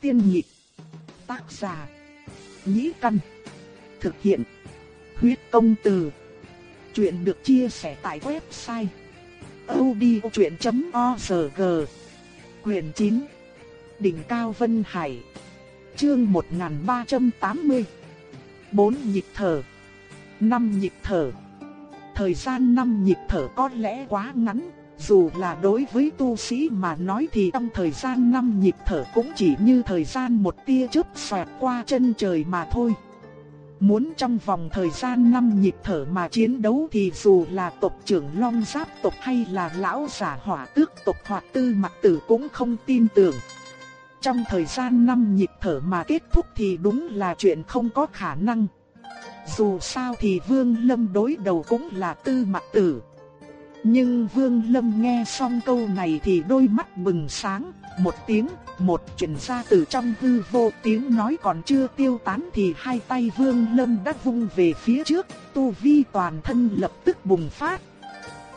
tiên nhị Tác giả. Nhĩ căn. Thực hiện. Huyết công từ. Chuyện được chia sẻ tại website. odchuyện.org Quyền 9 Đỉnh Cao Vân Hải Chương 1380 4 nhịp thở 5 nhịp thở Thời gian 5 nhịp thở có lẽ quá ngắn dù là đối với tu sĩ mà nói thì trong thời gian năm nhịp thở cũng chỉ như thời gian một tia chớp xoẹt qua chân trời mà thôi. Muốn trong vòng thời gian năm nhịp thở mà chiến đấu thì dù là tộc trưởng Long Giáp tộc hay là lão giả hỏa tước tộc hoặc tư mặc tử cũng không tin tưởng. Trong thời gian năm nhịp thở mà kết thúc thì đúng là chuyện không có khả năng. Dù sao thì Vương Lâm đối đầu cũng là tư mặc tử. Nhưng Vương Lâm nghe xong câu này thì đôi mắt bừng sáng, một tiếng, một truyền ra từ trong hư vô tiếng nói còn chưa tiêu tán thì hai tay Vương Lâm đã vung về phía trước, tu vi toàn thân lập tức bùng phát.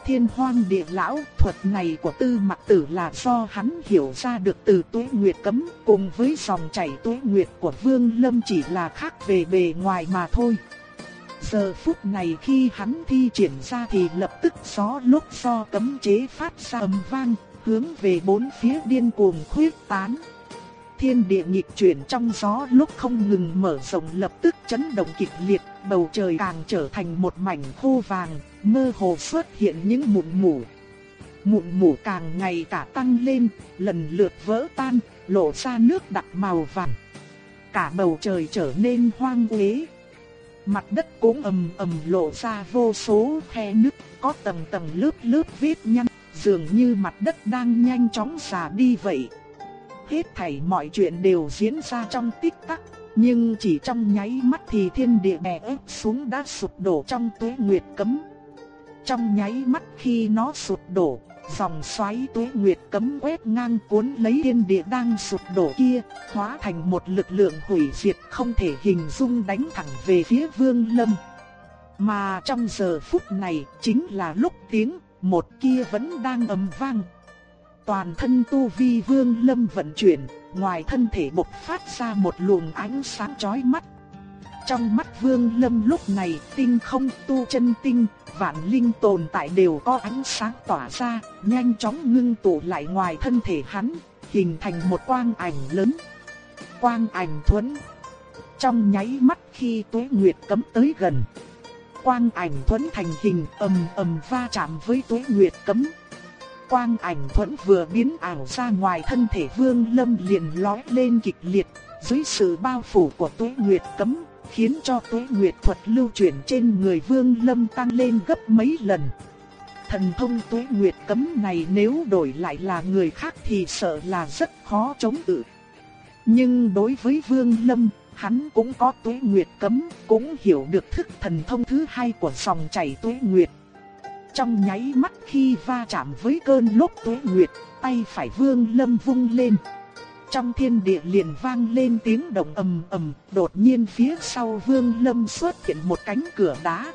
Thiên hoang địa lão thuật này của tư mặc tử là do hắn hiểu ra được từ tuế nguyệt cấm cùng với dòng chảy tuế nguyệt của Vương Lâm chỉ là khác về bề ngoài mà thôi. Giờ phút này khi hắn thi triển ra thì lập tức gió lúc do cấm chế phát ra âm vang, hướng về bốn phía điên cuồng khuyết tán. Thiên địa nghịch chuyển trong gió lúc không ngừng mở rộng lập tức chấn động kịch liệt, bầu trời càng trở thành một mảnh khô vàng, mơ hồ xuất hiện những mụn mủ. Mụn mủ càng ngày cả tăng lên, lần lượt vỡ tan, lộ ra nước đặc màu vàng. Cả bầu trời trở nên hoang uế, Mặt đất cũng ầm ầm lộ ra vô số khe nứt, có tầng tầng lớp lớp vết nhăn, dường như mặt đất đang nhanh chóng già đi vậy. Hết thảy mọi chuyện đều diễn ra trong tích tắc, nhưng chỉ trong nháy mắt thì thiên địa đè ép xuống đã sụp đổ trong tuế nguyệt cấm. Trong nháy mắt khi nó sụp đổ, Dòng xoáy tuế nguyệt cấm quét ngang cuốn lấy thiên địa đang sụp đổ kia, hóa thành một lực lượng hủy diệt không thể hình dung đánh thẳng về phía vương lâm. Mà trong giờ phút này chính là lúc tiếng một kia vẫn đang ầm vang. Toàn thân tu vi vương lâm vận chuyển, ngoài thân thể bộc phát ra một luồng ánh sáng chói mắt. Trong mắt vương lâm lúc này tinh không tu chân tinh vạn linh tồn tại đều có ánh sáng tỏa ra, nhanh chóng ngưng tụ lại ngoài thân thể hắn, hình thành một quang ảnh lớn. Quang ảnh thuẫn. Trong nháy mắt khi tuế nguyệt cấm tới gần, quang ảnh thuẫn thành hình ầm ầm va chạm với tuế nguyệt cấm. Quang ảnh thuẫn vừa biến ảo ra ngoài thân thể Vương Lâm liền lói lên kịch liệt, dưới sự bao phủ của tuế nguyệt cấm, khiến cho tuế nguyệt thuật lưu chuyển trên người Vương Lâm tăng lên gấp mấy lần. Thần thông tuế nguyệt cấm này nếu đổi lại là người khác thì sợ là rất khó chống cự. Nhưng đối với Vương Lâm, hắn cũng có tuế nguyệt cấm, cũng hiểu được thức thần thông thứ hai của dòng chảy tuế nguyệt. Trong nháy mắt khi va chạm với cơn lốc tuế nguyệt, tay phải Vương Lâm vung lên. Trong thiên địa liền vang lên tiếng động ầm ầm, đột nhiên phía sau Vương Lâm xuất hiện một cánh cửa đá.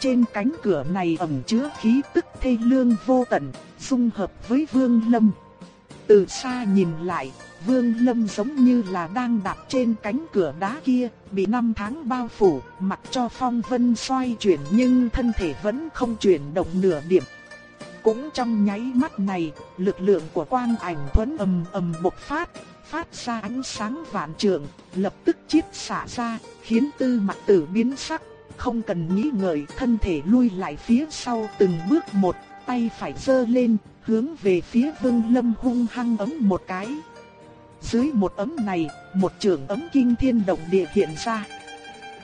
Trên cánh cửa này ẩn chứa khí tức thê lương vô tận, xung hợp với Vương Lâm. Từ xa nhìn lại, Vương Lâm giống như là đang đạp trên cánh cửa đá kia, bị năm tháng bao phủ, mặc cho phong vân xoay chuyển nhưng thân thể vẫn không chuyển động nửa điểm. Cũng trong nháy mắt này, lực lượng của quang ảnh thuẫn ầm ầm bộc phát, phát ra ánh sáng vạn trượng, lập tức chiết xạ ra, khiến tư mặt tử biến sắc, không cần nghĩ ngợi thân thể lui lại phía sau từng bước một, tay phải giơ lên, hướng về phía vương lâm hung hăng ấm một cái. Dưới một ấm này, một trường ấm kinh thiên động địa hiện ra.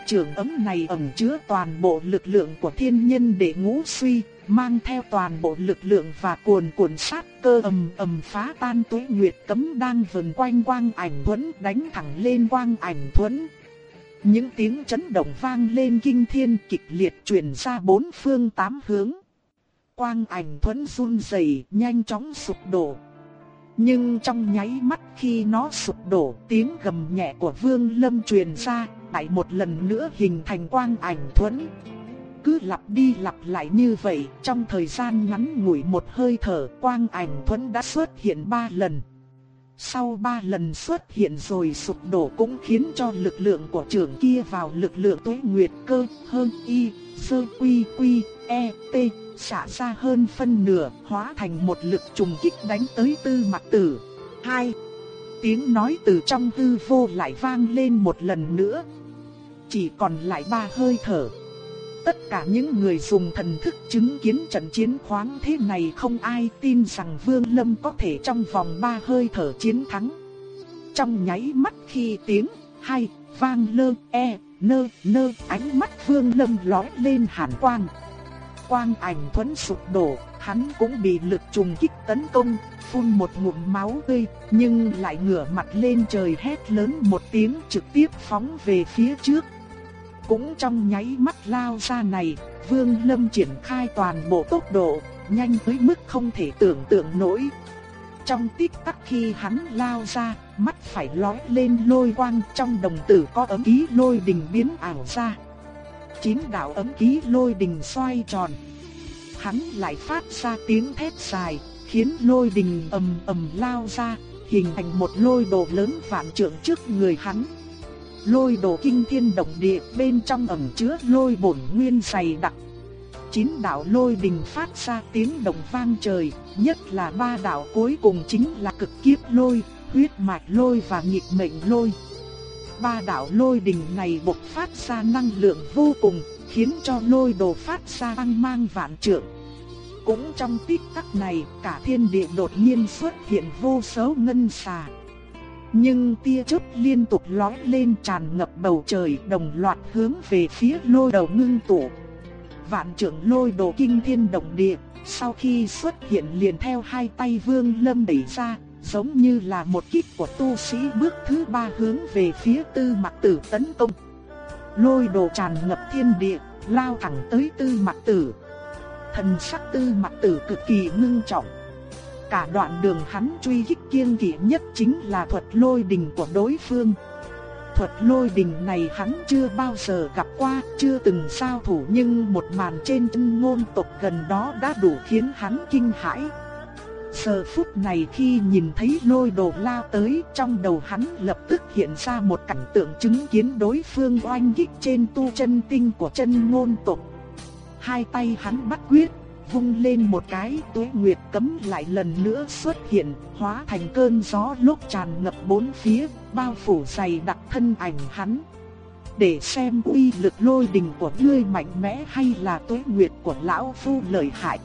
Trường ấm này ẩn chứa toàn bộ lực lượng của thiên nhân để ngũ suy, mang theo toàn bộ lực lượng và cuồn cuộn sát cơ ầm ầm phá tan tuế nguyệt cấm đang vần quanh quang ảnh thuẫn đánh thẳng lên quang ảnh thuẫn. Những tiếng chấn động vang lên kinh thiên kịch liệt truyền ra bốn phương tám hướng. Quang ảnh thuẫn run rẩy nhanh chóng sụp đổ. Nhưng trong nháy mắt khi nó sụp đổ tiếng gầm nhẹ của vương lâm truyền ra, lại một lần nữa hình thành quang ảnh thuẫn. Cứ lặp đi lặp lại như vậy, trong thời gian ngắn ngủi một hơi thở, quang ảnh thuẫn đã xuất hiện ba lần. sau ba lần xuất hiện rồi sụp đổ cũng khiến cho lực lượng của trưởng kia vào lực lượng tuế nguyệt cơ hơn y, sơ quy quy, e, t, xả ra hơn phân nửa, hóa thành một lực trùng kích đánh tới tư mặt tử. Hai, tiếng nói từ trong hư vô lại vang lên một lần nữa. Chỉ còn lại ba hơi thở. Tất cả những người dùng thần thức chứng kiến trận chiến khoáng thế này không ai tin rằng Vương Lâm có thể trong vòng ba hơi thở chiến thắng. Trong nháy mắt khi tiếng hai vang lơ e nơ nơ ánh mắt Vương Lâm lóe lên hàn quang. Quang ảnh thuẫn sụp đổ, hắn cũng bị lực trùng kích tấn công, phun một ngụm máu tươi, nhưng lại ngửa mặt lên trời hét lớn một tiếng trực tiếp phóng về phía trước. Cũng trong nháy mắt lao ra này, Vương Lâm triển khai toàn bộ tốc độ, nhanh tới mức không thể tưởng tượng nổi. Trong tích tắc khi hắn lao ra, mắt phải lóe lên lôi quang trong đồng tử có ấm ký lôi đình biến ảo ra. Chín đạo ấm ký lôi đình xoay tròn. Hắn lại phát ra tiếng thét dài, khiến lôi đình ầm ầm lao ra, hình thành một lôi đồ lớn vạn trượng trước người hắn. Lôi đồ kinh thiên động địa bên trong ẩn chứa lôi bổn nguyên dày đặc. Chín đạo lôi đình phát ra tiếng động vang trời, nhất là ba đạo cuối cùng chính là cực kiếp lôi, huyết mạch lôi và nghịch mệnh lôi. Ba đạo lôi đình này bộc phát ra năng lượng vô cùng, khiến cho lôi đồ phát ra băng mang vạn trượng. Cũng trong tích tắc này, cả thiên địa đột nhiên xuất hiện vô số ngân xà. Nhưng tia chớp liên tục lói lên tràn ngập bầu trời đồng loạt hướng về phía lôi đầu ngưng tụ. Vạn trưởng lôi đồ kinh thiên động địa, sau khi xuất hiện liền theo hai tay vương lâm đẩy ra, giống như là một kích của tu sĩ bước thứ ba hướng về phía tư mặt tử tấn công. Lôi đồ tràn ngập thiên địa, lao thẳng tới tư mặt tử. Thần sắc tư mặt tử cực kỳ ngưng trọng. Cả đoạn đường hắn truy kích kiêng kỵ nhất chính là thuật lôi đình của đối phương. Thuật lôi đình này hắn chưa bao giờ gặp qua, chưa từng sao thủ nhưng một màn trên chân ngôn tộc gần đó đã đủ khiến hắn kinh hãi. Giờ phút này khi nhìn thấy lôi đồ lao tới trong đầu hắn lập tức hiện ra một cảnh tượng chứng kiến đối phương oanh kích trên tu chân tinh của chân ngôn tộc. Hai tay hắn bắt quyết, vung lên một cái tuế nguyệt cấm lại lần nữa xuất hiện, hóa thành cơn gió lúc tràn ngập bốn phía, bao phủ dày đặc thân ảnh hắn. Để xem uy lực lôi đình của ngươi mạnh mẽ hay là tuế nguyệt của lão phu lợi hại.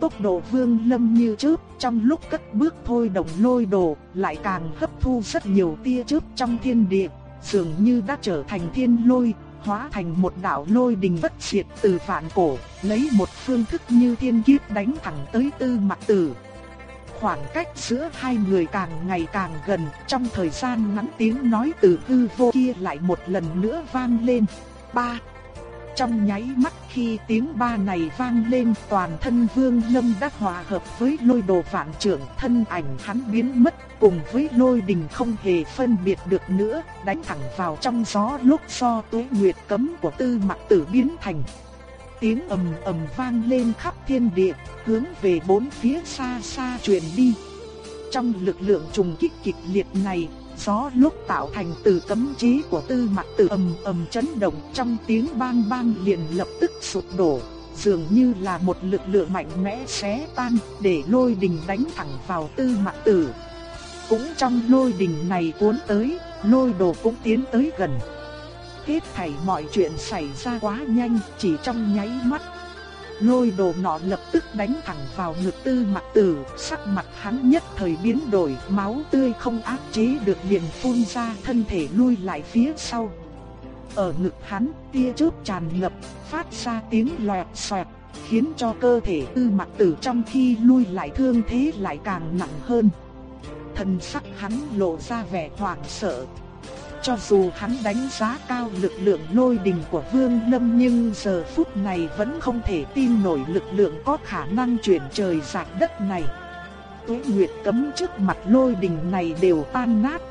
Tốc độ vương lâm như chớp, trong lúc cất bước thôi đồng lôi đồ, lại càng hấp thu rất nhiều tia chớp trong thiên địa, dường như đã trở thành thiên lôi, hóa thành một đạo lôi đình bất diệt từ vạn cổ, lấy một phương thức như thiên kiếp đánh thẳng tới tư mặt tử. Khoảng cách giữa hai người càng ngày càng gần, trong thời gian ngắn tiếng nói từ hư vô kia lại một lần nữa vang lên. Ba. Trong nháy mắt khi tiếng ba này vang lên, toàn thân vương lâm đã hòa hợp với lôi đồ vạn trưởng, thân ảnh hắn biến mất, cùng với lôi đình không hề phân biệt được nữa, đánh thẳng vào trong gió lúc so tuế nguyệt cấm của tư mặc tử biến thành. Tiếng ầm ầm vang lên khắp thiên địa, hướng về bốn phía xa xa truyền đi. Trong lực lượng trùng kích kịch liệt này gió lúc tạo thành từ cấm chí của tư mặt tử ầm ầm chấn động trong tiếng bang bang liền lập tức sụp đổ, dường như là một lực lượng mạnh mẽ xé tan để lôi đình đánh thẳng vào tư mặt tử. Cũng trong lôi đình này cuốn tới, lôi đồ cũng tiến tới gần. Hết thảy mọi chuyện xảy ra quá nhanh, chỉ trong nháy mắt lôi đồ nọ lập tức đánh thẳng vào ngực tư mặt tử, sắc mặt hắn nhất thời biến đổi, máu tươi không áp chế được liền phun ra thân thể lui lại phía sau. Ở ngực hắn, tia chớp tràn ngập, phát ra tiếng loẹt xoẹt, khiến cho cơ thể tư mặt tử trong khi lui lại thương thế lại càng nặng hơn. Thần sắc hắn lộ ra vẻ hoảng sợ, cho dù hắn đánh giá cao lực lượng lôi đình của Vương Lâm nhưng giờ phút này vẫn không thể tin nổi lực lượng có khả năng chuyển trời rạc đất này. Tuế Nguyệt cấm trước mặt lôi đình này đều tan nát.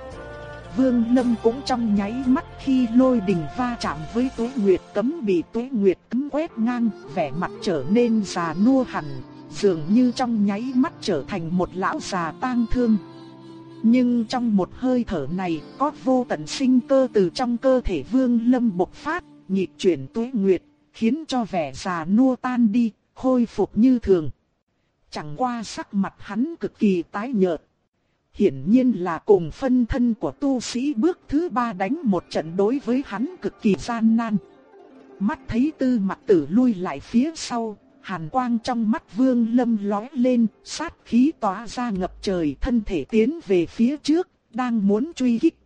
Vương Lâm cũng trong nháy mắt khi lôi đình va chạm với Tuế Nguyệt cấm bị Tuế Nguyệt cấm quét ngang, vẻ mặt trở nên già nua hẳn, dường như trong nháy mắt trở thành một lão già tang thương. Nhưng trong một hơi thở này có vô tận sinh cơ từ trong cơ thể vương lâm bộc phát, nhịp chuyển tuế nguyệt, khiến cho vẻ già nua tan đi, khôi phục như thường. Chẳng qua sắc mặt hắn cực kỳ tái nhợt. Hiển nhiên là cùng phân thân của tu sĩ bước thứ ba đánh một trận đối với hắn cực kỳ gian nan. Mắt thấy tư mặt tử lui lại phía sau, hàn quang trong mắt vương lâm lói lên, sát khí tỏa ra ngập trời thân thể tiến về phía trước, đang muốn truy kích.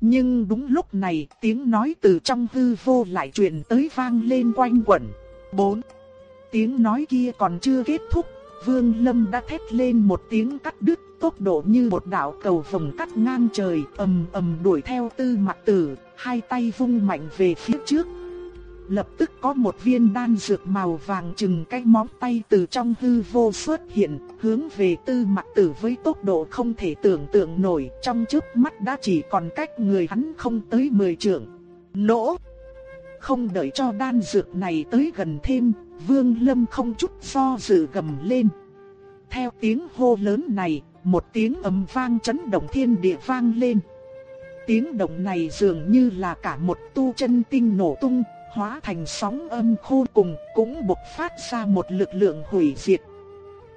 Nhưng đúng lúc này tiếng nói từ trong hư vô lại truyền tới vang lên quanh quẩn. 4. Tiếng nói kia còn chưa kết thúc, vương lâm đã thét lên một tiếng cắt đứt tốc độ như một đạo cầu vồng cắt ngang trời ầm ầm đuổi theo tư mặt tử, hai tay vung mạnh về phía trước lập tức có một viên đan dược màu vàng chừng cái móng tay từ trong hư vô xuất hiện, hướng về tư mặt tử với tốc độ không thể tưởng tượng nổi, trong chớp mắt đã chỉ còn cách người hắn không tới 10 trượng. Nỗ! Không đợi cho đan dược này tới gần thêm, vương lâm không chút do dự gầm lên. Theo tiếng hô lớn này, một tiếng ầm vang chấn động thiên địa vang lên. Tiếng động này dường như là cả một tu chân tinh nổ tung, hóa thành sóng âm khôn cùng, cũng bộc phát ra một lực lượng hủy diệt.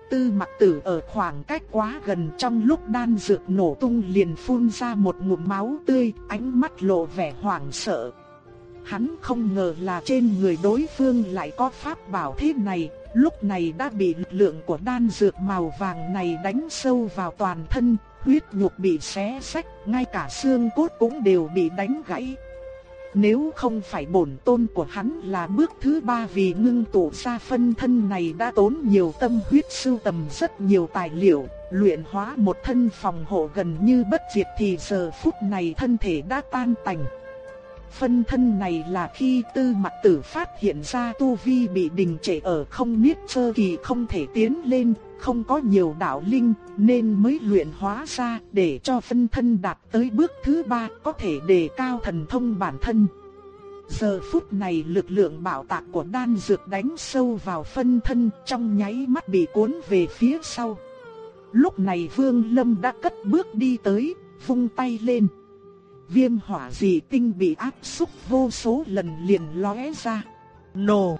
Tư mặc tử ở khoảng cách quá gần trong lúc đan dược nổ tung liền phun ra một ngụm máu tươi, ánh mắt lộ vẻ hoảng sợ. Hắn không ngờ là trên người đối phương lại có pháp bảo thế này, lúc này đã bị lực lượng của đan dược màu vàng này đánh sâu vào toàn thân, huyết nhục bị xé sách, ngay cả xương cốt cũng đều bị đánh gãy. Nếu không phải bổn tôn của hắn là bước thứ ba vì ngưng tụ ra phân thân này đã tốn nhiều tâm huyết sưu tầm rất nhiều tài liệu, luyện hóa một thân phòng hộ gần như bất diệt thì giờ phút này thân thể đã tan tành. Phân thân này là khi tư mặt tử phát hiện ra tu vi bị đình trệ ở không niết sơ kỳ không thể tiến lên, không có nhiều đạo linh nên mới luyện hóa ra để cho phân thân đạt tới bước thứ ba có thể đề cao thần thông bản thân. Giờ phút này lực lượng bảo tạc của đan dược đánh sâu vào phân thân trong nháy mắt bị cuốn về phía sau. Lúc này Vương Lâm đã cất bước đi tới, vung tay lên. Viêm hỏa dị tinh bị áp xúc vô số lần liền lóe ra. Nổ!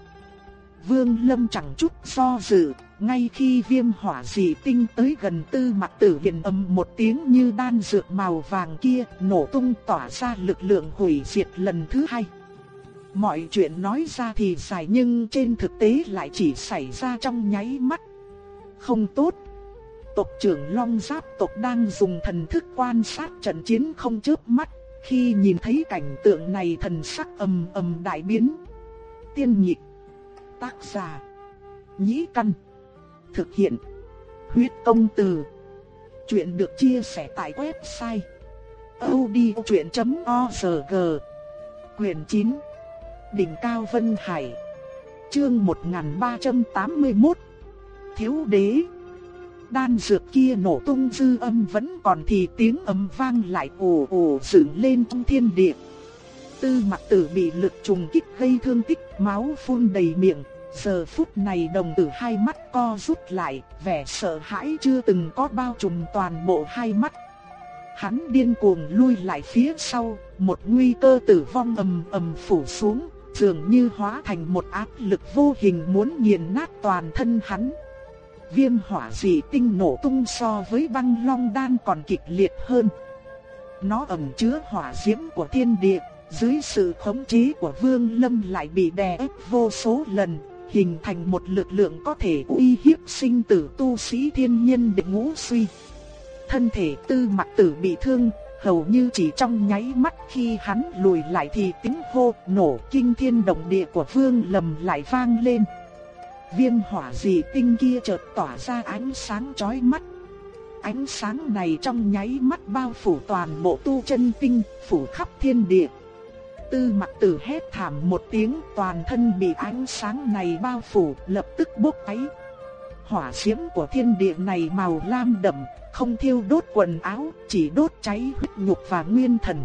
Vương Lâm chẳng chút do dự, ngay khi viêm hỏa dị tinh tới gần tư mặt tử hiện âm một tiếng như đan dược màu vàng kia nổ tung tỏa ra lực lượng hủy diệt lần thứ hai. Mọi chuyện nói ra thì dài nhưng trên thực tế lại chỉ xảy ra trong nháy mắt. Không tốt. Tộc trưởng Long Giáp tộc đang dùng thần thức quan sát trận chiến không chớp mắt. Khi nhìn thấy cảnh tượng này thần sắc ầm ầm đại biến. Tiên nhịp. Tác giả. Nhĩ căn. Thực hiện. Huyết công từ. Chuyện được chia sẻ tại website. odchuyện.org Quyền 9 Đỉnh Cao Vân Hải, Chương 1381 Thiếu đế Đan dược kia nổ tung dư âm vẫn còn thì tiếng ầm vang lại ồ ồ dựng lên trong thiên địa Tư mặt tử bị lực trùng kích gây thương tích máu phun đầy miệng Giờ phút này đồng tử hai mắt co rút lại, vẻ sợ hãi chưa từng có bao trùm toàn bộ hai mắt. Hắn điên cuồng lui lại phía sau, một nguy cơ tử vong ầm ầm phủ xuống, dường như hóa thành một áp lực vô hình muốn nghiền nát toàn thân hắn. Viêm hỏa dị tinh nổ tung so với băng long đan còn kịch liệt hơn. Nó ẩn chứa hỏa diễm của thiên địa, dưới sự khống chế của Vương Lâm lại bị đè ép vô số lần, hình thành một lực lượng có thể uy hiếp sinh tử tu sĩ thiên nhân để ngũ suy. Thân thể tư mặt tử bị thương, hầu như chỉ trong nháy mắt khi hắn lùi lại thì tiếng hô nổ kinh thiên động địa của vương lâm lại vang lên. Viêm hỏa dị tinh kia chợt tỏa ra ánh sáng chói mắt. Ánh sáng này trong nháy mắt bao phủ toàn bộ tu chân tinh, phủ khắp thiên địa. Tư mặt tử hét thảm một tiếng toàn thân bị ánh sáng này bao phủ lập tức bốc cháy. Hỏa diễm của thiên địa này màu lam đậm, không thiêu đốt quần áo, chỉ đốt cháy huyết nhục và nguyên thần.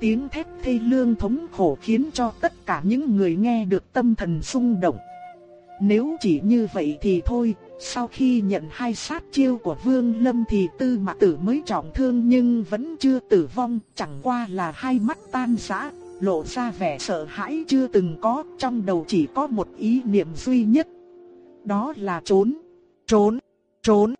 Tiếng thét thê lương thống khổ khiến cho tất cả những người nghe được tâm thần rung động. Nếu chỉ như vậy thì thôi, Sau khi nhận hai sát chiêu của Vương Lâm thì Tư Mạc Tử mới trọng thương nhưng vẫn chưa tử vong, chẳng qua là hai mắt tan rã, lộ ra vẻ sợ hãi chưa từng có, trong đầu chỉ có một ý niệm duy nhất. Đó là trốn, trốn, trốn.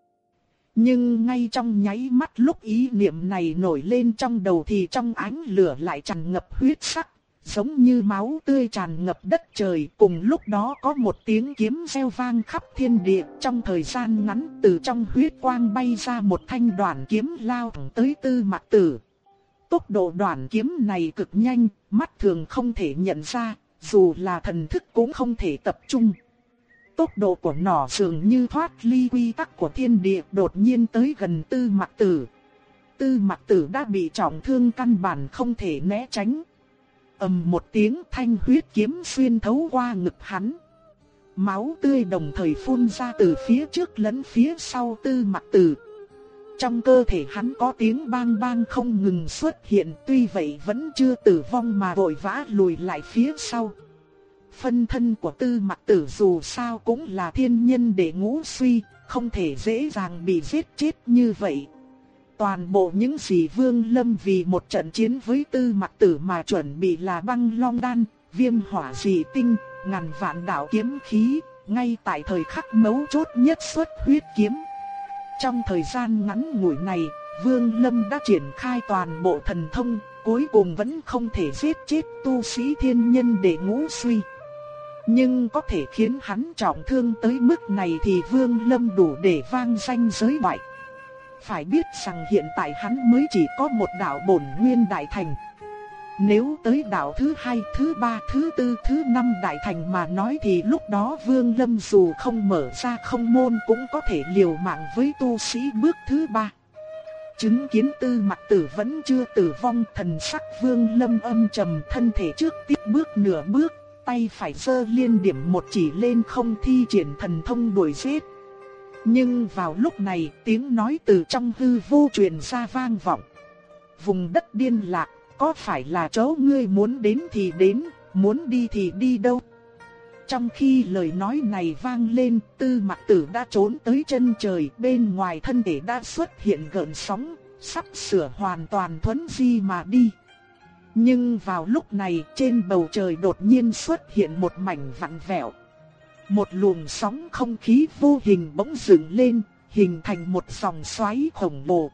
Nhưng ngay trong nháy mắt lúc ý niệm này nổi lên trong đầu thì trong ánh lửa lại tràn ngập huyết sắc, giống như máu tươi tràn ngập đất trời. Cùng lúc đó có một tiếng kiếm reo vang khắp thiên địa trong thời gian ngắn từ trong huyết quang bay ra một thanh đoạn kiếm lao thẳng tới tư mặt tử. Tốc độ đoạn kiếm này cực nhanh, mắt thường không thể nhận ra, dù là thần thức cũng không thể tập trung. Tốc độ của nó dường như thoát ly quy tắc của thiên địa đột nhiên tới gần tư mặt tử. Tư mặt tử đã bị trọng thương căn bản không thể né tránh ầm một tiếng thanh huyết kiếm xuyên thấu qua ngực hắn. Máu tươi đồng thời phun ra từ phía trước lẫn phía sau tư mặt tử. Trong cơ thể hắn có tiếng bang bang không ngừng xuất hiện tuy vậy vẫn chưa tử vong mà vội vã lùi lại phía sau. Phân thân của tư mặt tử dù sao cũng là thiên nhân để ngũ suy, không thể dễ dàng bị giết chết như vậy. Toàn bộ những gì Vương Lâm vì một trận chiến với tư Mặc tử mà chuẩn bị là băng long đan, viêm hỏa dị tinh, ngàn vạn đạo kiếm khí, ngay tại thời khắc mấu chốt nhất xuất huyết kiếm. Trong thời gian ngắn ngủi này, Vương Lâm đã triển khai toàn bộ thần thông, cuối cùng vẫn không thể giết chết tu sĩ thiên nhân để ngũ suy. Nhưng có thể khiến hắn trọng thương tới mức này thì Vương Lâm đủ để vang danh giới ngoại. Phải biết rằng hiện tại hắn mới chỉ có một đạo bổn nguyên đại thành. Nếu tới đạo thứ hai, thứ ba, thứ tư, thứ năm đại thành mà nói thì lúc đó Vương Lâm dù không mở ra không môn cũng có thể liều mạng với tu sĩ bước thứ ba. Chứng kiến tư mặt tử vẫn chưa tử vong thần sắc Vương Lâm âm trầm thân thể trước tiếp bước nửa bước, tay phải sơ liên điểm một chỉ lên không thi triển thần thông đuổi giết. Nhưng vào lúc này tiếng nói từ trong hư vô truyền ra vang vọng. Vùng đất điên lạc, có phải là chỗ ngươi muốn đến thì đến, muốn đi thì đi đâu? Trong khi lời nói này vang lên, tư mặt tử đã trốn tới chân trời, bên ngoài thân thể đã xuất hiện gợn sóng, sắp sửa hoàn toàn thuấn di mà đi. Nhưng vào lúc này trên bầu trời đột nhiên xuất hiện một mảnh vặn vẹo. Một luồng sóng không khí vô hình bỗng dựng lên, hình thành một dòng xoáy khổng lồ.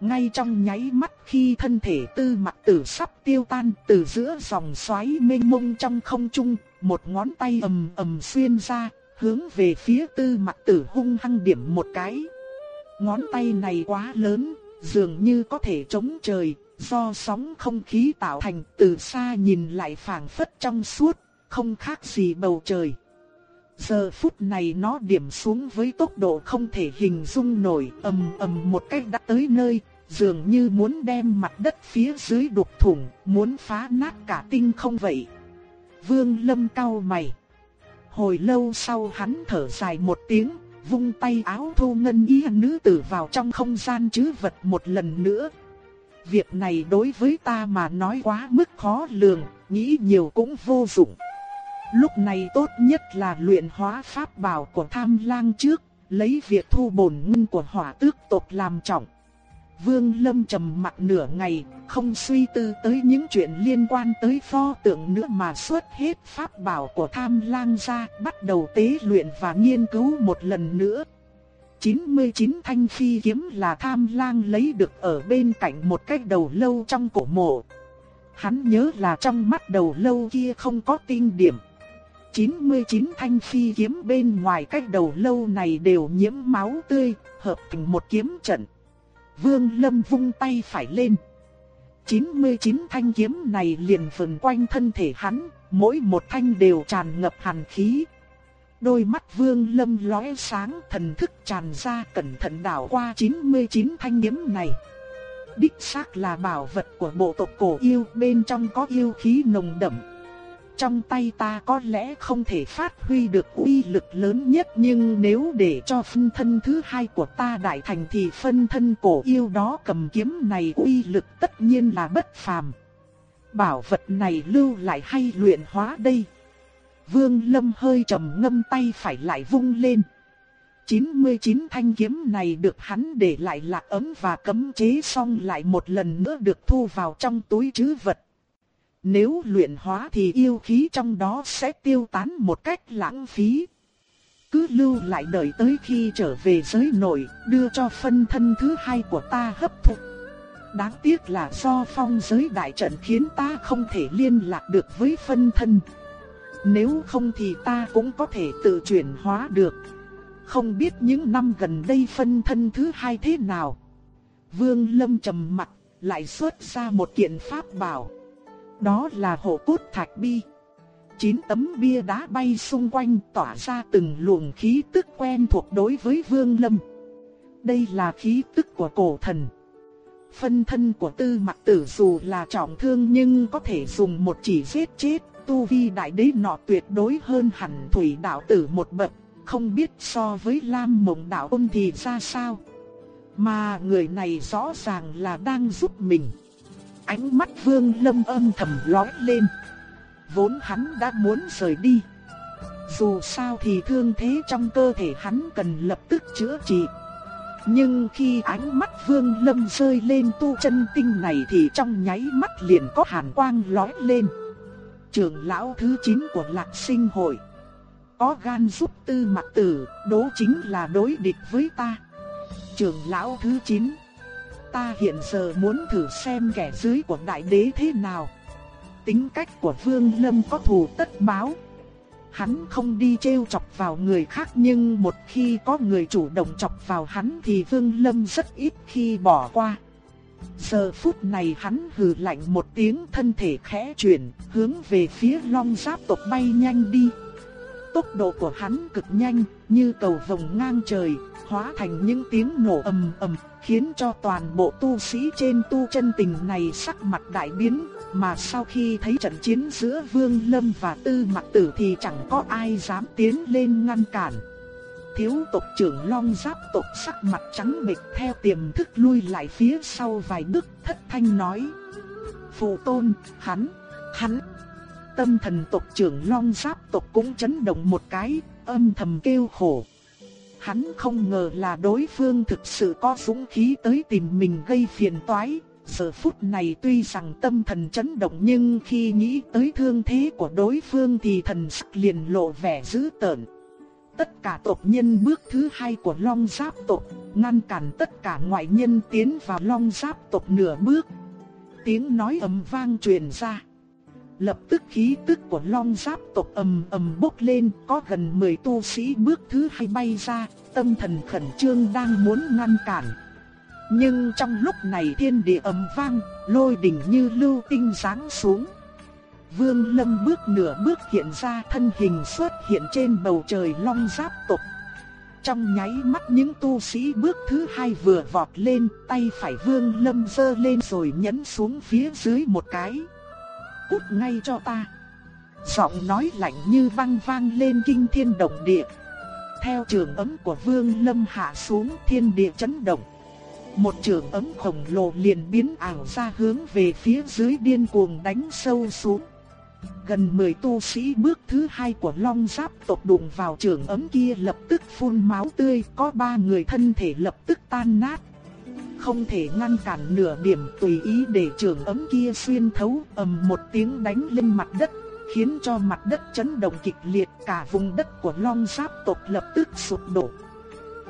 Ngay trong nháy mắt khi thân thể tư mặt tử sắp tiêu tan từ giữa dòng xoáy mênh mông trong không trung, một ngón tay ầm ầm xuyên ra, hướng về phía tư mặt tử hung hăng điểm một cái. Ngón tay này quá lớn, dường như có thể chống trời, do sóng không khí tạo thành từ xa nhìn lại phảng phất trong suốt, không khác gì bầu trời. Giờ phút này nó điểm xuống với tốc độ không thể hình dung nổi, ầm ầm một cách đã tới nơi, dường như muốn đem mặt đất phía dưới đục thủng, muốn phá nát cả tinh không vậy. Vương Lâm cau mày. Hồi lâu sau hắn thở dài một tiếng, vung tay áo thu ngân y nữ tử vào trong không gian chứ vật một lần nữa. Việc này đối với ta mà nói quá mức khó lường, nghĩ nhiều cũng vô dụng. Lúc này tốt nhất là luyện hóa pháp bảo của tham lang trước, lấy việc thu bổn ngân của hỏa tước tộc làm trọng. Vương Lâm trầm mặt nửa ngày, không suy tư tới những chuyện liên quan tới pho tượng nữa mà xuất hết pháp bảo của tham lang ra, bắt đầu tế luyện và nghiên cứu một lần nữa. 99 thanh phi kiếm là tham lang lấy được ở bên cạnh một cái đầu lâu trong cổ mộ. Hắn nhớ là trong mắt đầu lâu kia không có tinh điểm. 99 thanh phi kiếm bên ngoài cách đầu lâu này đều nhiễm máu tươi, hợp thành một kiếm trận. Vương Lâm vung tay phải lên. 99 thanh kiếm này liền vần quanh thân thể hắn, mỗi một thanh đều tràn ngập hàn khí. Đôi mắt Vương Lâm lóe sáng, thần thức tràn ra cẩn thận đảo qua 99 thanh kiếm này. Đích xác là bảo vật của bộ tộc cổ yêu, bên trong có yêu khí nồng đậm, trong tay ta có lẽ không thể phát huy được uy lực lớn nhất nhưng nếu để cho phân thân thứ hai của ta đại thành thì phân thân cổ yêu đó cầm kiếm này uy lực tất nhiên là bất phàm. Bảo vật này lưu lại hay luyện hóa đây? Vương Lâm hơi trầm ngâm tay phải lại vung lên. 99 thanh kiếm này được hắn để lại lạc ấm và cấm chế xong lại một lần nữa được thu vào trong túi trữ vật. Nếu luyện hóa thì yêu khí trong đó sẽ tiêu tán một cách lãng phí. Cứ lưu lại đợi tới khi trở về giới nội, đưa cho phân thân thứ hai của ta hấp thụ. Đáng tiếc là do phong giới đại trận khiến ta không thể liên lạc được với phân thân. Nếu không thì ta cũng có thể tự chuyển hóa được. Không biết những năm gần đây phân thân thứ hai thế nào. Vương Lâm trầm mặt, lại xuất ra một kiện pháp bảo. Đó là hộ cốt thạch bi. Chín tấm bia đá bay xung quanh tỏa ra từng luồng khí tức quen thuộc đối với Vương Lâm. Đây là khí tức của cổ thần. Phân thân của tư mặc tử dù là trọng thương nhưng có thể dùng một chỉ giết chết. Tu vi đại đế nọ tuyệt đối hơn hẳn thủy đạo tử một bậc. Không biết so với Lam mộng đạo ôn thì ra sao. Mà người này rõ ràng là đang giúp mình. Ánh mắt vương lâm âm thầm lói lên. Vốn hắn đã muốn rời đi. Dù sao thì thương thế trong cơ thể hắn cần lập tức chữa trị. Nhưng khi ánh mắt vương lâm rơi lên tu chân tinh này thì trong nháy mắt liền có hàn quang lói lên. Trưởng lão thứ 9 của lạc sinh hội. Có gan giúp tư mặt tử, đố chính là đối địch với ta. Trưởng lão thứ 9 Ta hiện giờ muốn thử xem kẻ dưới của đại đế thế nào. Tính cách của Vương Lâm có thù tất báo. Hắn không đi trêu chọc vào người khác nhưng một khi có người chủ động chọc vào hắn thì Vương Lâm rất ít khi bỏ qua. Giờ phút này hắn hừ lạnh một tiếng thân thể khẽ chuyển, hướng về phía long giáp tộc bay nhanh đi. Tốc độ của hắn cực nhanh, như cầu vồng ngang trời, hóa thành những tiếng nổ ầm ầm, khiến cho toàn bộ tu sĩ trên tu chân tình này sắc mặt đại biến, mà sau khi thấy trận chiến giữa Vương Lâm và Tư Mặc Tử thì chẳng có ai dám tiến lên ngăn cản. Thiếu tộc trưởng Long Giáp tộc sắc mặt trắng bệch theo tiềm thức lui lại phía sau vài bước thất thanh nói: "Phụ tôn, hắn, hắn" Tâm thần tộc trưởng Long Giáp tộc cũng chấn động một cái, âm thầm kêu khổ. Hắn không ngờ là đối phương thực sự có dũng khí tới tìm mình gây phiền toái. Giờ phút này tuy rằng tâm thần chấn động nhưng khi nghĩ tới thương thế của đối phương thì thần sắc liền lộ vẻ dữ tợn. Tất cả tộc nhân bước thứ hai của Long Giáp tộc, ngăn cản tất cả ngoại nhân tiến vào Long Giáp tộc nửa bước. Tiếng nói ầm vang truyền ra. Lập tức khí tức của long giáp tộc ầm ầm bốc lên, có gần 10 tu sĩ bước thứ hai bay ra, tâm thần khẩn trương đang muốn ngăn cản. Nhưng trong lúc này thiên địa ầm vang, lôi đỉnh như lưu tinh giáng xuống. Vương Lâm bước nửa bước hiện ra thân hình xuất hiện trên bầu trời long giáp tộc. Trong nháy mắt những tu sĩ bước thứ hai vừa vọt lên, tay phải Vương Lâm giơ lên rồi nhấn xuống phía dưới một cái cút ngay cho ta. Giọng nói lạnh như vang vang lên kinh thiên động địa. Theo trường ấm của Vương Lâm hạ xuống thiên địa chấn động. Một trường ấm khổng lồ liền biến ảo ra hướng về phía dưới điên cuồng đánh sâu xuống. Gần 10 tu sĩ bước thứ hai của Long Giáp tộc đụng vào trường ấm kia lập tức phun máu tươi, có ba người thân thể lập tức tan nát không thể ngăn cản nửa điểm tùy ý để trường ấm kia xuyên thấu ầm một tiếng đánh lên mặt đất, khiến cho mặt đất chấn động kịch liệt cả vùng đất của long giáp tộc lập tức sụp đổ.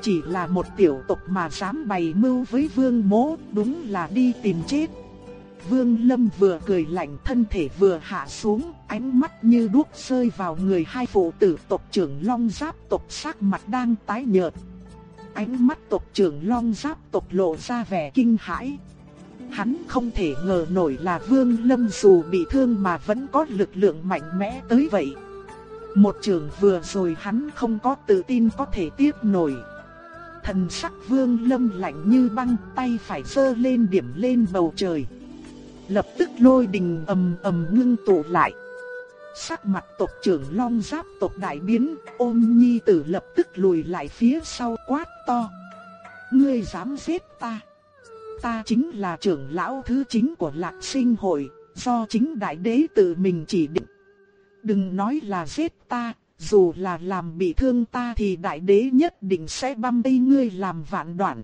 Chỉ là một tiểu tộc mà dám bày mưu với vương mố đúng là đi tìm chết. Vương Lâm vừa cười lạnh thân thể vừa hạ xuống, ánh mắt như đuốc rơi vào người hai phụ tử tộc trưởng Long Giáp tộc sắc mặt đang tái nhợt, Ánh mắt tộc trưởng Long Giáp tộc lộ ra vẻ kinh hãi. Hắn không thể ngờ nổi là Vương Lâm dù bị thương mà vẫn có lực lượng mạnh mẽ tới vậy. Một trường vừa rồi hắn không có tự tin có thể tiếp nổi. Thần sắc Vương Lâm lạnh như băng, tay phải giơ lên điểm lên bầu trời. Lập tức lôi đình ầm ầm ngưng tụ lại. Sắc mặt tộc trưởng long giáp tộc đại biến, ôm nhi tử lập tức lùi lại phía sau quát to. Ngươi dám giết ta? Ta chính là trưởng lão thứ chính của lạc sinh hội, do chính đại đế tự mình chỉ định. Đừng nói là giết ta, dù là làm bị thương ta thì đại đế nhất định sẽ băm tay ngươi làm vạn đoạn.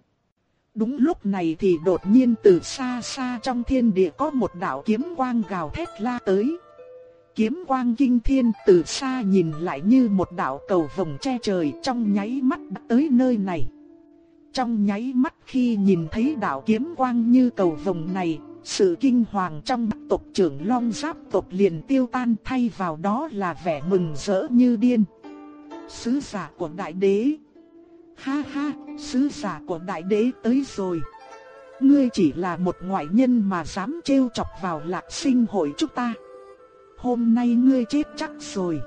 Đúng lúc này thì đột nhiên từ xa xa trong thiên địa có một đạo kiếm quang gào thét la tới. Kiếm quang kinh thiên từ xa nhìn lại như một đạo cầu vồng che trời trong nháy mắt đã tới nơi này. Trong nháy mắt khi nhìn thấy đạo kiếm quang như cầu vồng này, sự kinh hoàng trong tộc trưởng Long Giáp tộc liền tiêu tan thay vào đó là vẻ mừng rỡ như điên. Sứ giả của đại đế. Ha ha, sứ giả của đại đế tới rồi. Ngươi chỉ là một ngoại nhân mà dám trêu chọc vào lạc sinh hội chúng ta. Hôm nay ngươi chết chắc rồi.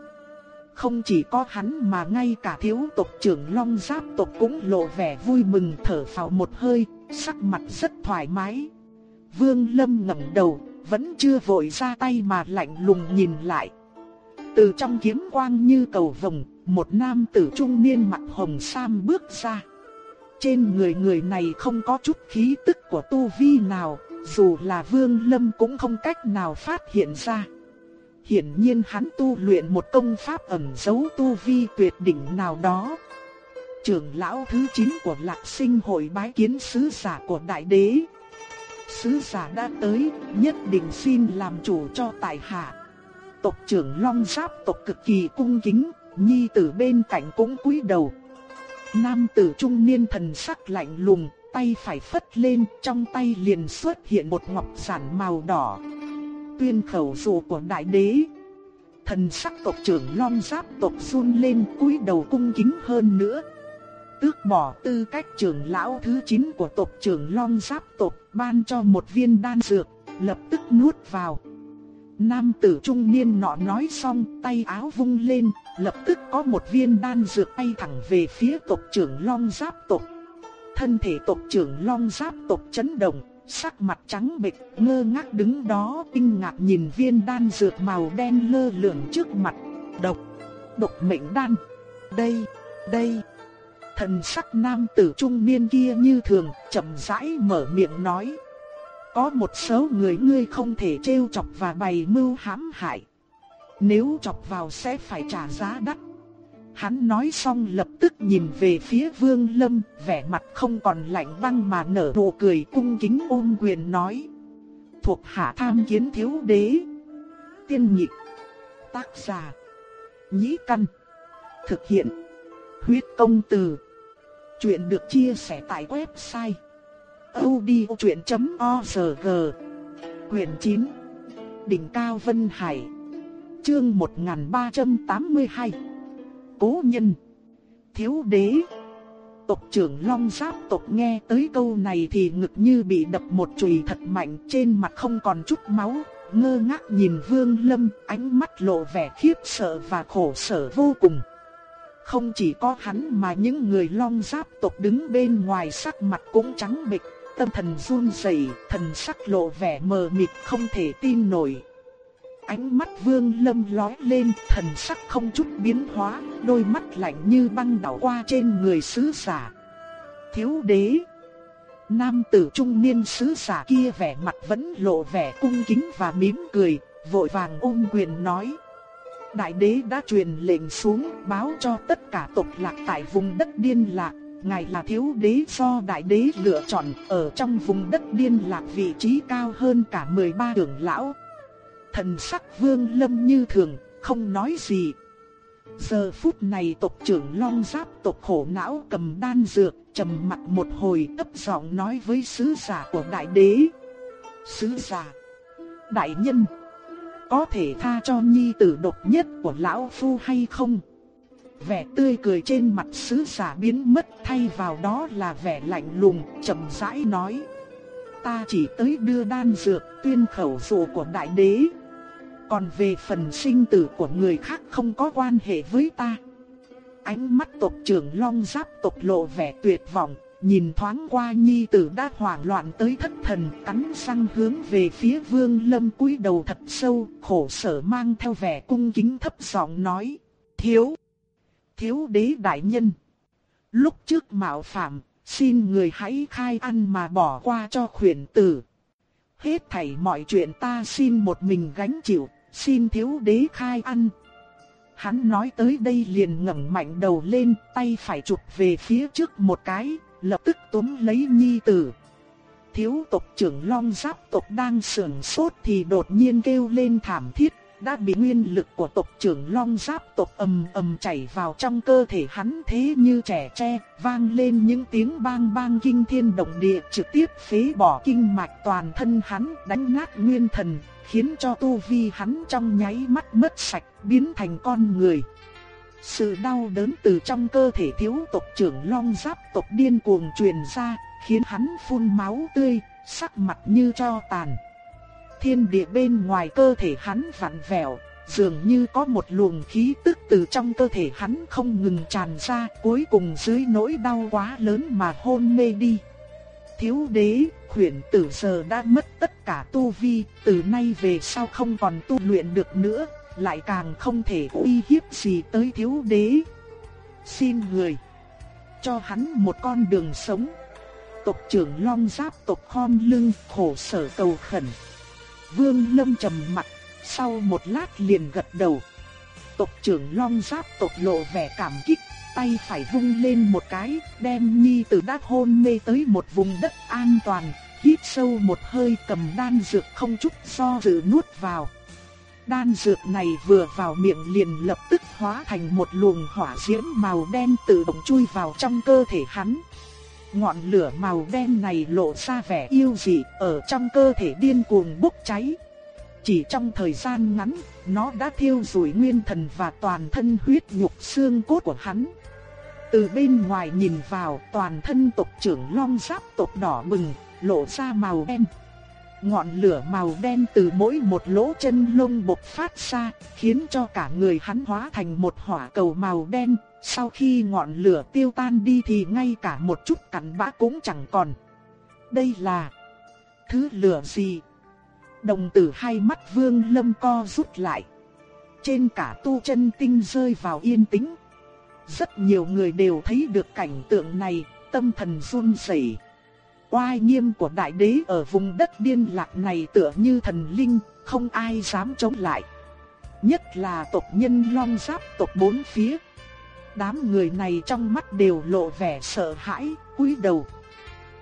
Không chỉ có hắn mà ngay cả thiếu tộc trưởng Long Giáp tộc cũng lộ vẻ vui mừng thở phào một hơi, sắc mặt rất thoải mái. Vương Lâm ngẩng đầu, vẫn chưa vội ra tay mà lạnh lùng nhìn lại. Từ trong kiếm quang như cầu vồng, một nam tử trung niên mặt hồng sam bước ra. Trên người người này không có chút khí tức của tu vi nào, dù là Vương Lâm cũng không cách nào phát hiện ra. Hiển nhiên hắn tu luyện một công pháp ẩn giấu tu vi tuyệt đỉnh nào đó. Trưởng lão thứ 9 của Lạc Sinh hội bái kiến sứ giả của Đại Đế. Sứ giả đã tới, nhất định xin làm chủ cho tại hạ. Tộc trưởng Long Giáp tộc cực kỳ cung kính, nhi tử bên cạnh cũng cúi đầu. Nam tử trung niên thần sắc lạnh lùng, tay phải phất lên, trong tay liền xuất hiện một ngọc giản màu đỏ. Tuyên khẩu dụ của đại đế. Thần sắc tộc trưởng Long Giáp tộc run lên cúi đầu cung kính hơn nữa. Tước bỏ tư cách trưởng lão thứ 9 của tộc trưởng Long Giáp tộc, ban cho một viên đan dược, lập tức nuốt vào. Nam tử trung niên nọ nói xong, tay áo vung lên, lập tức có một viên đan dược bay thẳng về phía tộc trưởng Long Giáp tộc. Thân thể tộc trưởng Long Giáp tộc chấn động, sắc mặt trắng bệch, ngơ ngác đứng đó, kinh ngạc nhìn viên đan dược màu đen lơ lửng trước mặt. Độc, độc mệnh đan. Đây, đây. Thần sắc nam tử trung niên kia như thường, chậm rãi mở miệng nói. Có một số người ngươi không thể trêu chọc và bày mưu hãm hại. Nếu chọc vào sẽ phải trả giá đắt. Hắn nói xong lập tức nhìn về phía Vương Lâm, vẻ mặt không còn lạnh băng mà nở nụ cười cung kính ôm quyền nói. Thuộc hạ tham kiến thiếu đế. Tiên nhị Tác giả. Nhĩ căn. Thực hiện. Huyết công từ. Chuyện được chia sẻ tại website audiochuyện.org Quyền 9 Đỉnh Cao Vân Hải Chương 1382 Cố nhân. Thiếu đế. Tộc trưởng Long Giáp tộc nghe tới câu này thì ngực như bị đập một chùy thật mạnh trên mặt không còn chút máu Ngơ ngác nhìn Vương Lâm ánh mắt lộ vẻ khiếp sợ và khổ sở vô cùng. Không chỉ có hắn mà những người long giáp tộc đứng bên ngoài sắc mặt cũng trắng bệch, tâm thần run rẩy, thần sắc lộ vẻ mờ mịt không thể tin nổi. Ánh mắt Vương Lâm lói lên, thần sắc không chút biến hóa, đôi mắt lạnh như băng đảo qua trên người sứ giả. Thiếu đế Nam tử trung niên sứ giả kia vẻ mặt vẫn lộ vẻ cung kính và mỉm cười, vội vàng ôm quyền nói: Đại đế đã truyền lệnh xuống báo cho tất cả tộc lạc tại vùng đất điên lạc. Ngài là thiếu đế do đại đế lựa chọn ở trong vùng đất điên lạc vị trí cao hơn cả 13 trưởng lão. Thần sắc vương lâm như thường, không nói gì. Giờ phút này tộc trưởng long giáp tộc khổ não cầm đan dược, trầm mặt một hồi ấp giọng nói với sứ giả của đại đế. Sứ giả, đại nhân có thể tha cho nhi tử độc nhất của lão phu hay không? Vẻ tươi cười trên mặt sứ giả biến mất thay vào đó là vẻ lạnh lùng, chậm rãi nói. Ta chỉ tới đưa đan dược tuyên khẩu dụ của đại đế. Còn về phần sinh tử của người khác không có quan hệ với ta. Ánh mắt tộc trưởng long giáp tộc lộ vẻ tuyệt vọng, Nhìn thoáng qua nhi tử đã hoảng loạn tới thất thần, cắn răng hướng về phía Vương Lâm cúi đầu thật sâu, khổ sở mang theo vẻ cung kính thấp giọng nói: "Thiếu, thiếu đế đại nhân, lúc trước mạo phạm, xin người hãy khai ăn mà bỏ qua cho khuyển tử. Hết thảy mọi chuyện ta xin một mình gánh chịu, xin thiếu đế khai ăn." Hắn nói tới đây liền ngẩng mạnh đầu lên, tay phải chụp về phía trước một cái, lập tức túm lấy nhi tử. Thiếu tộc trưởng Long Giáp tộc đang sườn sốt thì đột nhiên kêu lên thảm thiết, đã bị nguyên lực của tộc trưởng Long Giáp tộc ầm ầm chảy vào trong cơ thể hắn thế như trẻ tre, vang lên những tiếng bang bang kinh thiên động địa trực tiếp phế bỏ kinh mạch toàn thân hắn đánh nát nguyên thần, khiến cho tu vi hắn trong nháy mắt mất sạch, biến thành con người. Sự đau đớn từ trong cơ thể thiếu tộc trưởng Long Giáp tộc điên cuồng truyền ra, khiến hắn phun máu tươi, sắc mặt như cho tàn. Thiên địa bên ngoài cơ thể hắn vặn vẹo, dường như có một luồng khí tức từ trong cơ thể hắn không ngừng tràn ra, cuối cùng dưới nỗi đau quá lớn mà hôn mê đi. Thiếu đế, khuyển tử giờ đã mất tất cả tu vi, từ nay về sau không còn tu luyện được nữa, lại càng không thể uy hiếp gì tới thiếu đế. Xin người, cho hắn một con đường sống. Tộc trưởng Long Giáp tộc khom lưng khổ sở cầu khẩn. Vương Lâm trầm mặt, sau một lát liền gật đầu. Tộc trưởng Long Giáp tộc lộ vẻ cảm kích, tay phải vung lên một cái, đem Nhi từ đát hôn mê tới một vùng đất an toàn, hít sâu một hơi cầm đan dược không chút do dự nuốt vào. Đan dược này vừa vào miệng liền lập tức hóa thành một luồng hỏa diễm màu đen tự động chui vào trong cơ thể hắn. Ngọn lửa màu đen này lộ ra vẻ yêu dị ở trong cơ thể điên cuồng bốc cháy. Chỉ trong thời gian ngắn, nó đã thiêu rụi nguyên thần và toàn thân huyết nhục xương cốt của hắn. Từ bên ngoài nhìn vào, toàn thân tộc trưởng long giáp tộc đỏ bừng, lộ ra màu đen. Ngọn lửa màu đen từ mỗi một lỗ chân lông bộc phát ra, khiến cho cả người hắn hóa thành một hỏa cầu màu đen, sau khi ngọn lửa tiêu tan đi thì ngay cả một chút cặn bã cũng chẳng còn. Đây là thứ lửa gì? Đồng tử hai mắt vương lâm co rút lại. Trên cả tu chân tinh rơi vào yên tĩnh. Rất nhiều người đều thấy được cảnh tượng này, tâm thần run rẩy. Oai nghiêm của đại đế ở vùng đất điên lạc này tựa như thần linh, không ai dám chống lại. Nhất là tộc nhân long giáp tộc bốn phía. Đám người này trong mắt đều lộ vẻ sợ hãi, cúi đầu.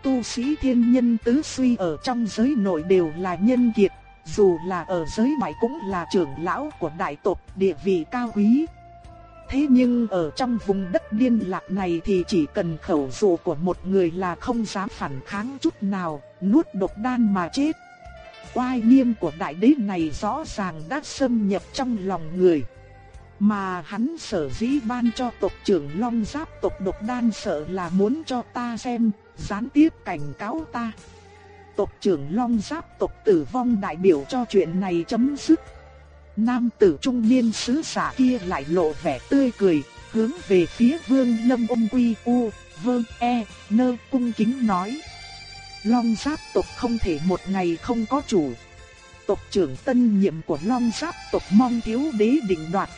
Tu sĩ thiên nhân tứ suy ở trong giới nội đều là nhân kiệt, dù là ở giới ngoại cũng là trưởng lão của đại tộc địa vị cao quý. Thế nhưng ở trong vùng đất điên lạc này thì chỉ cần khẩu dụ của một người là không dám phản kháng chút nào, nuốt độc đan mà chết. Oai nghiêm của đại đế này rõ ràng đã xâm nhập trong lòng người. Mà hắn sở dĩ ban cho tộc trưởng Long Giáp tộc độc đan sợ là muốn cho ta xem, gián tiếp cảnh cáo ta. Tộc trưởng Long Giáp tộc tử vong đại biểu cho chuyện này chấm dứt. Nam tử trung niên sứ giả kia lại lộ vẻ tươi cười, hướng về phía vương lâm ôm quy u, vương e, nơ cung kính nói. Long giáp tộc không thể một ngày không có chủ. Tộc trưởng tân nhiệm của long giáp tộc mong thiếu đế định đoạt.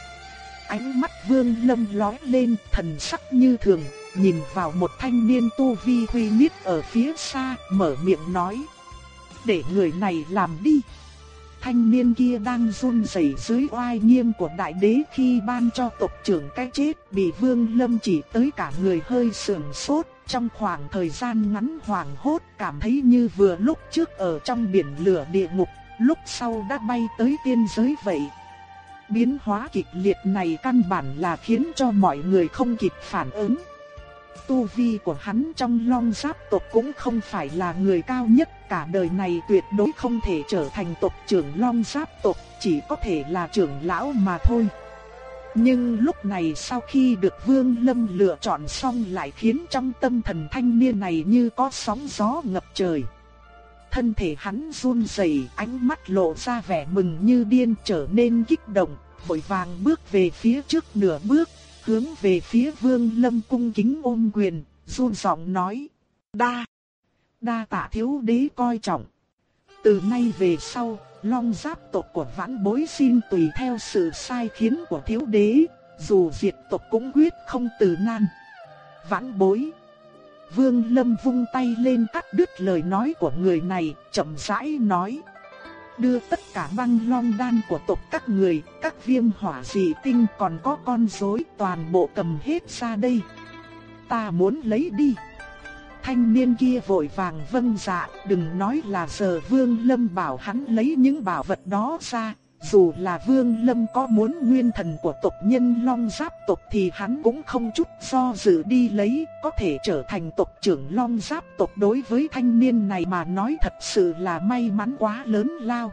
Ánh mắt vương lâm lói lên thần sắc như thường, nhìn vào một thanh niên tu vi huy miết ở phía xa, mở miệng nói. Để người này làm đi thanh niên kia đang run rẩy dưới oai nghiêm của đại đế khi ban cho tộc trưởng cái chết, bị Vương Lâm chỉ tới cả người hơi sườn sốt, trong khoảng thời gian ngắn hoảng hốt cảm thấy như vừa lúc trước ở trong biển lửa địa ngục, lúc sau đã bay tới tiên giới vậy. Biến hóa kịch liệt này căn bản là khiến cho mọi người không kịp phản ứng. Tu vi của hắn trong long giáp tộc cũng không phải là người cao nhất cả đời này tuyệt đối không thể trở thành tộc trưởng long giáp tộc, chỉ có thể là trưởng lão mà thôi. Nhưng lúc này sau khi được Vương Lâm lựa chọn xong lại khiến trong tâm thần thanh niên này như có sóng gió ngập trời. Thân thể hắn run rẩy, ánh mắt lộ ra vẻ mừng như điên trở nên kích động, vội vàng bước về phía trước nửa bước, hướng về phía Vương Lâm cung kính ôm quyền, run giọng nói: "Đa đa tạ thiếu đế coi trọng. Từ nay về sau, long giáp tộc của vãn bối xin tùy theo sự sai khiến của thiếu đế, dù diệt tộc cũng quyết không từ nan. Vãn bối. Vương Lâm vung tay lên cắt đứt lời nói của người này, chậm rãi nói đưa tất cả băng long đan của tộc các người, các viêm hỏa dị tinh còn có con rối toàn bộ cầm hết ra đây. Ta muốn lấy đi. Thanh niên kia vội vàng vâng dạ, đừng nói là giờ Vương Lâm bảo hắn lấy những bảo vật đó ra, dù là Vương Lâm có muốn nguyên thần của tộc nhân Long Giáp tộc thì hắn cũng không chút do dự đi lấy, có thể trở thành tộc trưởng Long Giáp tộc đối với thanh niên này mà nói thật sự là may mắn quá lớn lao.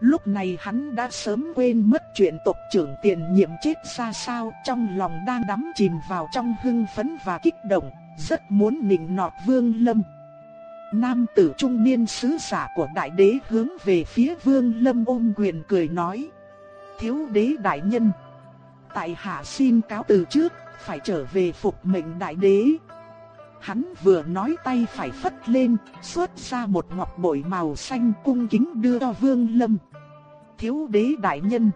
Lúc này hắn đã sớm quên mất chuyện tộc trưởng tiền nhiệm chết ra sao, trong lòng đang đắm chìm vào trong hưng phấn và kích động, rất muốn nịnh nọt Vương Lâm. Nam tử trung niên sứ giả của đại đế hướng về phía vương lâm ôm quyền cười nói. Thiếu đế đại nhân. Tại hạ xin cáo từ trước, phải trở về phục mệnh đại đế. Hắn vừa nói tay phải phất lên, xuất ra một ngọc bội màu xanh cung kính đưa cho vương lâm. Thiếu đế đại nhân.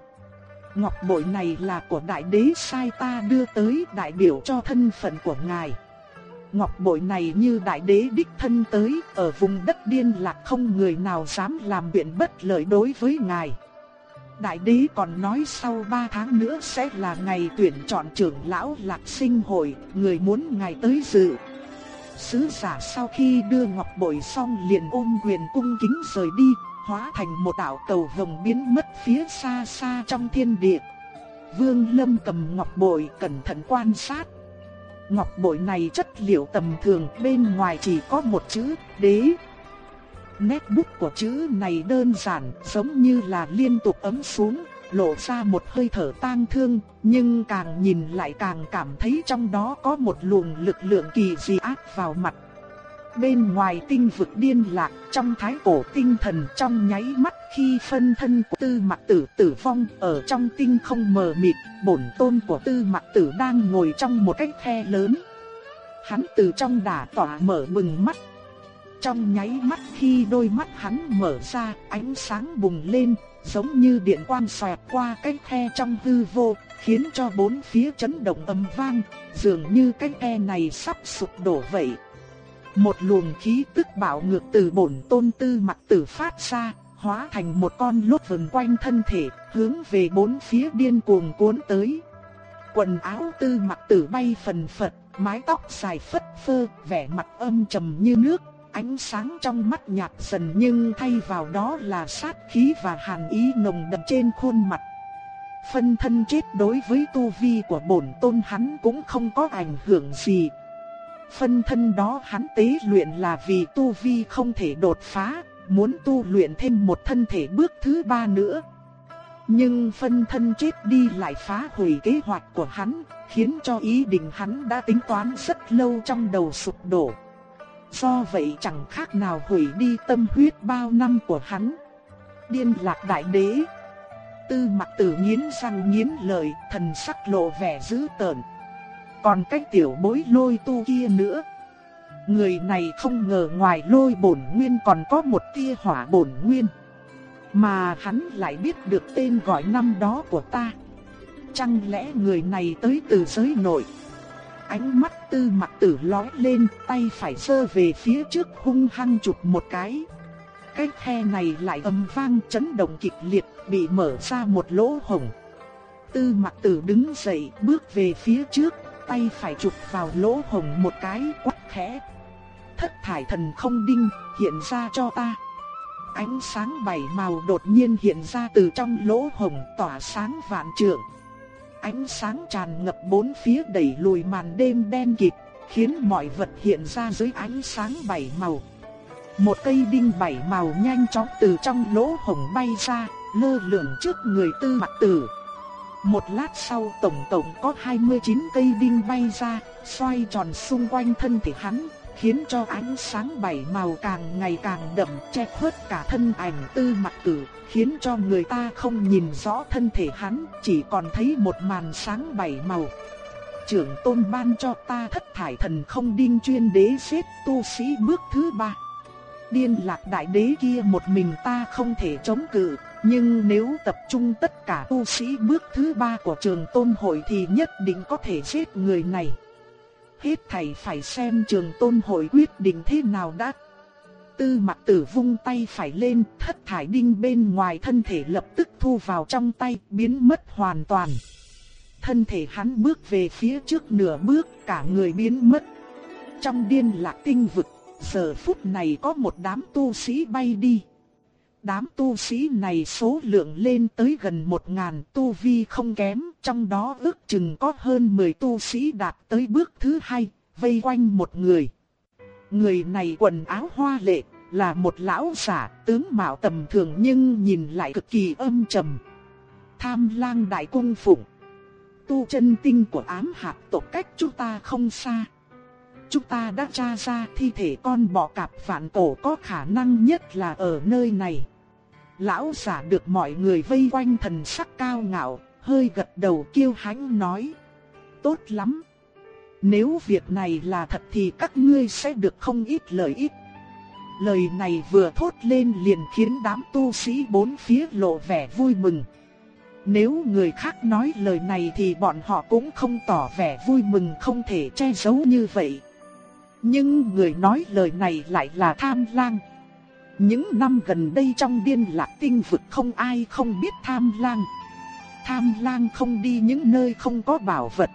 Ngọc bội này là của đại đế sai ta đưa tới đại biểu cho thân phận của ngài. Ngọc bội này như đại đế đích thân tới, ở vùng đất điên lạc không người nào dám làm biện bất lợi đối với ngài. Đại đế còn nói sau 3 tháng nữa sẽ là ngày tuyển chọn trưởng lão lạc sinh hội, người muốn ngài tới dự. Sứ giả sau khi đưa ngọc bội xong liền ôm quyền cung kính rời đi, hóa thành một đạo cầu vồng biến mất phía xa xa trong thiên địa. Vương Lâm cầm ngọc bội cẩn thận quan sát, Ngọc bội này chất liệu tầm thường bên ngoài chỉ có một chữ đế. Nét bút của chữ này đơn giản giống như là liên tục ấm xuống, lộ ra một hơi thở tang thương, nhưng càng nhìn lại càng cảm thấy trong đó có một luồng lực lượng kỳ dị áp vào mặt. Bên ngoài tinh vực điên lạc, trong thái cổ tinh thần trong nháy mắt khi phân thân của tư mặt tử tử vong ở trong tinh không mờ mịt, bổn tôn của tư mặt tử đang ngồi trong một cái khe lớn. Hắn từ trong đả tỏa mở bừng mắt. Trong nháy mắt khi đôi mắt hắn mở ra, ánh sáng bùng lên, giống như điện quang xoẹt qua cái khe trong hư vô, khiến cho bốn phía chấn động âm vang, dường như cái khe này sắp sụp đổ vậy. Một luồng khí tức bạo ngược từ bổn tôn tư mặt tử phát ra, hóa thành một con lốt vần quanh thân thể, hướng về bốn phía điên cuồng cuốn tới. Quần áo tư mặt tử bay phần phật, mái tóc dài phất phơ, vẻ mặt âm trầm như nước, ánh sáng trong mắt nhạt dần nhưng thay vào đó là sát khí và hàn ý nồng đậm trên khuôn mặt. Phân thân chết đối với tu vi của bổn tôn hắn cũng không có ảnh hưởng gì, Phân thân đó hắn tế luyện là vì tu vi không thể đột phá, muốn tu luyện thêm một thân thể bước thứ ba nữa. Nhưng phân thân chết đi lại phá hủy kế hoạch của hắn, khiến cho ý định hắn đã tính toán rất lâu trong đầu sụp đổ. Do vậy chẳng khác nào hủy đi tâm huyết bao năm của hắn. Điên lạc đại đế. Tư mặt tử nghiến răng nghiến lời thần sắc lộ vẻ dữ tợn. Còn cách tiểu bối lôi tu kia nữa. Người này không ngờ ngoài lôi bổn nguyên còn có một tia hỏa bổn nguyên. Mà hắn lại biết được tên gọi năm đó của ta. Chẳng lẽ người này tới từ giới nội? Ánh mắt tư mặt tử lói lên, tay phải sơ về phía trước hung hăng chụp một cái. Cái khe này lại âm vang chấn động kịch liệt, bị mở ra một lỗ hổng. Tư mặt tử đứng dậy, bước về phía trước, tay phải chụp vào lỗ hồng một cái quắc khẽ. Thất thải thần không đinh hiện ra cho ta. Ánh sáng bảy màu đột nhiên hiện ra từ trong lỗ hồng tỏa sáng vạn trượng. Ánh sáng tràn ngập bốn phía đẩy lùi màn đêm đen kịt, khiến mọi vật hiện ra dưới ánh sáng bảy màu. Một cây đinh bảy màu nhanh chóng từ trong lỗ hồng bay ra, lơ lửng trước người tư mặt tử. Một lát sau tổng tổng có 29 cây đinh bay ra, xoay tròn xung quanh thân thể hắn, khiến cho ánh sáng bảy màu càng ngày càng đậm che khuất cả thân ảnh tư mặt tử, khiến cho người ta không nhìn rõ thân thể hắn, chỉ còn thấy một màn sáng bảy màu. Trưởng tôn ban cho ta thất thải thần không đinh chuyên đế xếp tu sĩ bước thứ ba. Điên lạc đại đế kia một mình ta không thể chống cự, nhưng nếu tập trung tất cả tu sĩ bước thứ ba của trường tôn hội thì nhất định có thể giết người này. Hết thầy phải xem trường tôn hội quyết định thế nào đã. Tư mặt tử vung tay phải lên, thất thải đinh bên ngoài thân thể lập tức thu vào trong tay, biến mất hoàn toàn. Thân thể hắn bước về phía trước nửa bước, cả người biến mất. Trong điên lạc tinh vực, giờ phút này có một đám tu sĩ bay đi. Đám tu sĩ này số lượng lên tới gần một ngàn tu vi không kém, trong đó ước chừng có hơn 10 tu sĩ đạt tới bước thứ hai, vây quanh một người. Người này quần áo hoa lệ, là một lão giả, tướng mạo tầm thường nhưng nhìn lại cực kỳ âm trầm. Tham lang đại cung phụng. Tu chân tinh của ám hạt tộc cách chúng ta không xa. Chúng ta đã tra ra thi thể con bọ cạp vạn cổ có khả năng nhất là ở nơi này. Lão giả được mọi người vây quanh thần sắc cao ngạo, hơi gật đầu kiêu hãnh nói. Tốt lắm. Nếu việc này là thật thì các ngươi sẽ được không ít lợi ích. Lời này vừa thốt lên liền khiến đám tu sĩ bốn phía lộ vẻ vui mừng. Nếu người khác nói lời này thì bọn họ cũng không tỏ vẻ vui mừng không thể che giấu như vậy. Nhưng người nói lời này lại là tham lang. Những năm gần đây trong điên lạc tinh vực không ai không biết tham lang. Tham lang không đi những nơi không có bảo vật.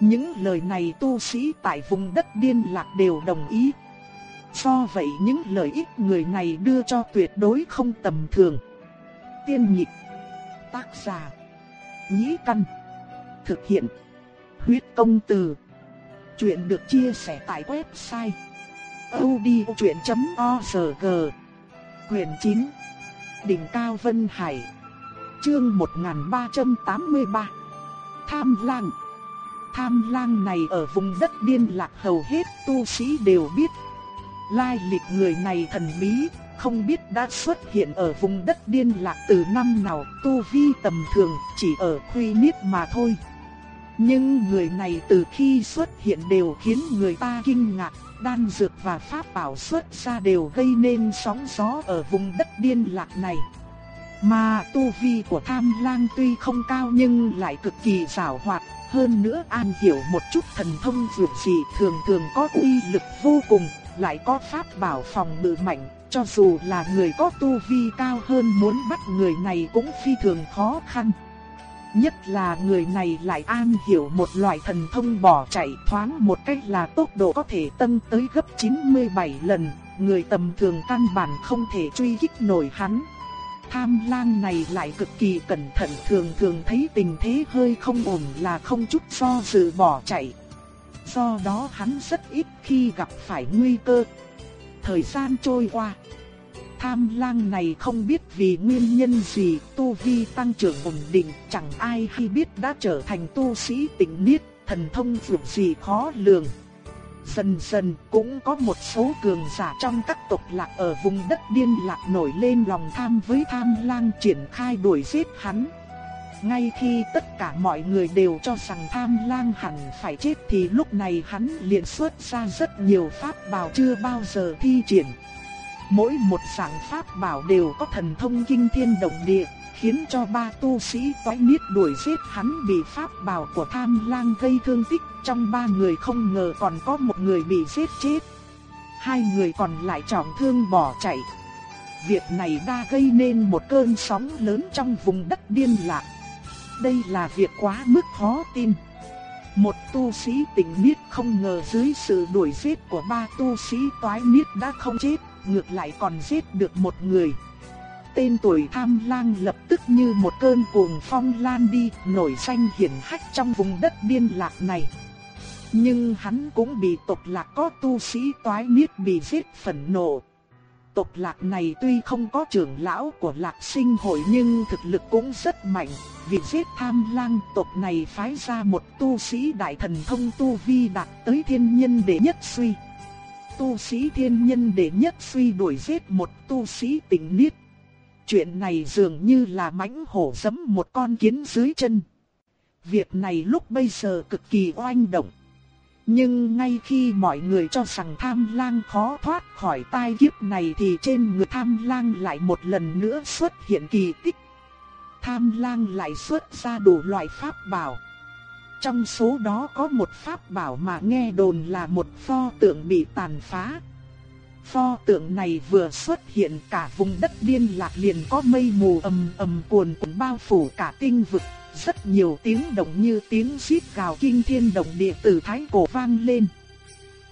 Những lời này tu sĩ tại vùng đất điên lạc đều đồng ý. Do vậy những lợi ích người này đưa cho tuyệt đối không tầm thường. Tiên nhịp Tác giả, Nhĩ Căn, Thực hiện, Huyết công từ Chuyện được chia sẻ tại website odchuyện.org Quyền 9 Đỉnh Cao Vân Hải Chương 1383 Tham lang. Tham lang này ở vùng đất điên lạc hầu hết tu sĩ đều biết. Lai lịch người này thần bí, không biết đã xuất hiện ở vùng đất điên lạc từ năm nào, tu vi tầm thường, chỉ ở khuy niết mà thôi. Nhưng người này từ khi xuất hiện đều khiến người ta kinh ngạc, đan dược và pháp bảo xuất ra đều gây nên sóng gió ở vùng đất điên lạc này. Mà tu vi của tham lang tuy không cao nhưng lại cực kỳ xảo hoạt, hơn nữa an hiểu một chút thần thông dược dị thường thường có uy lực vô cùng, lại có pháp bảo phòng ngự mạnh, cho dù là người có tu vi cao hơn muốn bắt người này cũng phi thường khó khăn. Nhất là người này lại an hiểu một loại thần thông bỏ chạy thoáng một cách là tốc độ có thể tăng tới gấp 97 lần, người tầm thường căn bản không thể truy kích nổi hắn. Tham lang này lại cực kỳ cẩn thận thường thường thấy tình thế hơi không ổn là không chút do dự bỏ chạy do đó hắn rất ít khi gặp phải nguy cơ. Thời gian trôi qua, tham lang này không biết vì nguyên nhân gì tu vi tăng trưởng ổn định, chẳng ai hay biết đã trở thành tu sĩ tịnh niết, thần thông dụng gì khó lường. Dần dần cũng có một số cường giả trong các tộc lạc ở vùng đất điên lạc nổi lên lòng tham với tham lang triển khai đuổi giết hắn. Ngay khi tất cả mọi người đều cho rằng tham lang hẳn phải chết thì lúc này hắn liền xuất ra rất nhiều pháp bảo chưa bao giờ thi triển. Mỗi một dạng pháp bảo đều có thần thông kinh thiên động địa, khiến cho ba tu sĩ toái niết đuổi giết hắn bị pháp bảo của tham lang gây thương tích. Trong ba người không ngờ còn có một người bị giết chết. Hai người còn lại trọng thương bỏ chạy. Việc này đã gây nên một cơn sóng lớn trong vùng đất điên lạc đây là việc quá mức khó tin. Một tu sĩ tỉnh niết không ngờ dưới sự đuổi giết của ba tu sĩ toái niết đã không chết, ngược lại còn giết được một người. Tên tuổi tham lang lập tức như một cơn cuồng phong lan đi, nổi danh hiển hách trong vùng đất điên lạc này. Nhưng hắn cũng bị tộc lạc có tu sĩ toái niết bị giết phẫn nộ, Tộc lạc này tuy không có trưởng lão của lạc sinh hội nhưng thực lực cũng rất mạnh. Vì giết tham lang tộc này phái ra một tu sĩ đại thần thông tu vi đạt tới thiên nhân đệ nhất suy. Tu sĩ thiên nhân đệ nhất suy đuổi giết một tu sĩ tình niết. Chuyện này dường như là mãnh hổ giẫm một con kiến dưới chân. Việc này lúc bây giờ cực kỳ oanh động. Nhưng ngay khi mọi người cho rằng tham lang khó thoát khỏi tai kiếp này thì trên người tham lang lại một lần nữa xuất hiện kỳ tích. Tham lang lại xuất ra đủ loại pháp bảo. Trong số đó có một pháp bảo mà nghe đồn là một pho tượng bị tàn phá. Pho tượng này vừa xuất hiện cả vùng đất điên lạc liền có mây mù ầm ầm cuồn cuộn bao phủ cả tinh vực. Rất nhiều tiếng động như tiếng xít gào kinh thiên động địa từ thái cổ vang lên.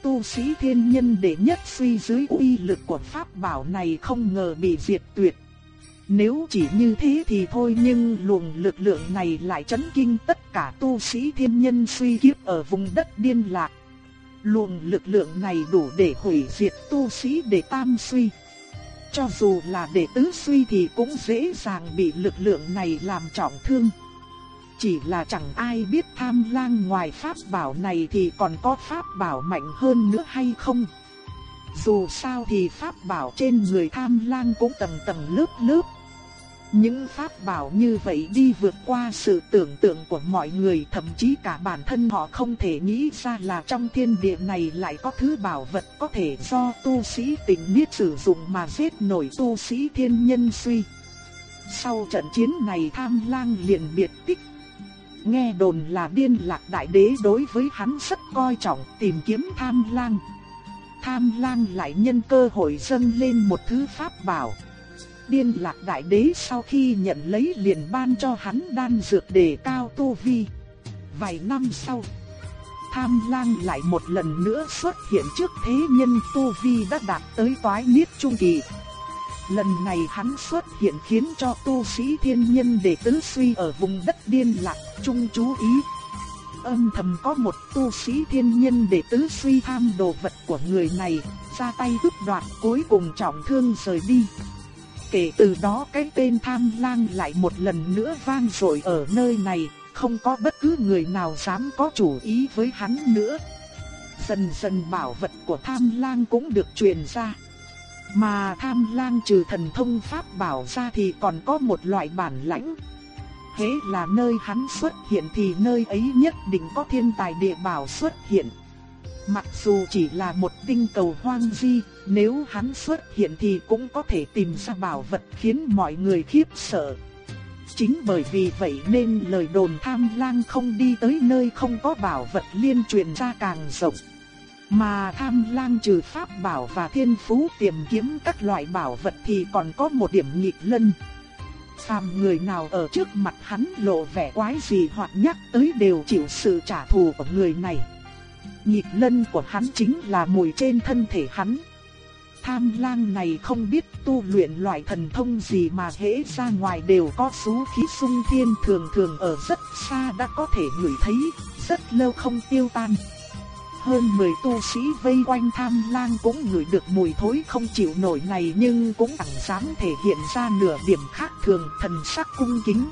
Tu sĩ thiên nhân đệ nhất suy dưới uy lực của pháp bảo này không ngờ bị diệt tuyệt. Nếu chỉ như thế thì thôi nhưng luồng lực lượng này lại chấn kinh tất cả tu sĩ thiên nhân suy kiếp ở vùng đất điên lạc. Luồng lực lượng này đủ để hủy diệt tu sĩ để tam suy. Cho dù là đệ tứ suy thì cũng dễ dàng bị lực lượng này làm trọng thương. Chỉ là chẳng ai biết tham lang ngoài pháp bảo này thì còn có pháp bảo mạnh hơn nữa hay không. Dù sao thì pháp bảo trên người tham lang cũng tầng tầng lớp lớp. Những pháp bảo như vậy đi vượt qua sự tưởng tượng của mọi người, thậm chí cả bản thân họ không thể nghĩ ra là trong thiên địa này lại có thứ bảo vật có thể do tu sĩ tình niết sử dụng mà giết nổi tu sĩ thiên nhân suy. Sau trận chiến này tham lang liền biệt tích. Nghe đồn là điên lạc đại đế đối với hắn rất coi trọng, tìm kiếm tham lang. Tham lang lại nhân cơ hội dâng lên một thứ pháp bảo điên lạc đại đế sau khi nhận lấy liền ban cho hắn đan dược để cao tu vi. Vài năm sau, tham lang lại một lần nữa xuất hiện trước thế nhân tu vi đã đạt tới toái niết trung kỳ. Lần này hắn xuất hiện khiến cho tu sĩ thiên nhân đệ tứ suy ở vùng đất điên lạc trung chú ý. Âm thầm có một tu sĩ thiên nhân đệ tứ suy tham đồ vật của người này, ra tay giúp đoạt cuối cùng trọng thương rời đi. Kể từ đó cái tên tham lang lại một lần nữa vang dội ở nơi này, không có bất cứ người nào dám có chủ ý với hắn nữa. Dần dần bảo vật của tham lang cũng được truyền ra. Mà tham lang trừ thần thông pháp bảo ra thì còn có một loại bản lãnh. Thế là nơi hắn xuất hiện thì nơi ấy nhất định có thiên tài địa bảo xuất hiện. Mặc dù chỉ là một tinh cầu hoang di, nếu hắn xuất hiện thì cũng có thể tìm ra bảo vật khiến mọi người khiếp sợ. Chính bởi vì vậy nên lời đồn tham lang không đi tới nơi không có bảo vật liên truyền ra càng rộng. Mà tham lang trừ pháp bảo và thiên phú tìm kiếm các loại bảo vật thì còn có một điểm nghịch lân. Phàm người nào ở trước mặt hắn lộ vẻ quái gì hoặc nhắc tới đều chịu sự trả thù của người này. Nhịp lân của hắn chính là mùi trên thân thể hắn. Tham lang này không biết tu luyện loại thần thông gì mà hễ ra ngoài đều có sú khí sung thiên thường thường ở rất xa đã có thể ngửi thấy, rất lâu không tiêu tan. Hơn 10 tu sĩ vây quanh tham lang cũng ngửi được mùi thối không chịu nổi này nhưng cũng chẳng dám thể hiện ra nửa điểm khác thường thần sắc cung kính.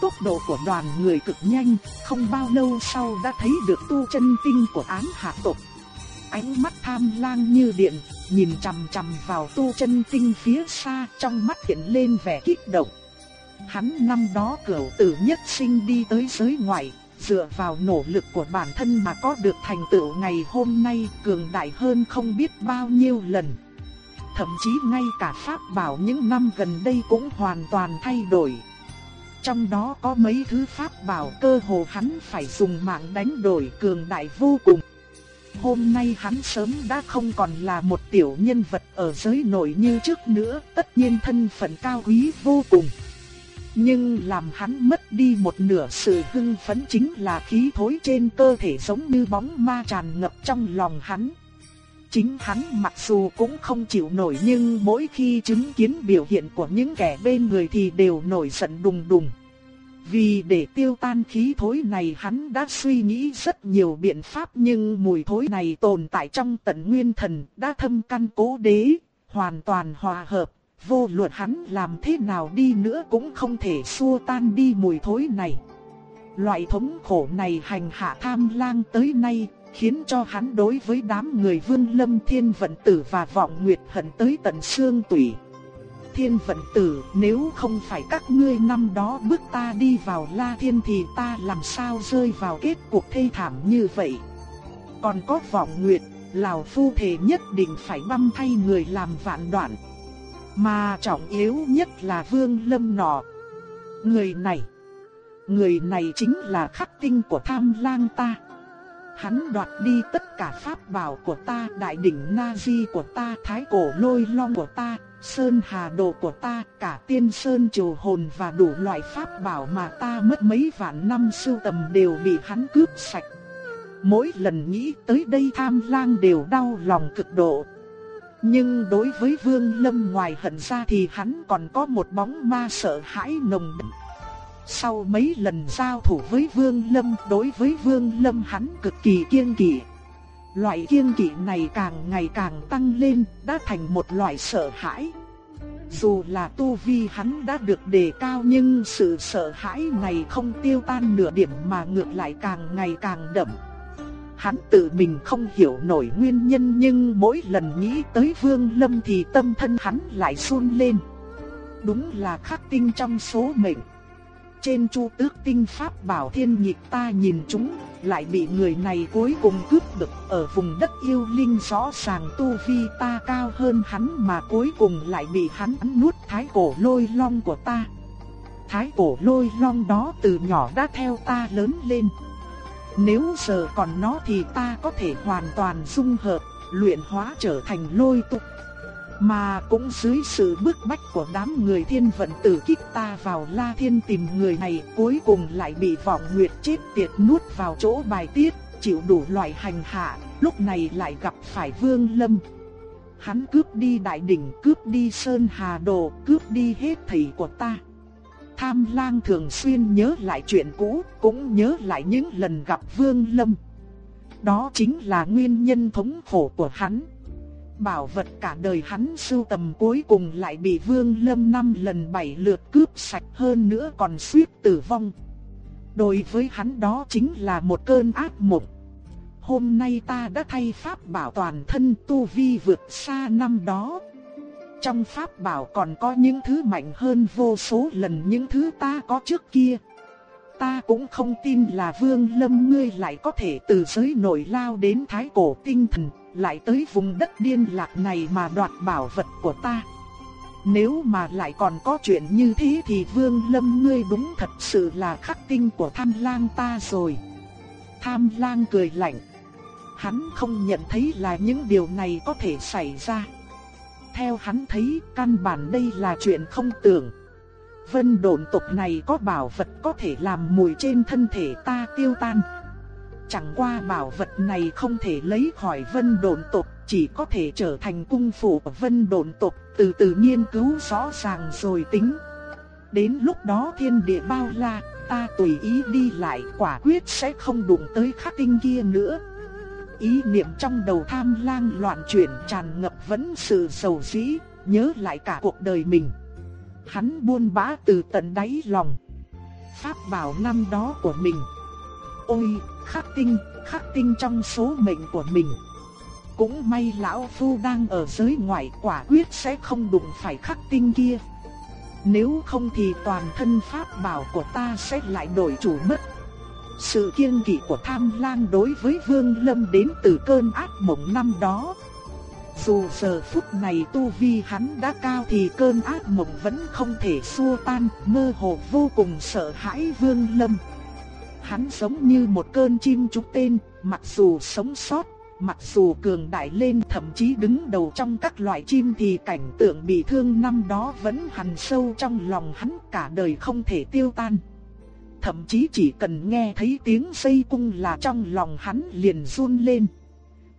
Tốc độ của đoàn người cực nhanh, không bao lâu sau đã thấy được tu chân tinh của án hạ tộc. Ánh mắt tham lang như điện, nhìn chằm chằm vào tu chân tinh phía xa trong mắt hiện lên vẻ kích động. Hắn năm đó cửu tử nhất sinh đi tới giới ngoại, dựa vào nỗ lực của bản thân mà có được thành tựu ngày hôm nay cường đại hơn không biết bao nhiêu lần. Thậm chí ngay cả pháp bảo những năm gần đây cũng hoàn toàn thay đổi. Trong đó có mấy thứ pháp bảo cơ hồ hắn phải dùng mạng đánh đổi cường đại vô cùng. Hôm nay hắn sớm đã không còn là một tiểu nhân vật ở giới nổi như trước nữa, tất nhiên thân phận cao quý vô cùng. Nhưng làm hắn mất đi một nửa sự hưng phấn chính là khí thối trên cơ thể giống như bóng ma tràn ngập trong lòng hắn. Chính hắn mặc dù cũng không chịu nổi nhưng mỗi khi chứng kiến biểu hiện của những kẻ bên người thì đều nổi giận đùng đùng. Vì để tiêu tan khí thối này hắn đã suy nghĩ rất nhiều biện pháp nhưng mùi thối này tồn tại trong tận nguyên thần đã thâm căn cố đế, hoàn toàn hòa hợp. Vô luận hắn làm thế nào đi nữa cũng không thể xua tan đi mùi thối này. Loại thống khổ này hành hạ tham lang tới nay, khiến cho hắn đối với đám người vương lâm thiên vận tử và vọng nguyệt hận tới tận xương tủy thiên vận tử, nếu không phải các ngươi năm đó bước ta đi vào La Thiên thì ta làm sao rơi vào kết cuộc thê thảm như vậy. Còn có vọng nguyệt, lão Phu thể nhất định phải băm thay người làm vạn đoạn. Mà trọng yếu nhất là Vương Lâm nọ. Người này, người này chính là khắc tinh của tham lang ta. Hắn đoạt đi tất cả pháp bảo của ta, đại đỉnh Na-di của ta, thái cổ lôi long của ta, sơn hà đồ của ta, cả tiên sơn triều hồn và đủ loại pháp bảo mà ta mất mấy vạn năm sưu tầm đều bị hắn cướp sạch. Mỗi lần nghĩ tới đây tham lang đều đau lòng cực độ. Nhưng đối với Vương Lâm ngoài hận ra thì hắn còn có một bóng ma sợ hãi nồng đậm. Sau mấy lần giao thủ với Vương Lâm, đối với Vương Lâm hắn cực kỳ kiên kỵ. Loại kiêng kỵ này càng ngày càng tăng lên, đã thành một loại sợ hãi. Dù là tu vi hắn đã được đề cao nhưng sự sợ hãi này không tiêu tan nửa điểm mà ngược lại càng ngày càng đậm. Hắn tự mình không hiểu nổi nguyên nhân nhưng mỗi lần nghĩ tới Vương Lâm thì tâm thân hắn lại run lên. Đúng là khắc tinh trong số mệnh. Trên chu tước tinh pháp bảo thiên nhịp ta nhìn chúng, lại bị người này cuối cùng cướp được ở vùng đất yêu linh rõ ràng tu vi ta cao hơn hắn mà cuối cùng lại bị hắn nuốt thái cổ lôi long của ta. Thái cổ lôi long đó từ nhỏ đã theo ta lớn lên. Nếu giờ còn nó thì ta có thể hoàn toàn dung hợp, luyện hóa trở thành lôi tục. Mà cũng dưới sự bức bách của đám người thiên vận tử kích ta vào La Thiên tìm người này cuối cùng lại bị vọng nguyệt chết tiệt nuốt vào chỗ bài tiết, chịu đủ loại hành hạ, lúc này lại gặp phải Vương Lâm. Hắn cướp đi đại đỉnh, cướp đi Sơn Hà Đồ, cướp đi hết thầy của ta. Tham lang thường xuyên nhớ lại chuyện cũ, cũng nhớ lại những lần gặp Vương Lâm. Đó chính là nguyên nhân thống khổ của hắn. Bảo vật cả đời hắn sưu tầm cuối cùng lại bị Vương Lâm năm lần bảy lượt cướp sạch hơn nữa còn suýt tử vong. Đối với hắn đó chính là một cơn ác mộng. Hôm nay ta đã thay pháp bảo toàn thân tu vi vượt xa năm đó. Trong pháp bảo còn có những thứ mạnh hơn vô số lần những thứ ta có trước kia. Ta cũng không tin là Vương Lâm ngươi lại có thể từ giới nội lao đến thái cổ tinh thần, lại tới vùng đất điên lạc này mà đoạt bảo vật của ta. Nếu mà lại còn có chuyện như thế thì Vương Lâm ngươi đúng thật sự là khắc tinh của tham lang ta rồi. Tham lang cười lạnh. Hắn không nhận thấy là những điều này có thể xảy ra theo hắn thấy, căn bản đây là chuyện không tưởng. Vân đồn tộc này có bảo vật có thể làm mùi trên thân thể ta tiêu tan. Chẳng qua bảo vật này không thể lấy khỏi vân đồn tộc, chỉ có thể trở thành cung phủ của vân đồn tộc, từ từ nghiên cứu rõ ràng rồi tính. Đến lúc đó thiên địa bao la, ta tùy ý đi lại quả quyết sẽ không đụng tới khắc tinh kia nữa. Ý niệm trong đầu tham lang loạn chuyển tràn ngập vẫn sự sầu dĩ, nhớ lại cả cuộc đời mình. Hắn buôn bã từ tận đáy lòng. Pháp bảo năm đó của mình. Ôi, khắc tinh, khắc tinh trong số mệnh của mình. Cũng may lão phu đang ở giới ngoại quả quyết sẽ không đụng phải khắc tinh kia. Nếu không thì toàn thân pháp bảo của ta sẽ lại đổi chủ mất. Sự kiên kỵ của tham lang đối với Vương Lâm đến từ cơn ác mộng năm đó. Dù giờ phút này tu vi hắn đã cao thì cơn ác mộng vẫn không thể xua tan, mơ hồ vô cùng sợ hãi Vương Lâm. Hắn giống như một cơn chim trúc tên, mặc dù sống sót, mặc dù cường đại lên thậm chí đứng đầu trong các loại chim thì cảnh tượng bị thương năm đó vẫn hằn sâu trong lòng hắn cả đời không thể tiêu tan thậm chí chỉ cần nghe thấy tiếng xây cung là trong lòng hắn liền run lên.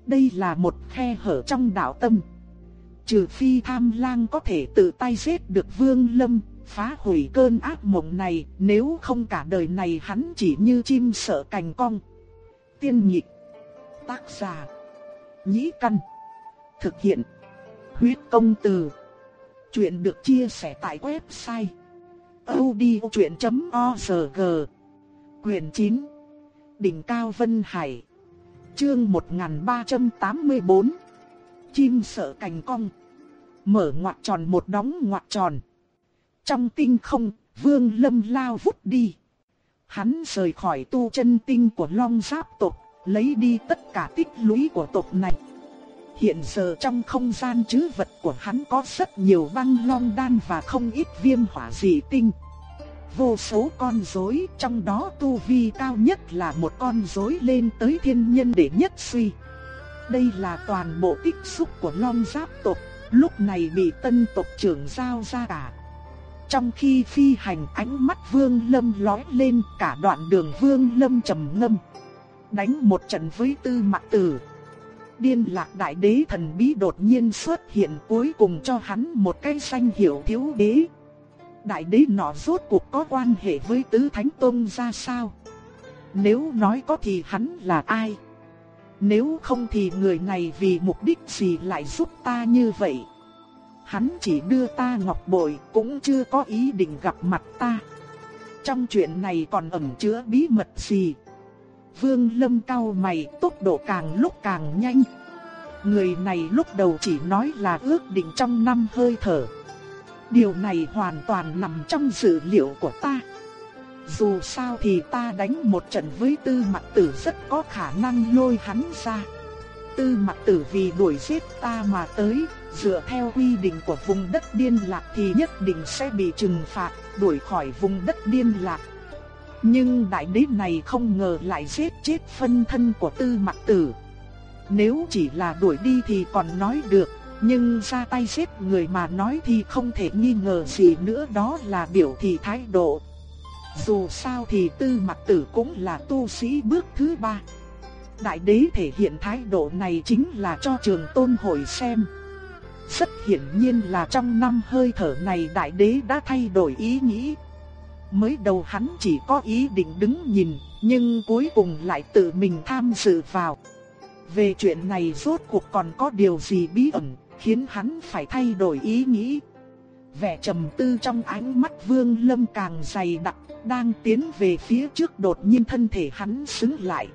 Đây là một khe hở trong đạo tâm. Trừ phi tham lang có thể tự tay giết được vương lâm, phá hủy cơn ác mộng này, nếu không cả đời này hắn chỉ như chim sợ cành cong. Tiên nhị tác giả, nhĩ căn, thực hiện, huyết công từ. Chuyện được chia sẻ tại website audiochuyện.org Quyền 9 Đỉnh Cao Vân Hải Chương 1384 Chim sợ cành cong Mở ngoặc tròn một đóng ngoặc tròn trong tinh không, vương lâm lao vút đi Hắn rời khỏi tu chân tinh của long giáp tộc Lấy đi tất cả tích lũy của tộc này Hiện giờ trong không gian chứ vật của hắn có rất nhiều băng long đan và không ít viêm hỏa dị tinh. vô số con rối, trong đó tu vi cao nhất là một con rối lên tới thiên nhân để nhất suy. Đây là toàn bộ tích xúc của Long Giáp tộc, lúc này bị tân tộc trưởng giao ra cả. Trong khi phi hành ánh mắt Vương Lâm lóe lên, cả đoạn đường Vương Lâm trầm ngâm. Đánh một trận với tư mặt tử. Điên lạc đại đế thần bí đột nhiên xuất hiện, cuối cùng cho hắn một cái danh hiệu thiếu đế. Đại đế nọ rốt cuộc có quan hệ với tứ thánh tôn ra sao? Nếu nói có thì hắn là ai? Nếu không thì người này vì mục đích gì lại giúp ta như vậy? Hắn chỉ đưa ta ngọc bội cũng chưa có ý định gặp mặt ta. Trong chuyện này còn ẩn chứa bí mật gì? Vương Lâm cao mày tốc độ càng lúc càng nhanh. Người này lúc đầu chỉ nói là ước định trong năm hơi thở. Điều này hoàn toàn nằm trong dự liệu của ta. Dù sao thì ta đánh một trận với tư mặt tử rất có khả năng lôi hắn ra. Tư mặt tử vì đuổi giết ta mà tới, dựa theo quy định của vùng đất điên lạc thì nhất định sẽ bị trừng phạt, đuổi khỏi vùng đất điên lạc. Nhưng đại đế này không ngờ lại giết chết phân thân của tư mặt tử. Nếu chỉ là đuổi đi thì còn nói được, nhưng ra tay giết người mà nói thì không thể nghi ngờ gì nữa đó là biểu thị thái độ. Dù sao thì tư mặt tử cũng là tu sĩ bước thứ ba. Đại đế thể hiện thái độ này chính là cho trường tôn hội xem. Rất hiển nhiên là trong năm hơi thở này đại đế đã thay đổi ý nghĩ. Mới đầu hắn chỉ có ý định đứng nhìn, nhưng cuối cùng lại tự mình tham dự vào. Về chuyện này rốt cuộc còn có điều gì bí ẩn, khiến hắn phải thay đổi ý nghĩ. Vẻ trầm tư trong ánh mắt Vương Lâm càng dày đặc, đang tiến về phía trước đột nhiên thân thể hắn sững lại.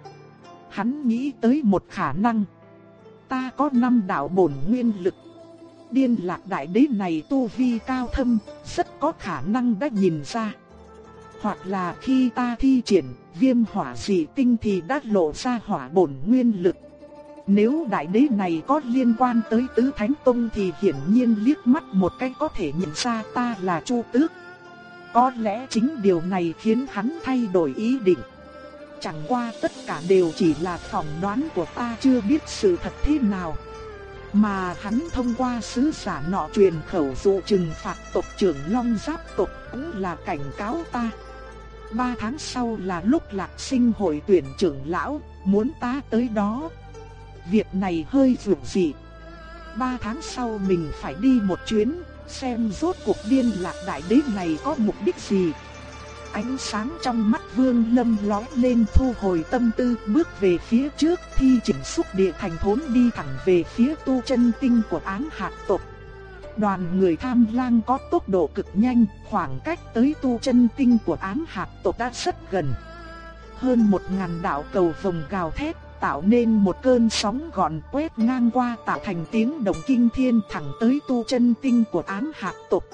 Hắn nghĩ tới một khả năng. Ta có năm đạo bổn nguyên lực. Điên lạc đại đế này tu vi cao thâm, rất có khả năng đã nhìn ra. Hoặc là khi ta thi triển viêm hỏa dị tinh thì đã lộ ra hỏa bổn nguyên lực. Nếu đại đế này có liên quan tới tứ thánh tông thì hiển nhiên liếc mắt một cái có thể nhận ra ta là Chu Tước. Có lẽ chính điều này khiến hắn thay đổi ý định. Chẳng qua tất cả đều chỉ là phỏng đoán của ta chưa biết sự thật thế nào. Mà hắn thông qua sứ giả nọ truyền khẩu dụ trừng phạt tộc trưởng Long Giáp tộc cũng là cảnh cáo ta. Ba tháng sau là lúc lạc sinh hội tuyển trưởng lão, muốn ta tới đó. Việc này hơi vượt dị. Ba tháng sau mình phải đi một chuyến, xem rốt cuộc điên lạc đại đế này có mục đích gì. Ánh sáng trong mắt vương lâm lói lên thu hồi tâm tư bước về phía trước thi chỉnh xúc địa thành thốn đi thẳng về phía tu chân tinh của án hạt tộc. Đoàn người tham lang có tốc độ cực nhanh, khoảng cách tới tu chân tinh của án hạt tộc đã rất gần. Hơn một ngàn đạo cầu vồng gào thét tạo nên một cơn sóng gọn quét ngang qua tạo thành tiếng động kinh thiên thẳng tới tu chân tinh của án hạt tộc.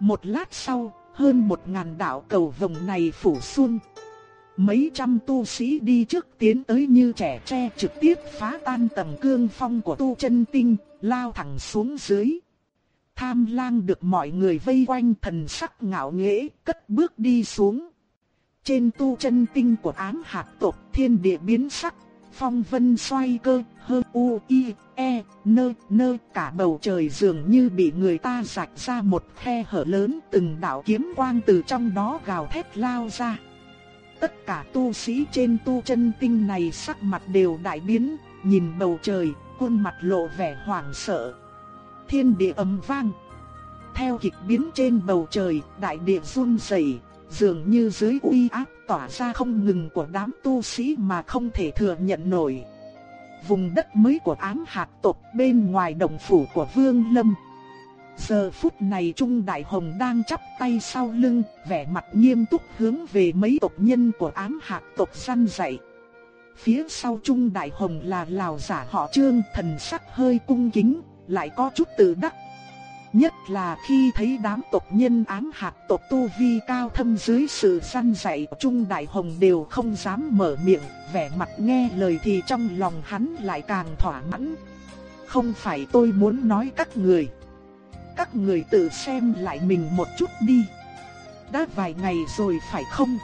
Một lát sau, hơn một ngàn đạo cầu vồng này phủ xuân. Mấy trăm tu sĩ đi trước tiến tới như trẻ tre trực tiếp phá tan tầng cương phong của tu chân tinh, lao thẳng xuống dưới. Tham lang được mọi người vây quanh thần sắc ngạo nghễ, cất bước đi xuống. Trên tu chân tinh của ám hạt tộc thiên địa biến sắc, phong vân xoay cơ, hơ u i e nơ nơ cả bầu trời dường như bị người ta rạch ra một khe hở lớn từng đạo kiếm quang từ trong đó gào thét lao ra. Tất cả tu sĩ trên tu chân tinh này sắc mặt đều đại biến, nhìn bầu trời, khuôn mặt lộ vẻ hoảng sợ. Thiên địa ầm vang. Theo kịch biến trên bầu trời, đại địa run rẩy, dường như dưới uy áp tỏa ra không ngừng của đám tu sĩ mà không thể thừa nhận nổi. Vùng đất mới của ám hạt tộc bên ngoài đồng phủ của Vương Lâm. Giờ phút này Trung Đại Hồng đang chắp tay sau lưng, vẻ mặt nghiêm túc hướng về mấy tộc nhân của ám hạt tộc săn dạy. Phía sau Trung Đại Hồng là lào giả họ trương thần sắc hơi cung kính, lại có chút tự đắc Nhất là khi thấy đám tộc nhân ám hạt tộc tu vi cao thâm dưới sự săn dạy Trung Đại Hồng đều không dám mở miệng, vẻ mặt nghe lời thì trong lòng hắn lại càng thỏa mãn. Không phải tôi muốn nói các người. Các người tự xem lại mình một chút đi. đã vài ngày rồi phải không?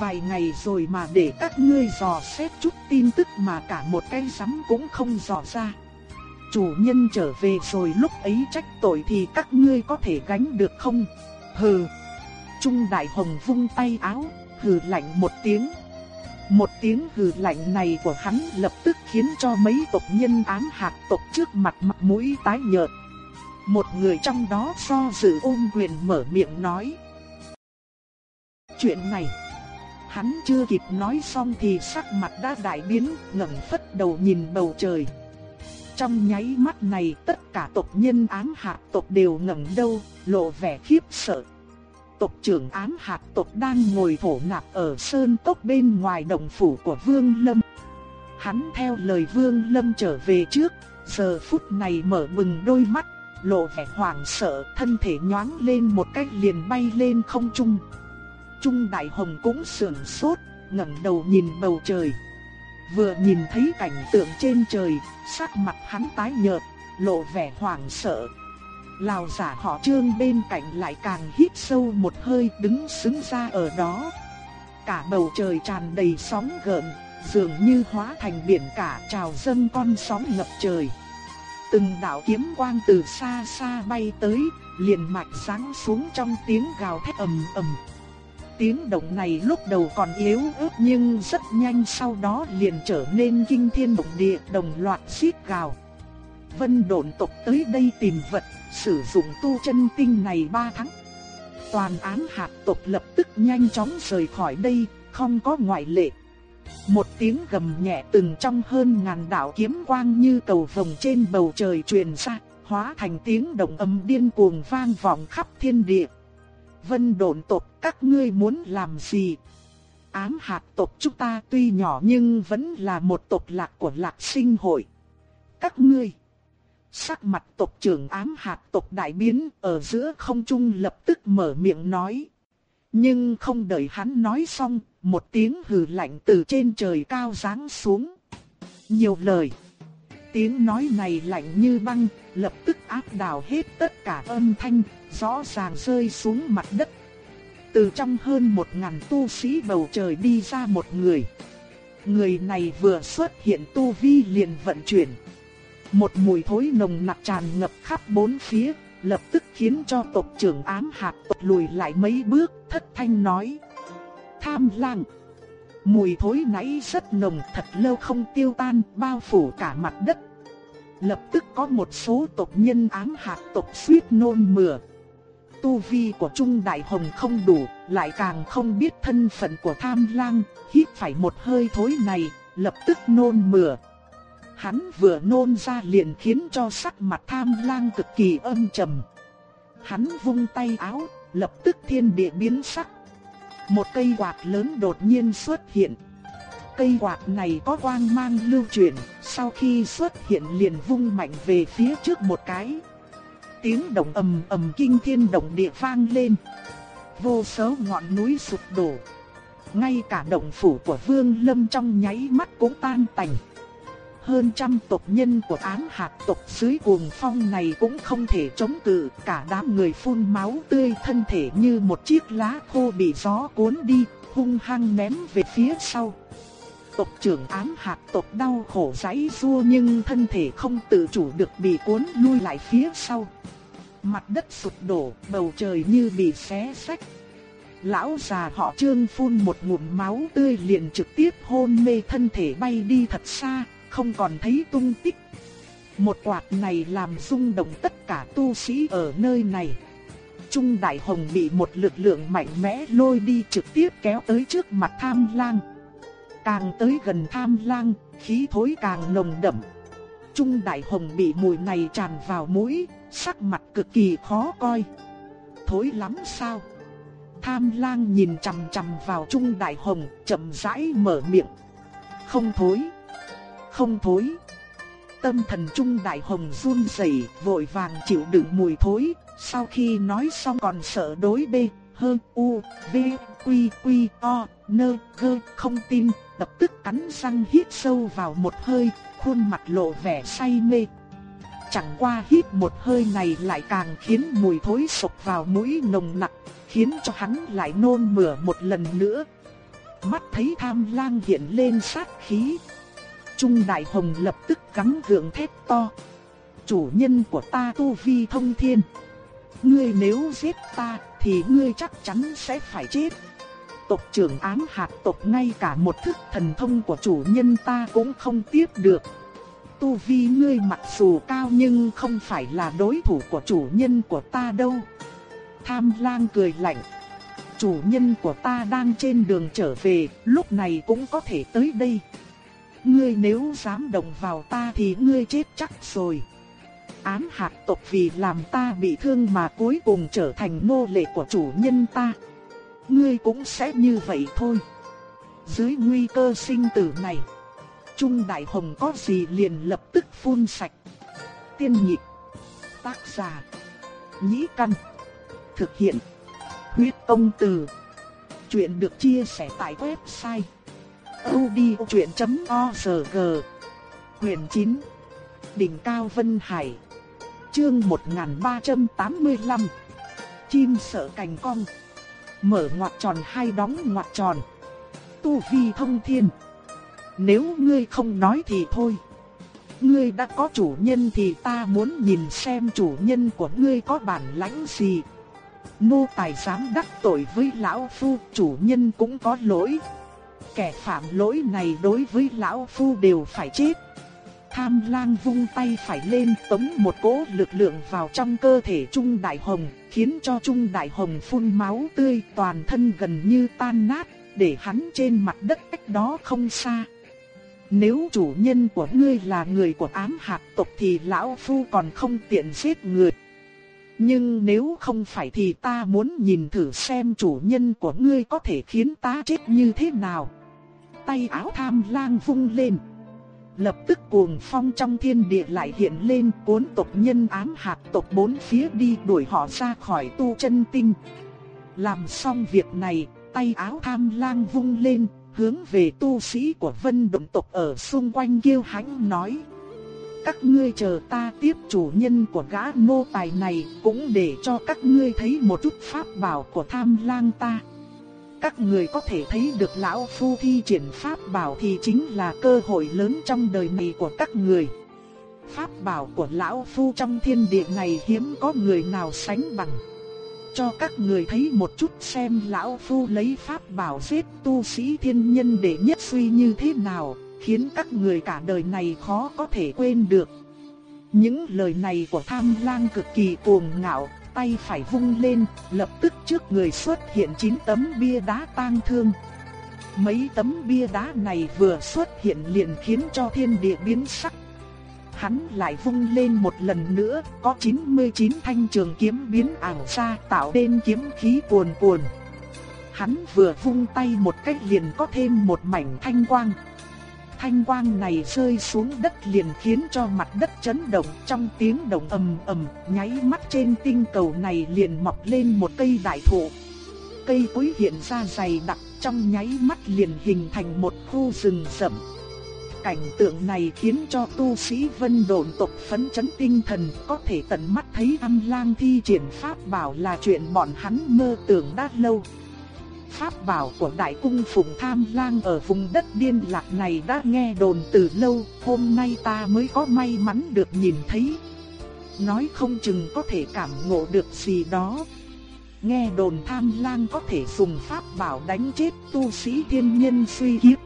Vài ngày rồi mà để các ngươi dò xét chút tin tức mà cả một cái rắm cũng không dò ra. Chủ nhân trở về rồi lúc ấy trách tội thì các ngươi có thể gánh được không? Hừ. Trung Đại Hồng vung tay áo, hừ lạnh một tiếng. Một tiếng hừ lạnh này của hắn lập tức khiến cho mấy tộc nhân ám hạt tộc trước mặt mặt mũi tái nhợt. Một người trong đó do dự ôm quyền mở miệng nói. Chuyện này, hắn chưa kịp nói xong thì sắc mặt đã đại biến, ngẩng phất đầu nhìn bầu trời. Trong nháy mắt này tất cả tộc nhân ám hạt tộc đều ngẩng đầu, lộ vẻ khiếp sợ. Tộc trưởng ám hạt tộc đang ngồi thổ nạp ở sơn tốc bên ngoài động phủ của Vương Lâm. Hắn theo lời Vương Lâm trở về trước, giờ phút này mở bừng đôi mắt, lộ vẻ hoảng sợ, thân thể nhoáng lên một cách liền bay lên không trung. Trung Đại Hồng cũng sườn sốt, ngẩng đầu nhìn bầu trời. Vừa nhìn thấy cảnh tượng trên trời, sắc mặt hắn tái nhợt, lộ vẻ hoảng sợ. Lào giả họ trương bên cạnh lại càng hít sâu một hơi đứng xứng ra ở đó. Cả bầu trời tràn đầy sóng gợn, dường như hóa thành biển cả trào dâng con sóng ngập trời. Từng đạo kiếm quang từ xa xa bay tới, liền mạch sáng xuống trong tiếng gào thét ầm ầm. Tiếng động này lúc đầu còn yếu ớt nhưng rất nhanh sau đó liền trở nên kinh thiên động địa đồng loạt xít gào. Vân độn tộc tới đây tìm vật, sử dụng tu chân tinh này ba tháng. Toàn án hạt tộc lập tức nhanh chóng rời khỏi đây, không có ngoại lệ. Một tiếng gầm nhẹ từng trong hơn ngàn đạo kiếm quang như cầu vồng trên bầu trời truyền ra, hóa thành tiếng động âm điên cuồng vang vọng khắp thiên địa. Vân độn tộc các ngươi muốn làm gì? Ám hạt tộc chúng ta tuy nhỏ nhưng vẫn là một tộc lạc của lạc sinh hội. Các ngươi Sắc mặt tộc trưởng ám hạt tộc đại biến ở giữa không trung lập tức mở miệng nói. Nhưng không đợi hắn nói xong, một tiếng hừ lạnh từ trên trời cao giáng xuống. Nhiều lời. Tiếng nói này lạnh như băng, lập tức áp đảo hết tất cả âm thanh, rõ ràng rơi xuống mặt đất. Từ trong hơn một ngàn tu sĩ bầu trời đi ra một người. Người này vừa xuất hiện tu vi liền vận chuyển. Một mùi thối nồng nặc tràn ngập khắp bốn phía, lập tức khiến cho tộc trưởng ám hạt tộc lùi lại mấy bước, thất thanh nói. Tham lang. Mùi thối nãy rất nồng thật lâu không tiêu tan, bao phủ cả mặt đất. Lập tức có một số tộc nhân ám hạt tộc suýt nôn mửa. Tu vi của Trung Đại Hồng không đủ, lại càng không biết thân phận của tham lang, hít phải một hơi thối này, lập tức nôn mửa. Hắn vừa nôn ra liền khiến cho sắc mặt tham lang cực kỳ âm trầm. Hắn vung tay áo, lập tức thiên địa biến sắc. Một cây quạt lớn đột nhiên xuất hiện. Cây quạt này có quang mang lưu chuyển, sau khi xuất hiện liền vung mạnh về phía trước một cái. Tiếng động ầm ầm kinh thiên động địa vang lên. Vô số ngọn núi sụp đổ. Ngay cả động phủ của Vương Lâm trong nháy mắt cũng tan tành hơn trăm tộc nhân của án hạt tộc dưới cuồng phong này cũng không thể chống cự, cả đám người phun máu tươi thân thể như một chiếc lá khô bị gió cuốn đi, hung hăng ném về phía sau. Tộc trưởng án hạt tộc đau khổ giãy giụa nhưng thân thể không tự chủ được bị cuốn lui lại phía sau. Mặt đất sụp đổ, bầu trời như bị xé sách. Lão già họ Trương phun một ngụm máu tươi liền trực tiếp hôn mê thân thể bay đi thật xa, không còn thấy tung tích. Một quạt này làm rung động tất cả tu sĩ ở nơi này. Trung Đại Hồng bị một lực lượng mạnh mẽ lôi đi trực tiếp kéo tới trước mặt tham lang. Càng tới gần tham lang, khí thối càng nồng đậm. Trung Đại Hồng bị mùi này tràn vào mũi, sắc mặt cực kỳ khó coi. Thối lắm sao? Tham lang nhìn chằm chằm vào Trung Đại Hồng, chậm rãi mở miệng. Không thối không thối. Tâm thần trung đại hồng run rẩy, vội vàng chịu đựng mùi thối, sau khi nói xong còn sợ đối bê, hơn u, v, quy, quy, o, nơ, gơ, không tin, lập tức cắn răng hít sâu vào một hơi, khuôn mặt lộ vẻ say mê. Chẳng qua hít một hơi này lại càng khiến mùi thối sộc vào mũi nồng nặc, khiến cho hắn lại nôn mửa một lần nữa. Mắt thấy tham lang hiện lên sát khí. Trung Đại Hồng lập tức gắng gượng thét to. Chủ nhân của ta tu vi thông thiên. Ngươi nếu giết ta thì ngươi chắc chắn sẽ phải chết. Tộc trưởng ám hạt tộc ngay cả một thức thần thông của chủ nhân ta cũng không tiếp được. Tu vi ngươi mặc dù cao nhưng không phải là đối thủ của chủ nhân của ta đâu. Tham lang cười lạnh. Chủ nhân của ta đang trên đường trở về, lúc này cũng có thể tới đây. Ngươi nếu dám động vào ta thì ngươi chết chắc rồi. Ám hạt tộc vì làm ta bị thương mà cuối cùng trở thành nô lệ của chủ nhân ta. Ngươi cũng sẽ như vậy thôi. Dưới nguy cơ sinh tử này, Trung Đại Hồng có gì liền lập tức phun sạch. Tiên nhị tác giả, nhĩ căn, thực hiện, huyết công từ. Chuyện được chia sẻ tại website odchuyện.org Quyền 9 Đỉnh Cao Vân Hải, Chương 1385 Chim sợ cành cong, Mở ngoặt tròn hay đóng ngoặt tròn, Tu vi thông thiên. Nếu ngươi không nói thì thôi, Ngươi đã có chủ nhân thì ta muốn nhìn xem chủ nhân của ngươi có bản lãnh gì. Nô tài dám đắc tội với lão phu, chủ nhân cũng có lỗi. Kẻ phạm lỗi này đối với lão phu đều phải chết Tham lang vung tay phải lên tống một cỗ lực lượng vào trong cơ thể Trung Đại Hồng, khiến cho Trung Đại Hồng phun máu tươi toàn thân gần như tan nát, để hắn trên mặt đất cách đó không xa. Nếu chủ nhân của ngươi là người của ám hạt tộc thì lão phu còn không tiện giết người. Nhưng nếu không phải thì ta muốn nhìn thử xem chủ nhân của ngươi có thể khiến ta chết như thế nào. Tay áo tham lang vung lên. Lập tức cuồng phong trong thiên địa lại hiện lên cuốn tộc nhân ám hạt tộc bốn phía đi đuổi họ ra khỏi tu chân tinh. Làm xong việc này, tay áo tham lang vung lên, hướng về tu sĩ của vân động tộc ở xung quanh kêu hãnh nói. Các ngươi chờ ta tiếp chủ nhân của gã nô tài này cũng để cho các ngươi thấy một chút pháp bảo của tham lang ta các người có thể thấy được lão phu thi triển pháp bảo thì chính là cơ hội lớn trong đời này của các người. Pháp bảo của lão phu trong thiên địa này hiếm có người nào sánh bằng. Cho các người thấy một chút xem lão phu lấy pháp bảo giết tu sĩ thiên nhân để nhất suy như thế nào, khiến các người cả đời này khó có thể quên được. Những lời này của tham lang cực kỳ cuồng ngạo, tay phải vung lên, lập tức trước người xuất hiện chín tấm bia đá tang thương. Mấy tấm bia đá này vừa xuất hiện liền khiến cho thiên địa biến sắc. Hắn lại vung lên một lần nữa, có 99 thanh trường kiếm biến ảo ra tạo nên kiếm khí cuồn cuồn. Hắn vừa vung tay một cách liền có thêm một mảnh thanh quang thanh quang này rơi xuống đất liền khiến cho mặt đất chấn động trong tiếng động ầm ầm, nháy mắt trên tinh cầu này liền mọc lên một cây đại thụ. Cây cối hiện ra dày đặc, trong nháy mắt liền hình thành một khu rừng rậm. Cảnh tượng này khiến cho tu sĩ vân đồn tộc phấn chấn tinh thần có thể tận mắt thấy âm lang thi triển pháp bảo là chuyện bọn hắn mơ tưởng đã lâu pháp bảo của đại cung phụng tham lang ở vùng đất điên lạc này đã nghe đồn từ lâu, hôm nay ta mới có may mắn được nhìn thấy. Nói không chừng có thể cảm ngộ được gì đó. Nghe đồn tham lang có thể dùng pháp bảo đánh chết tu sĩ thiên nhân suy kiếp.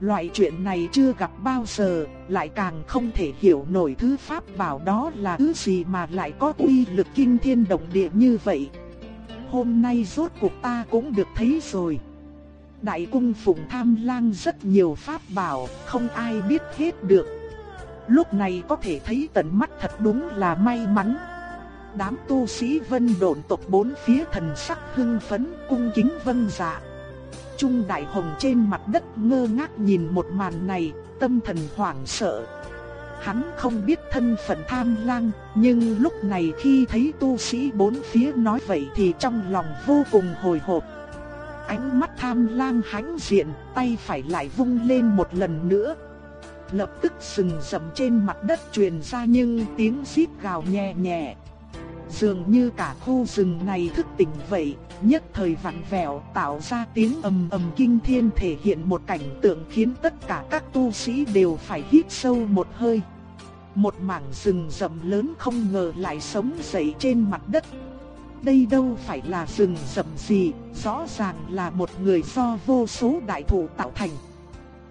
Loại chuyện này chưa gặp bao giờ, lại càng không thể hiểu nổi thứ pháp bảo đó là thứ gì mà lại có uy lực kinh thiên động địa như vậy hôm nay rốt cuộc ta cũng được thấy rồi. Đại cung phụng tham lang rất nhiều pháp bảo, không ai biết hết được. Lúc này có thể thấy tận mắt thật đúng là may mắn. Đám tu sĩ vân độn tộc bốn phía thần sắc hưng phấn cung kính vân dạ. Trung Đại Hồng trên mặt đất ngơ ngác nhìn một màn này, tâm thần hoảng sợ, Hắn không biết thân phận tham lang, nhưng lúc này khi thấy tu sĩ bốn phía nói vậy thì trong lòng vô cùng hồi hộp. Ánh mắt tham lang hãnh diện, tay phải lại vung lên một lần nữa. Lập tức sừng sầm trên mặt đất truyền ra nhưng tiếng xít gào nhẹ nhẹ dường như cả khu rừng này thức tỉnh vậy, nhất thời vặn vẹo tạo ra tiếng ầm ầm kinh thiên thể hiện một cảnh tượng khiến tất cả các tu sĩ đều phải hít sâu một hơi. Một mảng rừng rậm lớn không ngờ lại sống dậy trên mặt đất. Đây đâu phải là rừng rậm gì, rõ ràng là một người do vô số đại thụ tạo thành.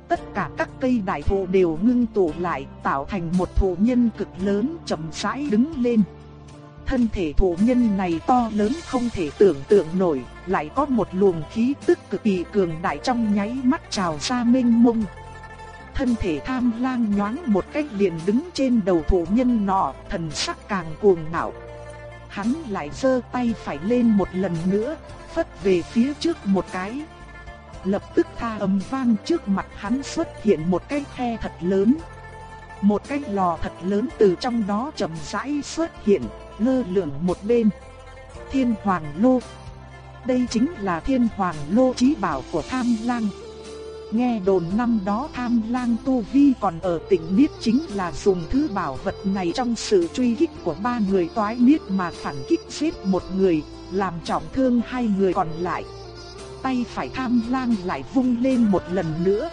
Tất cả các cây đại thụ đều ngưng tụ lại tạo thành một thụ nhân cực lớn chậm rãi đứng lên thân thể thụ nhân này to lớn không thể tưởng tượng nổi, lại có một luồng khí tức cực kỳ cường đại trong nháy mắt trào ra mênh mông. Thân thể tham lang nhoáng một cách liền đứng trên đầu thụ nhân nọ, thần sắc càng cuồng ngạo. Hắn lại giơ tay phải lên một lần nữa, phất về phía trước một cái. Lập tức tha âm vang trước mặt hắn xuất hiện một cái khe thật lớn. Một cái lò thật lớn từ trong đó chậm rãi xuất hiện, lơ lửng một bên. Thiên Hoàng Lô Đây chính là Thiên Hoàng Lô trí bảo của Tham Lang. Nghe đồn năm đó Tham Lang Tu Vi còn ở tỉnh Niết chính là dùng thứ bảo vật này trong sự truy kích của ba người toái Niết mà phản kích giết một người, làm trọng thương hai người còn lại. Tay phải Tham Lang lại vung lên một lần nữa.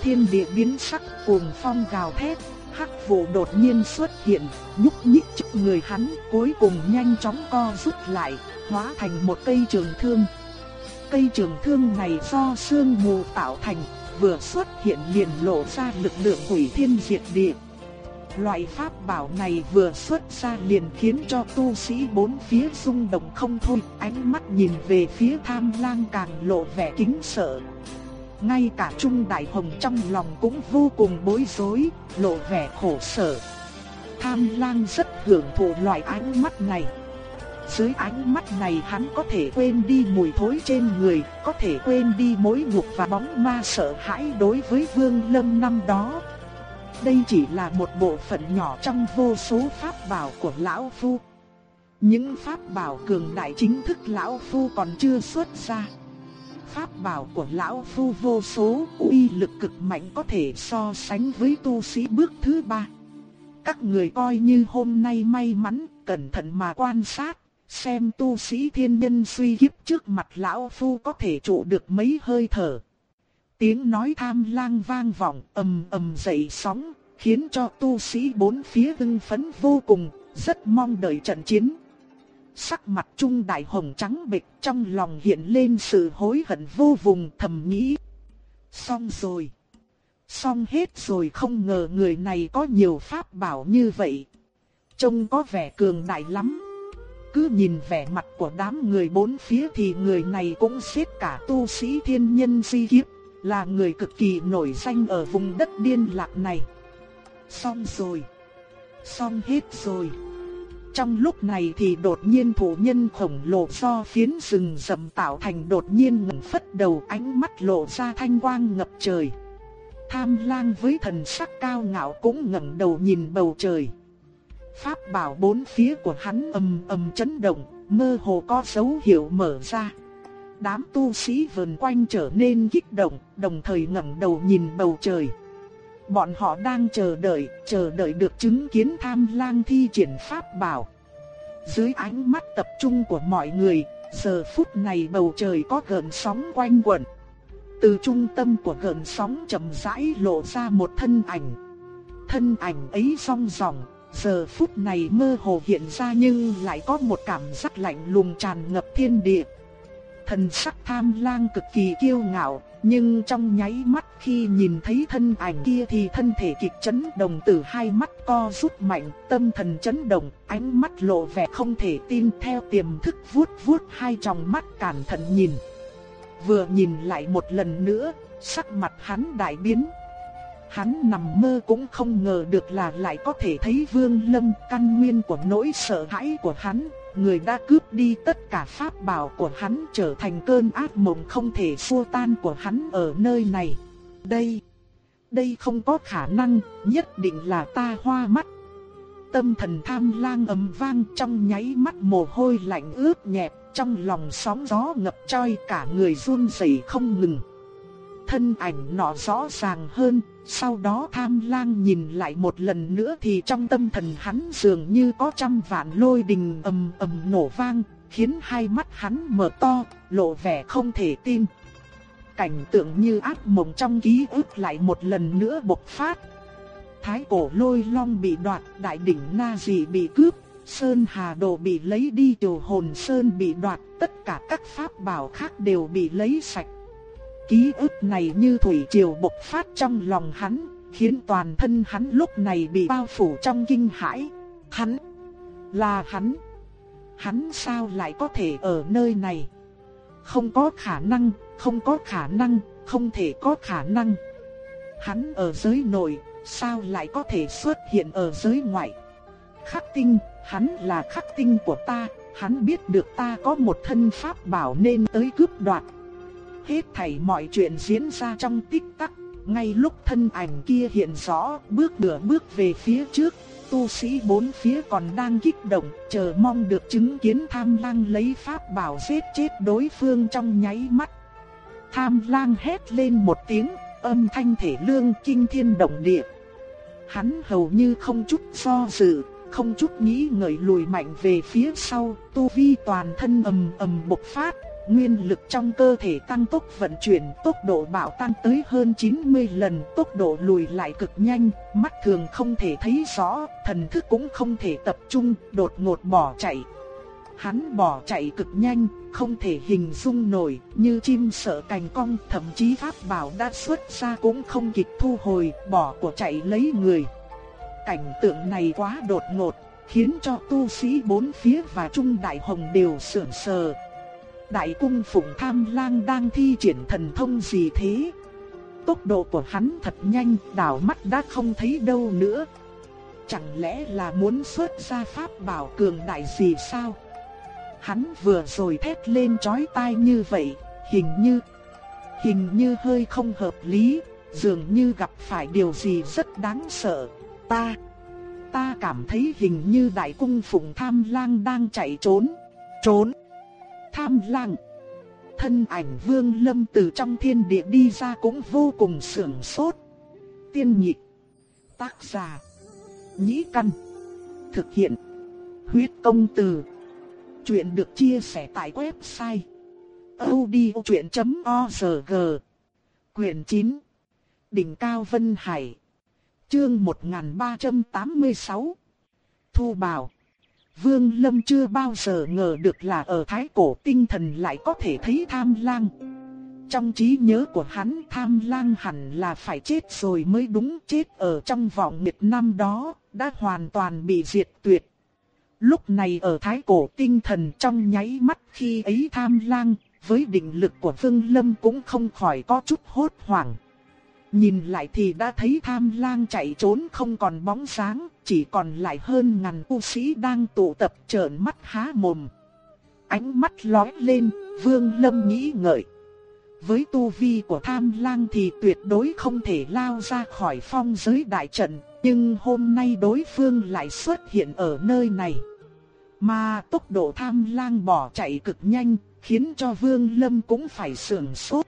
Thiên địa biến sắc cuồng phong gào thét, hắc vụ đột nhiên xuất hiện, nhúc nhích trước người hắn, cuối cùng nhanh chóng co rút lại, hóa thành một cây trường thương. Cây trường thương này do sương mù tạo thành, vừa xuất hiện liền lộ ra lực lượng hủy thiên diệt địa. Loại pháp bảo này vừa xuất ra liền khiến cho tu sĩ bốn phía rung động không thôi, ánh mắt nhìn về phía tham lang càng lộ vẻ kính sợ. Ngay cả Trung Đại Hồng trong lòng cũng vô cùng bối rối, lộ vẻ khổ sở. Tham lang rất hưởng thụ loại ánh mắt này. Dưới ánh mắt này hắn có thể quên đi mùi thối trên người, có thể quên đi mối nhục và bóng ma sợ hãi đối với Vương Lâm năm đó. Đây chỉ là một bộ phận nhỏ trong vô số pháp bảo của Lão Phu. Những pháp bảo cường đại chính thức Lão Phu còn chưa xuất ra pháp bảo của lão phu vô số, uy lực cực mạnh có thể so sánh với tu sĩ bước thứ ba. Các người coi như hôm nay may mắn, cẩn thận mà quan sát, xem tu sĩ thiên nhân suy kiếp trước mặt lão phu có thể trụ được mấy hơi thở. Tiếng nói tham lang vang vọng ầm ầm dậy sóng, khiến cho tu sĩ bốn phía hưng phấn vô cùng, rất mong đợi trận chiến. Sắc mặt Trung Đại Hồng trắng bệch trong lòng hiện lên sự hối hận vô vùng thầm nghĩ. Xong rồi. Xong hết rồi không ngờ người này có nhiều pháp bảo như vậy. Trông có vẻ cường đại lắm. Cứ nhìn vẻ mặt của đám người bốn phía thì người này cũng xếp cả tu sĩ thiên nhân di kiếp. Là người cực kỳ nổi danh ở vùng đất điên lạc này. Xong rồi. Xong hết rồi. Trong lúc này thì đột nhiên thủ nhân khổng lồ do phiến rừng rậm tạo thành đột nhiên ngẩng phất đầu ánh mắt lộ ra thanh quang ngập trời. Tham lang với thần sắc cao ngạo cũng ngẩng đầu nhìn bầu trời. Pháp bảo bốn phía của hắn ầm ầm chấn động, mơ hồ có dấu hiệu mở ra. Đám tu sĩ vần quanh trở nên kích động, đồng thời ngẩng đầu nhìn bầu trời. Bọn họ đang chờ đợi, chờ đợi được chứng kiến tham lang thi triển pháp bảo. Dưới ánh mắt tập trung của mọi người, giờ phút này bầu trời có gần sóng quanh quẩn. Từ trung tâm của gần sóng chậm rãi lộ ra một thân ảnh. Thân ảnh ấy song dòng giờ phút này mơ hồ hiện ra nhưng lại có một cảm giác lạnh lùng tràn ngập thiên địa. Thần sắc tham lang cực kỳ kiêu ngạo, nhưng trong nháy mắt khi nhìn thấy thân ảnh kia thì thân thể kịch chấn động từ hai mắt co rút mạnh, tâm thần chấn động, ánh mắt lộ vẻ không thể tin theo tiềm thức vuốt vuốt hai tròng mắt cẩn thận nhìn. Vừa nhìn lại một lần nữa, sắc mặt hắn đại biến. Hắn nằm mơ cũng không ngờ được là lại có thể thấy Vương Lâm căn nguyên của nỗi sợ hãi của hắn, người đã cướp đi tất cả pháp bảo của hắn trở thành cơn ác mộng không thể xua tan của hắn ở nơi này. Đây, đây không có khả năng, nhất định là ta hoa mắt. Tâm thần tham lang ầm vang trong nháy mắt mồ hôi lạnh ướt nhẹp, trong lòng sóng gió ngập trôi cả người run rẩy không ngừng. Thân ảnh nọ rõ ràng hơn, sau đó tham lang nhìn lại một lần nữa thì trong tâm thần hắn dường như có trăm vạn lôi đình ầm ầm nổ vang, khiến hai mắt hắn mở to, lộ vẻ không thể tin. Cảnh tượng như ác mộng trong ký ức lại một lần nữa bộc phát. Thái cổ lôi long bị đoạt, đại đỉnh na dị bị cướp, Sơn Hà Đồ bị lấy đi, Tiểu Hồn Sơn bị đoạt, tất cả các pháp bảo khác đều bị lấy sạch. Ký ức này như thủy triều bộc phát trong lòng hắn, khiến toàn thân hắn lúc này bị bao phủ trong kinh hãi. Hắn, là hắn. Hắn sao lại có thể ở nơi này? Không có khả năng, không có khả năng, không thể có khả năng. Hắn ở giới nội, sao lại có thể xuất hiện ở giới ngoại? Khắc tinh, hắn là khắc tinh của ta, hắn biết được ta có một thân pháp bảo nên tới cướp đoạt. Hết thảy mọi chuyện diễn ra trong tích tắc, ngay lúc thân ảnh kia hiện rõ, bước nửa bước về phía trước, tu sĩ bốn phía còn đang kích động, chờ mong được chứng kiến tham lang lấy pháp bảo giết chết đối phương trong nháy mắt. Tham lang hét lên một tiếng, âm thanh thể lương kinh thiên động địa. Hắn hầu như không chút do dự, không chút nghĩ ngợi lùi mạnh về phía sau, tu vi toàn thân ầm ầm bộc phát, nguyên lực trong cơ thể tăng tốc vận chuyển, tốc độ bạo tăng tới hơn 90 lần, tốc độ lùi lại cực nhanh, mắt thường không thể thấy rõ, thần thức cũng không thể tập trung, đột ngột bỏ chạy. Hắn bỏ chạy cực nhanh, không thể hình dung nổi, như chim sợ cành cong, thậm chí pháp bảo đã xuất ra cũng không kịp thu hồi, bỏ của chạy lấy người. Cảnh tượng này quá đột ngột, khiến cho tu sĩ bốn phía và Trung Đại Hồng đều sưởng sờ, Đại cung phụng tham lang đang thi triển thần thông gì thế? Tốc độ của hắn thật nhanh, đảo mắt đã không thấy đâu nữa. Chẳng lẽ là muốn xuất ra pháp bảo cường đại gì sao? Hắn vừa rồi thét lên chói tai như vậy, hình như... Hình như hơi không hợp lý, dường như gặp phải điều gì rất đáng sợ. Ta... Ta cảm thấy hình như đại cung phụng tham lang đang chạy trốn. Trốn! Tham lang. Thân ảnh vương lâm từ trong thiên địa đi ra cũng vô cùng sưởng sốt. Tiên nhị, Tác giả. Nhĩ căn. Thực hiện. Huyết công từ. Chuyện được chia sẻ tại website. odchuyện.org Quyền 9 Đỉnh Cao Vân Hải, Chương 1386 Thu Bảo Vương Lâm chưa bao giờ ngờ được là ở thái cổ tinh thần lại có thể thấy tham lang. Trong trí nhớ của hắn tham lang hẳn là phải chết rồi mới đúng chết ở trong vọng nguyệt năm đó, đã hoàn toàn bị diệt tuyệt. Lúc này ở thái cổ tinh thần trong nháy mắt khi ấy tham lang, với định lực của Vương Lâm cũng không khỏi có chút hốt hoảng. Nhìn lại thì đã thấy tham lang chạy trốn không còn bóng sáng, chỉ còn lại hơn ngàn tu sĩ đang tụ tập trợn mắt há mồm. Ánh mắt lóe lên, vương lâm nghĩ ngợi. Với tu vi của tham lang thì tuyệt đối không thể lao ra khỏi phong giới đại trận, nhưng hôm nay đối phương lại xuất hiện ở nơi này. Mà tốc độ tham lang bỏ chạy cực nhanh, khiến cho vương lâm cũng phải sưởng sốt.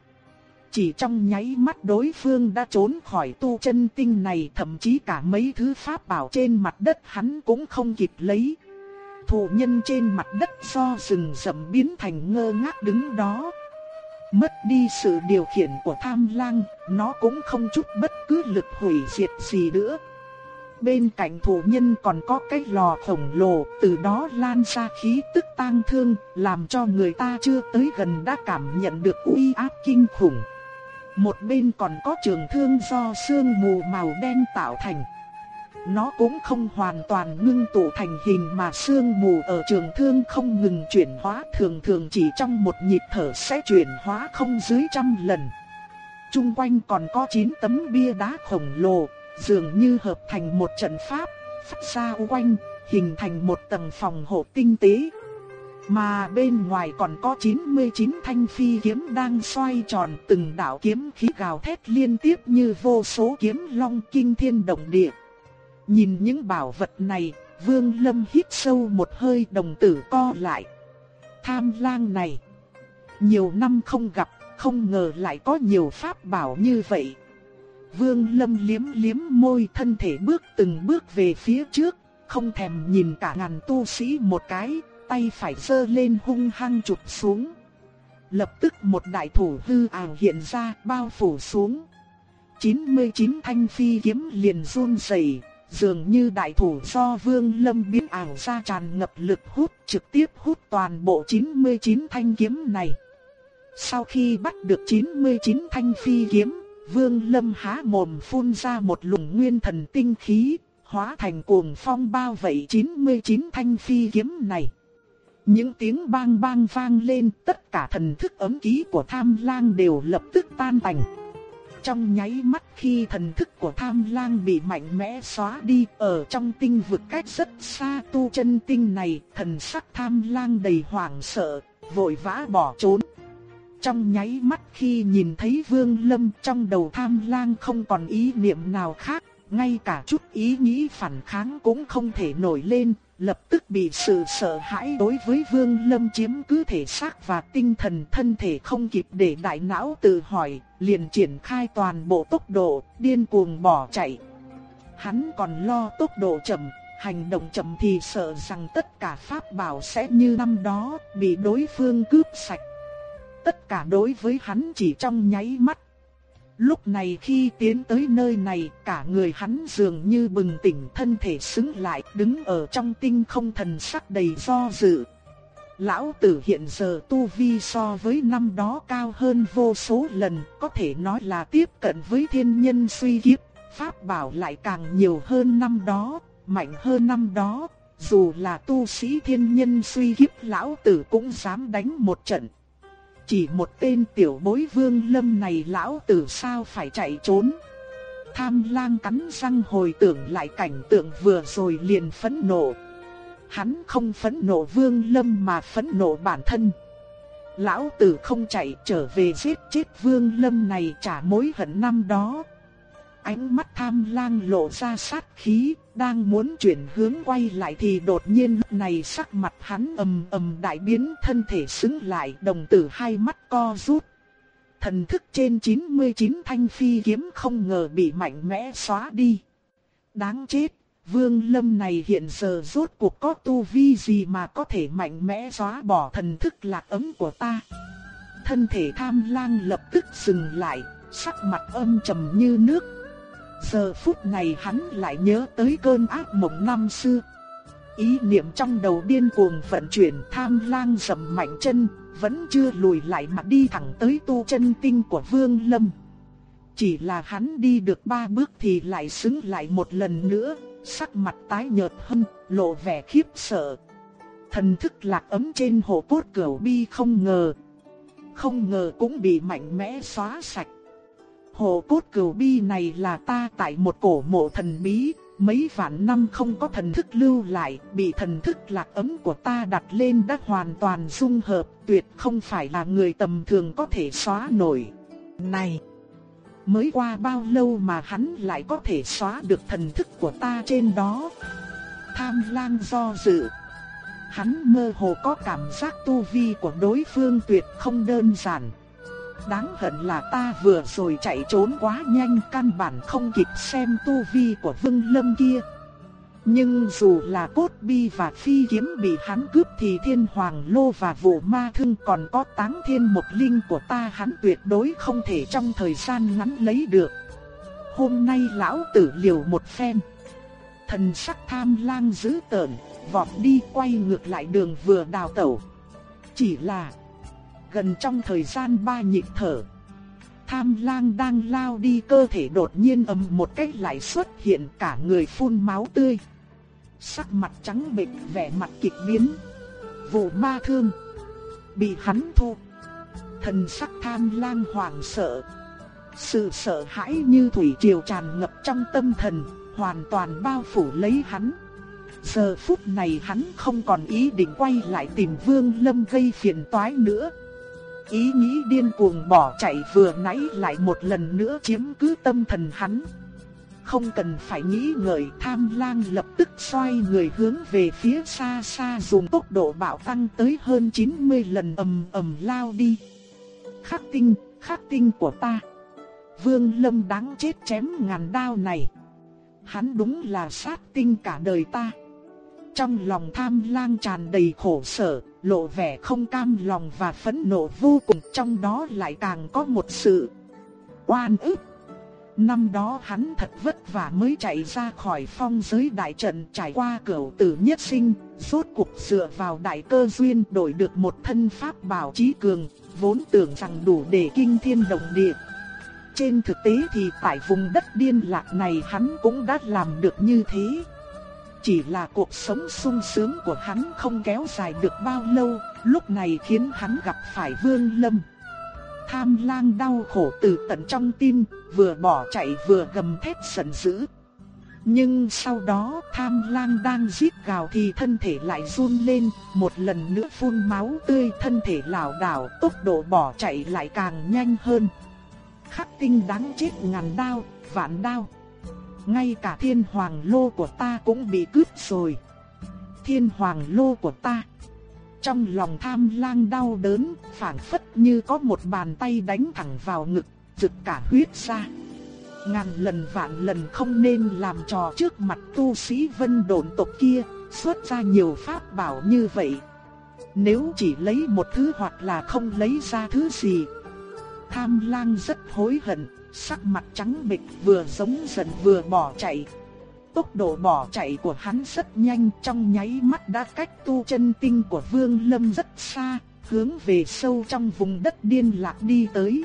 Chỉ trong nháy mắt đối phương đã trốn khỏi tu chân tinh này thậm chí cả mấy thứ pháp bảo trên mặt đất hắn cũng không kịp lấy. Thủ nhân trên mặt đất do rừng rậm biến thành ngơ ngác đứng đó. Mất đi sự điều khiển của tham lang, nó cũng không chút bất cứ lực hủy diệt gì nữa. Bên cạnh thủ nhân còn có cái lò khổng lồ, từ đó lan ra khí tức tang thương, làm cho người ta chưa tới gần đã cảm nhận được uy áp kinh khủng. Một bên còn có trường thương do sương mù màu đen tạo thành. Nó cũng không hoàn toàn ngưng tụ thành hình mà sương mù ở trường thương không ngừng chuyển hóa thường thường chỉ trong một nhịp thở sẽ chuyển hóa không dưới trăm lần. Trung quanh còn có 9 tấm bia đá khổng lồ, dường như hợp thành một trận pháp, phát ra quanh, hình thành một tầng phòng hộ tinh tế. Mà bên ngoài còn có 99 thanh phi kiếm đang xoay tròn từng đạo kiếm khí gào thét liên tiếp như vô số kiếm long kinh thiên động địa. Nhìn những bảo vật này, Vương Lâm hít sâu một hơi đồng tử co lại. Tham lang này, nhiều năm không gặp, không ngờ lại có nhiều pháp bảo như vậy. Vương Lâm liếm liếm môi thân thể bước từng bước về phía trước, không thèm nhìn cả ngàn tu sĩ một cái, tay phải giơ lên hung hăng chụp xuống. Lập tức một đại thủ hư ảo hiện ra bao phủ xuống. 99 thanh phi kiếm liền run rẩy, dường như đại thủ do Vương Lâm biến ảo ra tràn ngập lực hút trực tiếp hút toàn bộ 99 thanh kiếm này. Sau khi bắt được 99 thanh phi kiếm, Vương Lâm há mồm phun ra một luồng nguyên thần tinh khí, hóa thành cuồng phong bao vây 99 thanh phi kiếm này. Những tiếng bang bang vang lên, tất cả thần thức ấm ký của tham lang đều lập tức tan tành. Trong nháy mắt khi thần thức của tham lang bị mạnh mẽ xóa đi ở trong tinh vực cách rất xa tu chân tinh này, thần sắc tham lang đầy hoảng sợ, vội vã bỏ trốn. Trong nháy mắt khi nhìn thấy vương lâm trong đầu tham lang không còn ý niệm nào khác, ngay cả chút ý nghĩ phản kháng cũng không thể nổi lên, lập tức bị sự sợ hãi đối với Vương Lâm chiếm cứ thể xác và tinh thần thân thể không kịp để đại não tự hỏi, liền triển khai toàn bộ tốc độ, điên cuồng bỏ chạy. Hắn còn lo tốc độ chậm, hành động chậm thì sợ rằng tất cả pháp bảo sẽ như năm đó, bị đối phương cướp sạch. Tất cả đối với hắn chỉ trong nháy mắt Lúc này khi tiến tới nơi này, cả người hắn dường như bừng tỉnh thân thể xứng lại, đứng ở trong tinh không thần sắc đầy do dự. Lão tử hiện giờ tu vi so với năm đó cao hơn vô số lần, có thể nói là tiếp cận với thiên nhân suy kiếp, pháp bảo lại càng nhiều hơn năm đó, mạnh hơn năm đó, dù là tu sĩ thiên nhân suy kiếp lão tử cũng dám đánh một trận. Chỉ một tên tiểu bối vương lâm này lão tử sao phải chạy trốn. Tham lang cắn răng hồi tưởng lại cảnh tượng vừa rồi liền phẫn nộ. Hắn không phẫn nộ vương lâm mà phẫn nộ bản thân. Lão tử không chạy trở về giết chết vương lâm này trả mối hận năm đó. Ánh mắt tham lang lộ ra sát khí, đang muốn chuyển hướng quay lại thì đột nhiên lúc này sắc mặt hắn ầm ầm đại biến thân thể xứng lại đồng tử hai mắt co rút. Thần thức trên 99 thanh phi kiếm không ngờ bị mạnh mẽ xóa đi. Đáng chết, vương lâm này hiện giờ rốt cuộc có tu vi gì mà có thể mạnh mẽ xóa bỏ thần thức lạc ấm của ta. Thân thể tham lang lập tức dừng lại, sắc mặt âm trầm như nước Giờ phút này hắn lại nhớ tới cơn ác mộng năm xưa. Ý niệm trong đầu điên cuồng vận chuyển tham lang dầm mạnh chân, vẫn chưa lùi lại mà đi thẳng tới tu chân tinh của Vương Lâm. Chỉ là hắn đi được ba bước thì lại xứng lại một lần nữa, sắc mặt tái nhợt hơn, lộ vẻ khiếp sợ. Thần thức lạc ấm trên hồ cốt cửu bi không ngờ. Không ngờ cũng bị mạnh mẽ xóa sạch. Hồ cốt cửu bi này là ta tại một cổ mộ thần bí, mấy vạn năm không có thần thức lưu lại, bị thần thức lạc ấm của ta đặt lên đã hoàn toàn dung hợp, tuyệt không phải là người tầm thường có thể xóa nổi. Này, mới qua bao lâu mà hắn lại có thể xóa được thần thức của ta trên đó? Tham lang do dự. Hắn mơ hồ có cảm giác tu vi của đối phương tuyệt không đơn giản. Đáng hận là ta vừa rồi chạy trốn quá nhanh căn bản không kịp xem tu vi của Vương Lâm kia. Nhưng dù là cốt bi và phi kiếm bị hắn cướp thì thiên hoàng lô và vụ ma thương còn có táng thiên một linh của ta hắn tuyệt đối không thể trong thời gian ngắn lấy được. Hôm nay lão tử liều một phen. Thần sắc tham lang dữ tợn, vọt đi quay ngược lại đường vừa đào tẩu. Chỉ là gần trong thời gian ba nhịp thở. Tham lang đang lao đi cơ thể đột nhiên ầm một cách lại xuất hiện cả người phun máu tươi. Sắc mặt trắng bệch vẻ mặt kịch biến. Vụ ma thương. Bị hắn thu. Thần sắc tham lang hoảng sợ. Sự sợ hãi như thủy triều tràn ngập trong tâm thần, hoàn toàn bao phủ lấy hắn. Giờ phút này hắn không còn ý định quay lại tìm Vương Lâm gây phiền toái nữa. Ý nghĩ điên cuồng bỏ chạy vừa nãy lại một lần nữa chiếm cứ tâm thần hắn. Không cần phải nghĩ ngợi tham lang lập tức xoay người hướng về phía xa xa dùng tốc độ bạo tăng tới hơn 90 lần ầm ầm lao đi. Khắc tinh, khắc tinh của ta. Vương Lâm đáng chết chém ngàn đao này. Hắn đúng là sát tinh cả đời ta. Trong lòng tham lang tràn đầy khổ sở, lộ vẻ không cam lòng và phẫn nộ vô cùng trong đó lại càng có một sự oan ức. Năm đó hắn thật vất vả mới chạy ra khỏi phong giới đại trận trải qua cửu tử nhất sinh, rốt cuộc dựa vào đại cơ duyên đổi được một thân pháp bảo trí cường, vốn tưởng rằng đủ để kinh thiên động địa. Trên thực tế thì tại vùng đất điên lạc này hắn cũng đã làm được như thế. Chỉ là cuộc sống sung sướng của hắn không kéo dài được bao lâu, lúc này khiến hắn gặp phải Vương Lâm. Tham lang đau khổ từ tận trong tim, vừa bỏ chạy vừa gầm thét giận dữ. Nhưng sau đó tham lang đang giết gào thì thân thể lại run lên, một lần nữa phun máu tươi thân thể lảo đảo, tốc độ bỏ chạy lại càng nhanh hơn. Khắc tinh đáng chết ngàn đao, vạn đao. Ngay cả thiên hoàng lô của ta cũng bị cướp rồi. Thiên hoàng lô của ta. Trong lòng tham lang đau đớn, phản phất như có một bàn tay đánh thẳng vào ngực, rực cả huyết ra. Ngàn lần vạn lần không nên làm trò trước mặt tu sĩ vân đồn tộc kia, xuất ra nhiều pháp bảo như vậy. Nếu chỉ lấy một thứ hoặc là không lấy ra thứ gì. Tham lang rất hối hận, sắc mặt trắng bệch vừa giống giận vừa bỏ chạy. Tốc độ bỏ chạy của hắn rất nhanh trong nháy mắt đã cách tu chân tinh của Vương Lâm rất xa, hướng về sâu trong vùng đất điên lạc đi tới.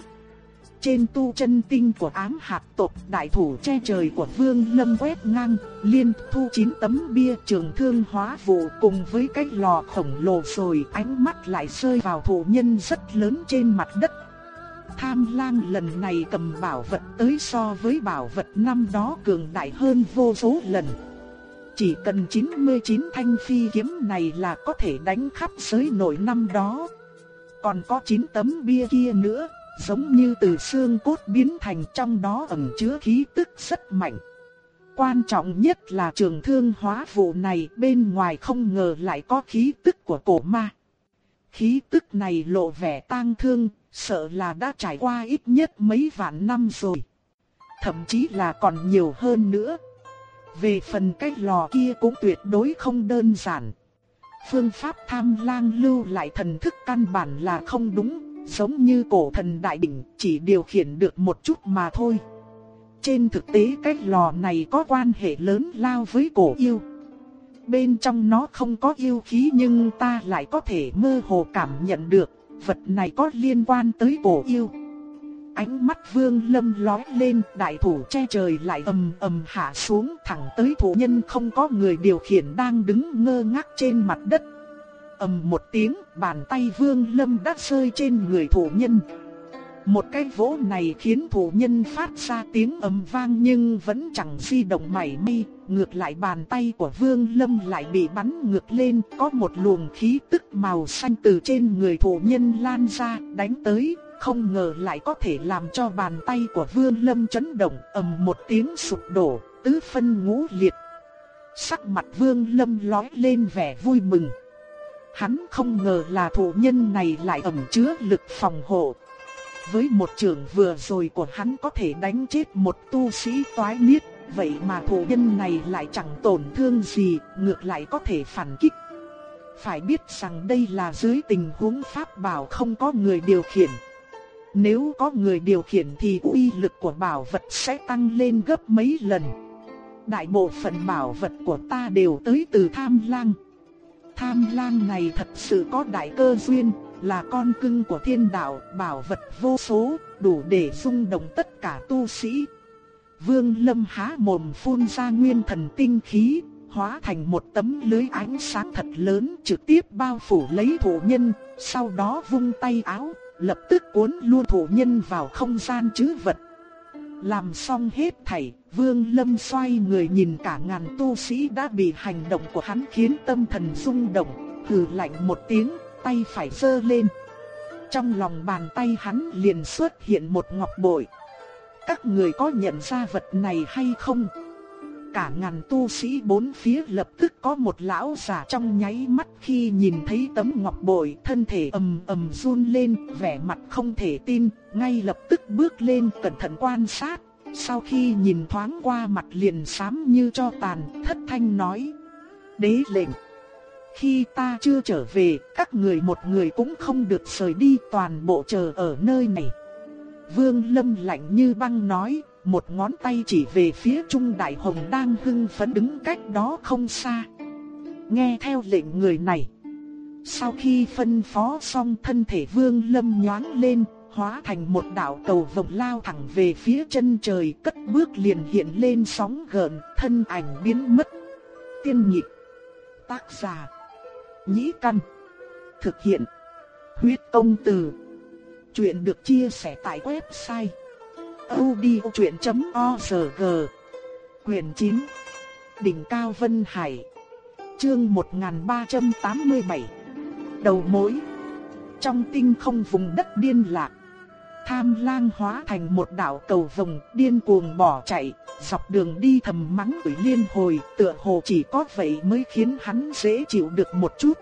Trên tu chân tinh của ám hạt tộc đại thủ che trời của Vương Lâm quét ngang, liên thu chín tấm bia trường thương hóa vụ cùng với cái lò khổng lồ rồi ánh mắt lại rơi vào thủ nhân rất lớn trên mặt đất Tham lang lần này cầm bảo vật tới so với bảo vật năm đó cường đại hơn vô số lần. Chỉ cần 99 thanh phi kiếm này là có thể đánh khắp giới nội năm đó. Còn có 9 tấm bia kia nữa, giống như từ xương cốt biến thành trong đó ẩn chứa khí tức rất mạnh. Quan trọng nhất là trường thương hóa vụ này bên ngoài không ngờ lại có khí tức của cổ ma. Khí tức này lộ vẻ tang thương, sợ là đã trải qua ít nhất mấy vạn năm rồi. Thậm chí là còn nhiều hơn nữa. Về phần cái lò kia cũng tuyệt đối không đơn giản. Phương pháp tham lang lưu lại thần thức căn bản là không đúng, giống như cổ thần đại đỉnh chỉ điều khiển được một chút mà thôi. Trên thực tế cái lò này có quan hệ lớn lao với cổ yêu. Bên trong nó không có yêu khí nhưng ta lại có thể mơ hồ cảm nhận được vật này có liên quan tới cổ yêu. Ánh mắt vương lâm lói lên, đại thủ che trời lại ầm ầm hạ xuống thẳng tới thủ nhân không có người điều khiển đang đứng ngơ ngác trên mặt đất. ầm một tiếng, bàn tay vương lâm đã rơi trên người thủ nhân. Một cái vỗ này khiến thủ nhân phát ra tiếng ầm vang nhưng vẫn chẳng di động mảy may, ngược lại bàn tay của Vương Lâm lại bị bắn ngược lên, có một luồng khí tức màu xanh từ trên người thổ nhân lan ra, đánh tới, không ngờ lại có thể làm cho bàn tay của Vương Lâm chấn động, ầm một tiếng sụp đổ, tứ phân ngũ liệt. Sắc mặt Vương Lâm lóe lên vẻ vui mừng. Hắn không ngờ là thổ nhân này lại ẩn chứa lực phòng hộ, với một trường vừa rồi của hắn có thể đánh chết một tu sĩ toái niết, vậy mà thủ nhân này lại chẳng tổn thương gì, ngược lại có thể phản kích. Phải biết rằng đây là dưới tình huống pháp bảo không có người điều khiển. Nếu có người điều khiển thì uy lực của bảo vật sẽ tăng lên gấp mấy lần. Đại bộ phận bảo vật của ta đều tới từ tham lang. Tham lang này thật sự có đại cơ duyên, là con cưng của thiên đạo, bảo vật vô số, đủ để rung động tất cả tu sĩ. Vương Lâm há mồm phun ra nguyên thần tinh khí, hóa thành một tấm lưới ánh sáng thật lớn trực tiếp bao phủ lấy thủ nhân, sau đó vung tay áo, lập tức cuốn luôn thủ nhân vào không gian chứ vật. Làm xong hết thảy, Vương Lâm xoay người nhìn cả ngàn tu sĩ đã bị hành động của hắn khiến tâm thần rung động, hừ lạnh một tiếng, tay phải giơ lên. Trong lòng bàn tay hắn liền xuất hiện một ngọc bội. Các người có nhận ra vật này hay không? cả ngàn tu sĩ bốn phía lập tức có một lão già trong nháy mắt khi nhìn thấy tấm ngọc bội, thân thể ầm ầm run lên, vẻ mặt không thể tin, ngay lập tức bước lên cẩn thận quan sát. Sau khi nhìn thoáng qua mặt liền xám như cho tàn, thất thanh nói: "Đế lệnh, khi ta chưa trở về, các người một người cũng không được rời đi, toàn bộ chờ ở nơi này." Vương Lâm lạnh như băng nói, một ngón tay chỉ về phía Trung Đại Hồng đang hưng phấn đứng cách đó không xa. Nghe theo lệnh người này. Sau khi phân phó xong thân thể Vương Lâm nhoáng lên, hóa thành một đạo cầu vồng lao thẳng về phía chân trời, cất bước liền hiện lên sóng gợn, thân ảnh biến mất. Tiên nhịp, tác giả, nhĩ căn, thực hiện, huyết công từ. Chuyện được chia sẻ tại website audiochuyện.org Quyền 9 Đỉnh Cao Vân Hải. Chương 1387 Đầu mối. Trong tinh không vùng đất điên lạc, Tham lang hóa thành một đạo cầu vồng điên cuồng bỏ chạy, Dọc đường đi thầm mắng ủy liên hồi, Tựa hồ chỉ có vậy mới khiến hắn dễ chịu được một chút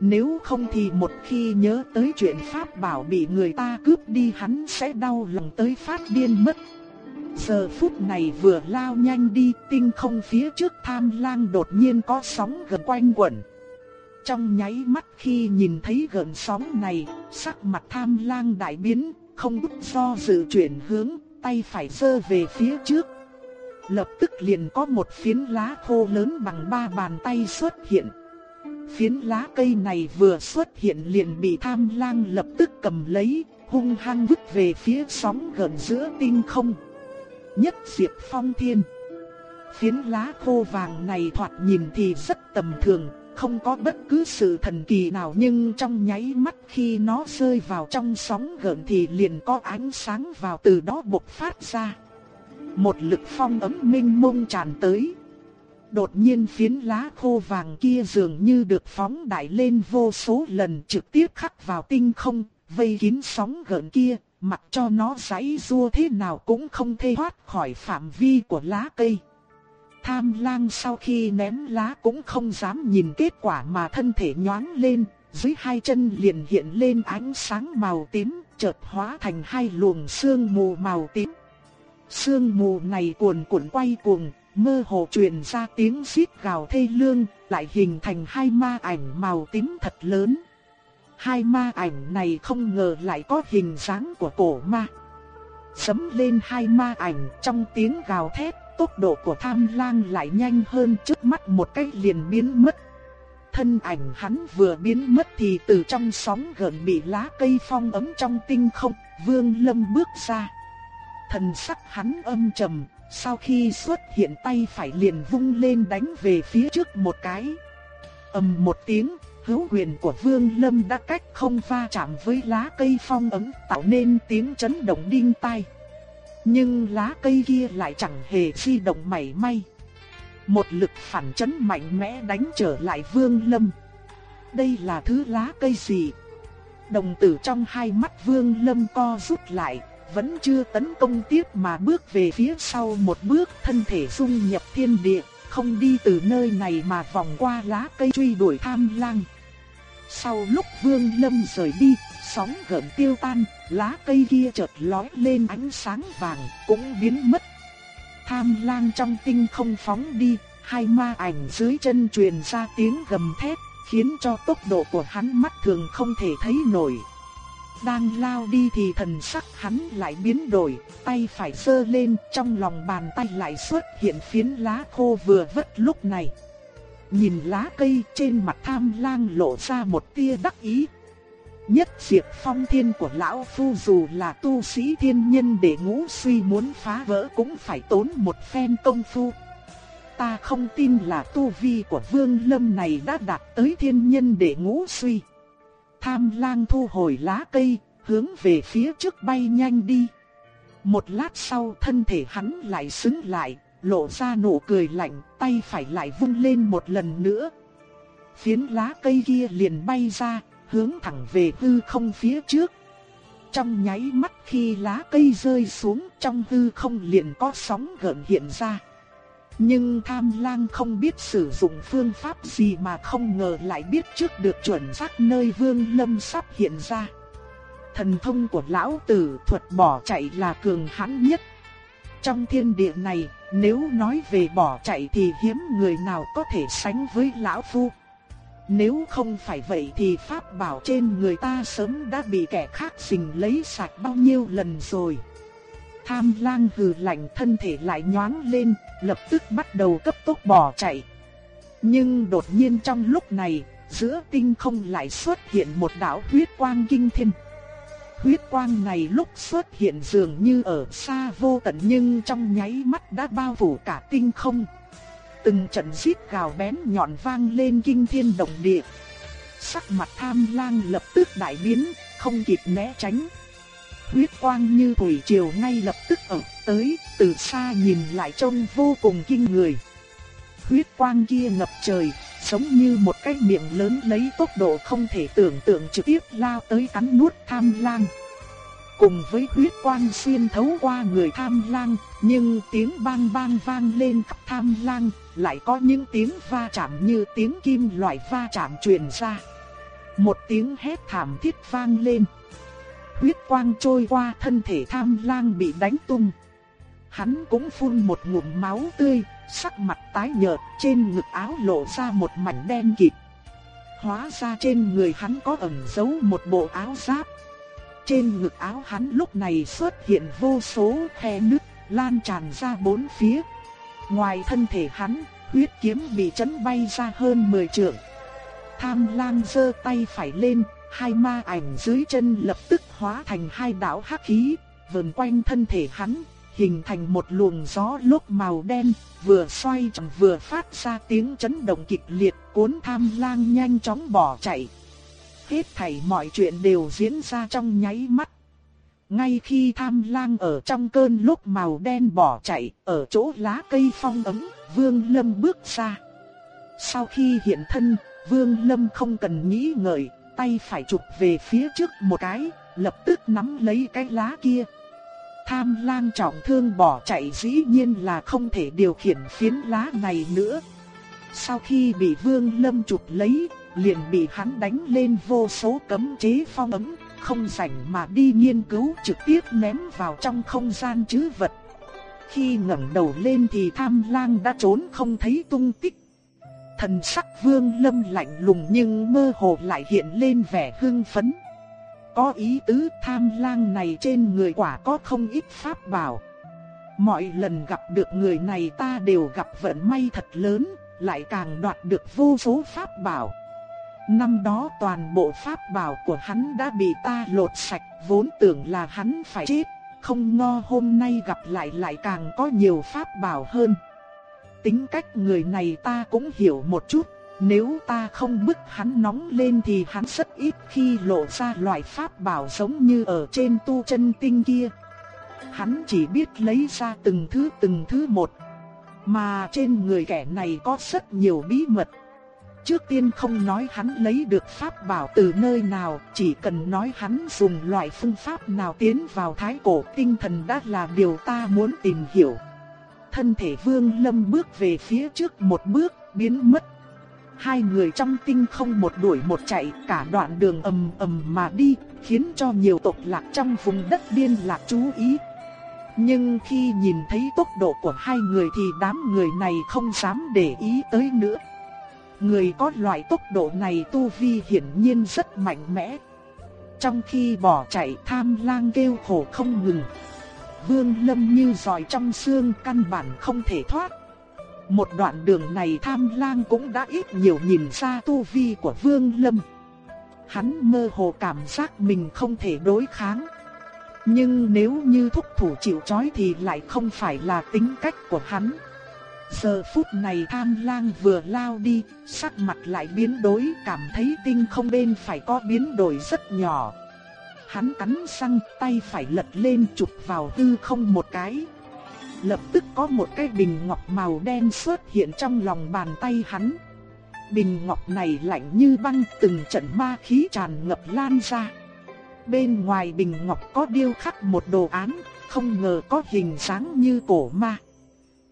nếu không thì một khi nhớ tới chuyện pháp bảo bị người ta cướp đi hắn sẽ đau lòng tới phát điên mất. Giờ phút này vừa lao nhanh đi tinh không phía trước tham lang đột nhiên có sóng gần quanh quẩn. Trong nháy mắt khi nhìn thấy gần sóng này, sắc mặt tham lang đại biến, không đúc do dự chuyển hướng, tay phải giơ về phía trước. Lập tức liền có một phiến lá khô lớn bằng ba bàn tay xuất hiện. Phiến lá cây này vừa xuất hiện liền bị tham lang lập tức cầm lấy, hung hăng vứt về phía sóng gần giữa tinh không. Nhất diệp phong thiên. Phiến lá khô vàng này thoạt nhìn thì rất tầm thường, không có bất cứ sự thần kỳ nào nhưng trong nháy mắt khi nó rơi vào trong sóng gợn thì liền có ánh sáng vào từ đó bộc phát ra. Một lực phong ấm minh mông tràn tới. Đột nhiên phiến lá khô vàng kia dường như được phóng đại lên vô số lần trực tiếp khắc vào tinh không, vây kín sóng gợn kia, mặc cho nó giãy rua thế nào cũng không thể thoát khỏi phạm vi của lá cây. Tham lang sau khi ném lá cũng không dám nhìn kết quả mà thân thể nhoáng lên, dưới hai chân liền hiện lên ánh sáng màu tím, chợt hóa thành hai luồng sương mù màu tím. Sương mù này cuồn cuộn quay cuồng, mơ hồ truyền ra tiếng xít gào thê lương, lại hình thành hai ma ảnh màu tím thật lớn. Hai ma ảnh này không ngờ lại có hình dáng của cổ ma. Sấm lên hai ma ảnh trong tiếng gào thét, tốc độ của tham lang lại nhanh hơn trước mắt một cái liền biến mất. Thân ảnh hắn vừa biến mất thì từ trong sóng gần bị lá cây phong ấm trong tinh không, vương lâm bước ra. Thần sắc hắn âm trầm, sau khi xuất hiện tay phải liền vung lên đánh về phía trước một cái. ầm một tiếng, hữu quyền của Vương Lâm đã cách không va chạm với lá cây phong ấm tạo nên tiếng chấn động đinh tai. Nhưng lá cây kia lại chẳng hề di động mảy may. Một lực phản chấn mạnh mẽ đánh trở lại Vương Lâm. Đây là thứ lá cây gì? Đồng tử trong hai mắt Vương Lâm co rút lại, vẫn chưa tấn công tiếp mà bước về phía sau một bước thân thể dung nhập thiên địa, không đi từ nơi này mà vòng qua lá cây truy đuổi tham lang. Sau lúc Vương Lâm rời đi, sóng gợn tiêu tan, lá cây kia chợt lói lên ánh sáng vàng, cũng biến mất. Tham lang trong tinh không phóng đi, hai ma ảnh dưới chân truyền ra tiếng gầm thét, khiến cho tốc độ của hắn mắt thường không thể thấy nổi. Đang lao đi thì thần sắc hắn lại biến đổi, tay phải sơ lên, trong lòng bàn tay lại xuất hiện phiến lá khô vừa vất lúc này. Nhìn lá cây trên mặt tham lang lộ ra một tia đắc ý. Nhất diệt phong thiên của lão phu dù là tu sĩ thiên nhân để ngũ suy muốn phá vỡ cũng phải tốn một phen công phu. Ta không tin là tu vi của vương lâm này đã đạt tới thiên nhân để ngũ suy. Tham lang thu hồi lá cây, hướng về phía trước bay nhanh đi. Một lát sau thân thể hắn lại xứng lại, lộ ra nụ cười lạnh, tay phải lại vung lên một lần nữa. Phiến lá cây kia liền bay ra, hướng thẳng về hư không phía trước. Trong nháy mắt khi lá cây rơi xuống trong hư không liền có sóng gợn hiện ra. Nhưng tham lang không biết sử dụng phương pháp gì mà không ngờ lại biết trước được chuẩn xác nơi vương lâm sắp hiện ra. Thần thông của lão tử thuật bỏ chạy là cường hãn nhất. Trong thiên địa này, nếu nói về bỏ chạy thì hiếm người nào có thể sánh với lão phu. Nếu không phải vậy thì pháp bảo trên người ta sớm đã bị kẻ khác xình lấy sạch bao nhiêu lần rồi. Tham lang hừ lạnh thân thể lại nhoáng lên, lập tức bắt đầu cấp tốc bỏ chạy. Nhưng đột nhiên trong lúc này, giữa tinh không lại xuất hiện một đạo huyết quang kinh thiên. Huyết quang này lúc xuất hiện dường như ở xa vô tận nhưng trong nháy mắt đã bao phủ cả tinh không. Từng trận giết gào bén nhọn vang lên kinh thiên động địa. Sắc mặt tham lang lập tức đại biến, không kịp né tránh. Huyết quang như thủy triều ngay lập tức ở tới, từ xa nhìn lại trông vô cùng kinh người. Huyết quang kia ngập trời, giống như một cái miệng lớn lấy tốc độ không thể tưởng tượng trực tiếp lao tới cắn nuốt tham lang. Cùng với huyết quang xuyên thấu qua người tham lang, nhưng tiếng bang bang vang lên khắp tham lang, lại có những tiếng va chạm như tiếng kim loại va chạm truyền ra. Một tiếng hét thảm thiết vang lên. Huyết quang trôi qua thân thể tham lang bị đánh tung. Hắn cũng phun một ngụm máu tươi, sắc mặt tái nhợt, trên ngực áo lộ ra một mảnh đen kịt. Hóa ra trên người hắn có ẩn giấu một bộ áo giáp. Trên ngực áo hắn lúc này xuất hiện vô số khe nứt, lan tràn ra bốn phía. Ngoài thân thể hắn, huyết kiếm bị chấn bay ra hơn 10 trượng. Tham lang giơ tay phải lên, hai ma ảnh dưới chân lập tức hóa thành hai đạo hắc khí, vờn quanh thân thể hắn, hình thành một luồng gió lốc màu đen, vừa xoay tròn vừa phát ra tiếng chấn động kịch liệt, cuốn tham lang nhanh chóng bỏ chạy. Hết thảy mọi chuyện đều diễn ra trong nháy mắt. Ngay khi tham lang ở trong cơn lúc màu đen bỏ chạy, ở chỗ lá cây phong ấm, Vương Lâm bước ra. Sau khi hiện thân, Vương Lâm không cần nghĩ ngợi, tay phải chụp về phía trước một cái, lập tức nắm lấy cái lá kia. Tham lang trọng thương bỏ chạy dĩ nhiên là không thể điều khiển phiến lá này nữa. Sau khi bị Vương Lâm chụp lấy, liền bị hắn đánh lên vô số cấm chế phong ấm, không rảnh mà đi nghiên cứu trực tiếp ném vào trong không gian chứ vật. Khi ngẩng đầu lên thì tham lang đã trốn không thấy tung tích. Thần sắc vương lâm lạnh lùng nhưng mơ hồ lại hiện lên vẻ hưng phấn. Có ý tứ tham lang này trên người quả có không ít pháp bảo. Mọi lần gặp được người này ta đều gặp vận may thật lớn, lại càng đoạt được vô số pháp bảo. Năm đó toàn bộ pháp bảo của hắn đã bị ta lột sạch, vốn tưởng là hắn phải chết, không ngờ hôm nay gặp lại lại càng có nhiều pháp bảo hơn. Tính cách người này ta cũng hiểu một chút, nếu ta không bức hắn nóng lên thì hắn rất ít khi lộ ra loại pháp bảo giống như ở trên tu chân tinh kia. Hắn chỉ biết lấy ra từng thứ từng thứ một, mà trên người kẻ này có rất nhiều bí mật. Trước tiên không nói hắn lấy được pháp bảo từ nơi nào, chỉ cần nói hắn dùng loại phương pháp nào tiến vào thái cổ tinh thần đã là điều ta muốn tìm hiểu. Thân thể vương lâm bước về phía trước một bước, biến mất. Hai người trong tinh không một đuổi một chạy, cả đoạn đường ầm ầm mà đi, khiến cho nhiều tộc lạc trong vùng đất biên lạc chú ý. Nhưng khi nhìn thấy tốc độ của hai người thì đám người này không dám để ý tới nữa. Người có loại tốc độ này tu vi hiển nhiên rất mạnh mẽ. Trong khi bỏ chạy tham lang kêu khổ không ngừng. Vương Lâm như giỏi trong xương căn bản không thể thoát. Một đoạn đường này tham lang cũng đã ít nhiều nhìn ra tu vi của Vương Lâm. Hắn mơ hồ cảm giác mình không thể đối kháng. Nhưng nếu như thúc thủ chịu chói thì lại không phải là tính cách của hắn. Giờ phút này tham lang vừa lao đi, sắc mặt lại biến đổi, cảm thấy tinh không bên phải có biến đổi rất nhỏ. Hắn cắn răng, tay phải lật lên chụp vào hư không một cái. Lập tức có một cái bình ngọc màu đen xuất hiện trong lòng bàn tay hắn. Bình ngọc này lạnh như băng, từng trận ma khí tràn ngập lan ra. Bên ngoài bình ngọc có điêu khắc một đồ án, không ngờ có hình dáng như cổ ma.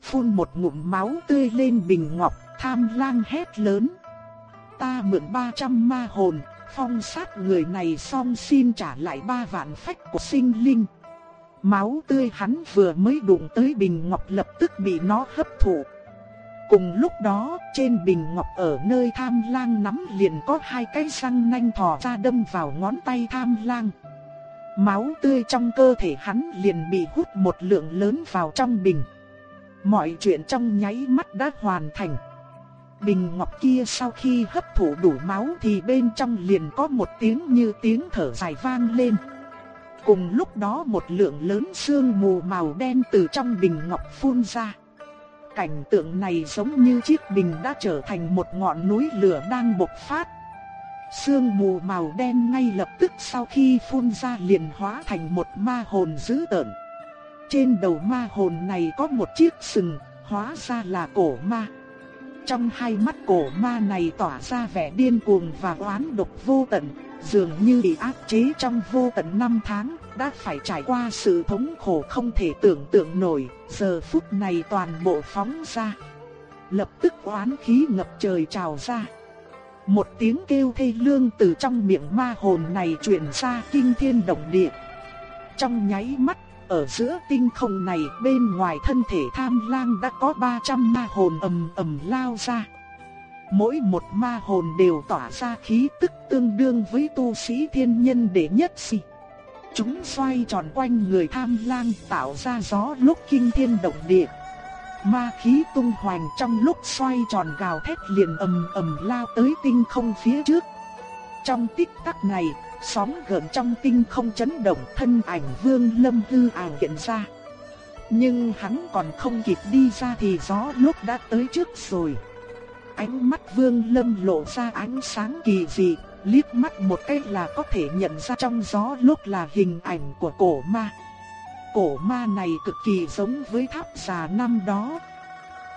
phun một ngụm máu tươi lên bình ngọc, tham lang hét lớn. Ta mượn 300 ma hồn, phong sát người này xong xin trả lại ba vạn phách của sinh linh. Máu tươi hắn vừa mới đụng tới bình ngọc lập tức bị nó hấp thụ. Cùng lúc đó, trên bình ngọc ở nơi tham lang nắm liền có hai cái răng nanh thò ra đâm vào ngón tay tham lang. Máu tươi trong cơ thể hắn liền bị hút một lượng lớn vào trong bình. Mọi chuyện trong nháy mắt đã hoàn thành. Bình ngọc kia sau khi hấp thụ đủ máu thì bên trong liền có một tiếng như tiếng thở dài vang lên. Cùng lúc đó một lượng lớn sương mù màu đen từ trong bình ngọc phun ra. Cảnh tượng này giống như chiếc bình đã trở thành một ngọn núi lửa đang bộc phát. Sương mù màu đen ngay lập tức sau khi phun ra liền hóa thành một ma hồn dữ tợn. Trên đầu ma hồn này có một chiếc sừng, hóa ra là cổ ma. Trong hai mắt cổ ma này tỏa ra vẻ điên cuồng và oán độc vô tận, dường như bị áp chế trong vô tận năm tháng, đã phải trải qua sự thống khổ không thể tưởng tượng nổi, giờ phút này toàn bộ phóng ra. Lập tức oán khí ngập trời trào ra. Một tiếng kêu thê lương từ trong miệng ma hồn này truyền ra kinh thiên động địa. Trong nháy mắt, ở giữa tinh không này bên ngoài thân thể tham lang đã có 300 ma hồn ầm ầm lao ra. Mỗi một ma hồn đều tỏa ra khí tức tương đương với tu sĩ thiên nhân đệ nhất si. Chúng xoay tròn quanh người tham lang tạo ra gió lúc kinh thiên động địa. Ma khí tung hoành trong lúc xoay tròn gào thét liền ầm ầm lao tới tinh không phía trước. Trong tích tắc này, sóng gợn trong tinh không chấn động thân ảnh vương lâm hư ảo à hiện ra. Nhưng hắn còn không kịp đi ra thì gió lúc đã tới trước rồi. Ánh mắt vương lâm lộ ra ánh sáng kỳ dị, liếc mắt một cái là có thể nhận ra trong gió lúc là hình ảnh của cổ ma. Cổ ma này cực kỳ giống với tháp già năm đó.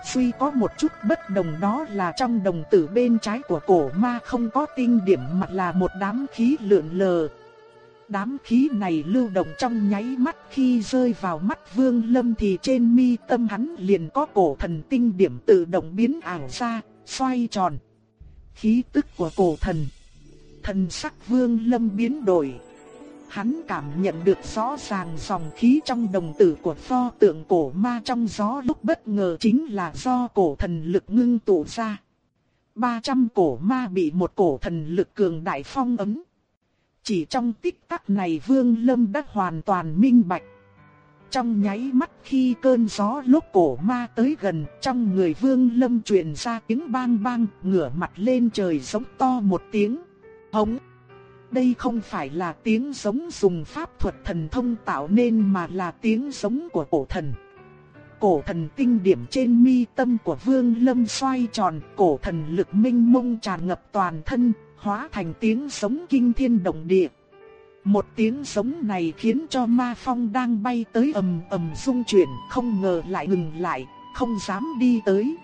Suy có một chút bất đồng đó là trong đồng tử bên trái của cổ ma không có tinh điểm mà là một đám khí lượn lờ. Đám khí này lưu động trong nháy mắt khi rơi vào mắt vương lâm thì trên mi tâm hắn liền có cổ thần tinh điểm tự động biến ảo ra, xoay tròn. Khí tức của cổ thần. Thần sắc vương lâm biến đổi. Hắn cảm nhận được rõ ràng dòng khí trong đồng tử của pho tượng cổ ma trong gió lúc bất ngờ chính là do cổ thần lực ngưng tụ ra. 300 cổ ma bị một cổ thần lực cường đại phong ấn Chỉ trong tích tắc này Vương Lâm đã hoàn toàn minh bạch. Trong nháy mắt khi cơn gió lúc cổ ma tới gần, trong người Vương Lâm truyền ra tiếng bang bang, ngửa mặt lên trời giống to một tiếng. Hống! Đây không phải là tiếng giống dùng pháp thuật thần thông tạo nên mà là tiếng giống của cổ thần. Cổ thần tinh điểm trên mi tâm của Vương Lâm xoay tròn, cổ thần lực minh mông tràn ngập toàn thân, hóa thành tiếng giống kinh thiên động địa. Một tiếng giống này khiến cho ma phong đang bay tới ầm ầm rung chuyển, không ngờ lại ngừng lại, không dám đi tới.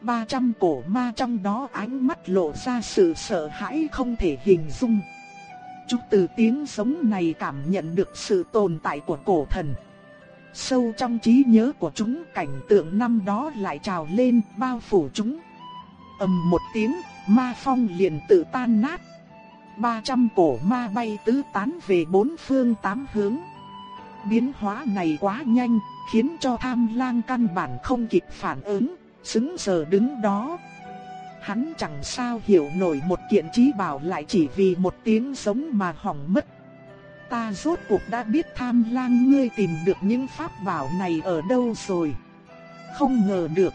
300 cổ ma trong đó ánh mắt lộ ra sự sợ hãi không thể hình dung. Chúng từ tiếng sống này cảm nhận được sự tồn tại của cổ thần. Sâu trong trí nhớ của chúng cảnh tượng năm đó lại trào lên bao phủ chúng. ầm một tiếng, ma phong liền tự tan nát. 300 cổ ma bay tứ tán về bốn phương tám hướng. Biến hóa này quá nhanh, khiến cho tham lang căn bản không kịp phản ứng, xứng sờ đứng đó. Hắn chẳng sao hiểu nổi một kiện trí bảo lại chỉ vì một tiếng sống mà hỏng mất. Ta rốt cuộc đã biết tham lang ngươi tìm được những pháp bảo này ở đâu rồi. Không ngờ được.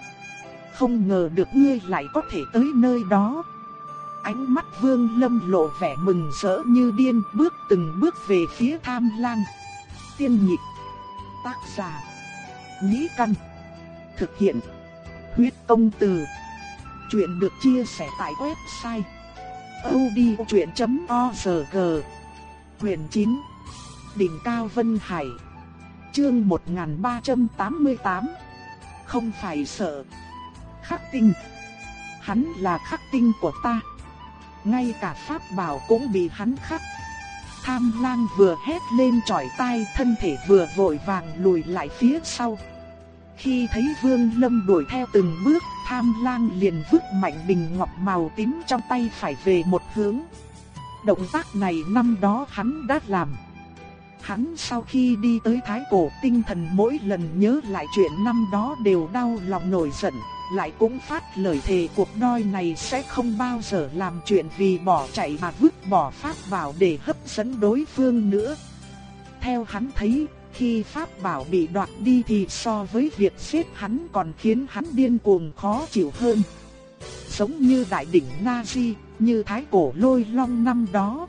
Không ngờ được ngươi lại có thể tới nơi đó. Ánh mắt vương lâm lộ vẻ mừng rỡ như điên, bước từng bước về phía tham lang. Tiên nhịp. Tác giả. Nhĩ căn. Thực hiện. Huyết công từ. Chuyện được chia sẻ tại website odchuyện.org Quyền 9 Đỉnh Cao Vân Hải. Chương 1388 Không phải sợ. Khắc tinh. Hắn là khắc tinh của ta. Ngay cả pháp bảo cũng bị hắn khắc. Tham lang vừa hét lên tròi tai, thân thể vừa vội vàng lùi lại phía sau. Khi thấy Vương Lâm đuổi theo từng bước, tham lang liền vứt mạnh bình ngọc màu tím trong tay phải về một hướng. Động tác này năm đó hắn đã làm. Hắn sau khi đi tới Thái Cổ tinh thần mỗi lần nhớ lại chuyện năm đó đều đau lòng nổi giận, lại cũng phát lời thề cuộc đôi này sẽ không bao giờ làm chuyện vì bỏ chạy mà vứt bỏ pháp vào để hấp dẫn đối phương nữa. Theo hắn thấy, khi pháp bảo bị đoạt đi thì so với việc giết hắn còn khiến hắn điên cuồng khó chịu hơn. Giống như đại đỉnh Nazi, như thái cổ lôi long năm đó.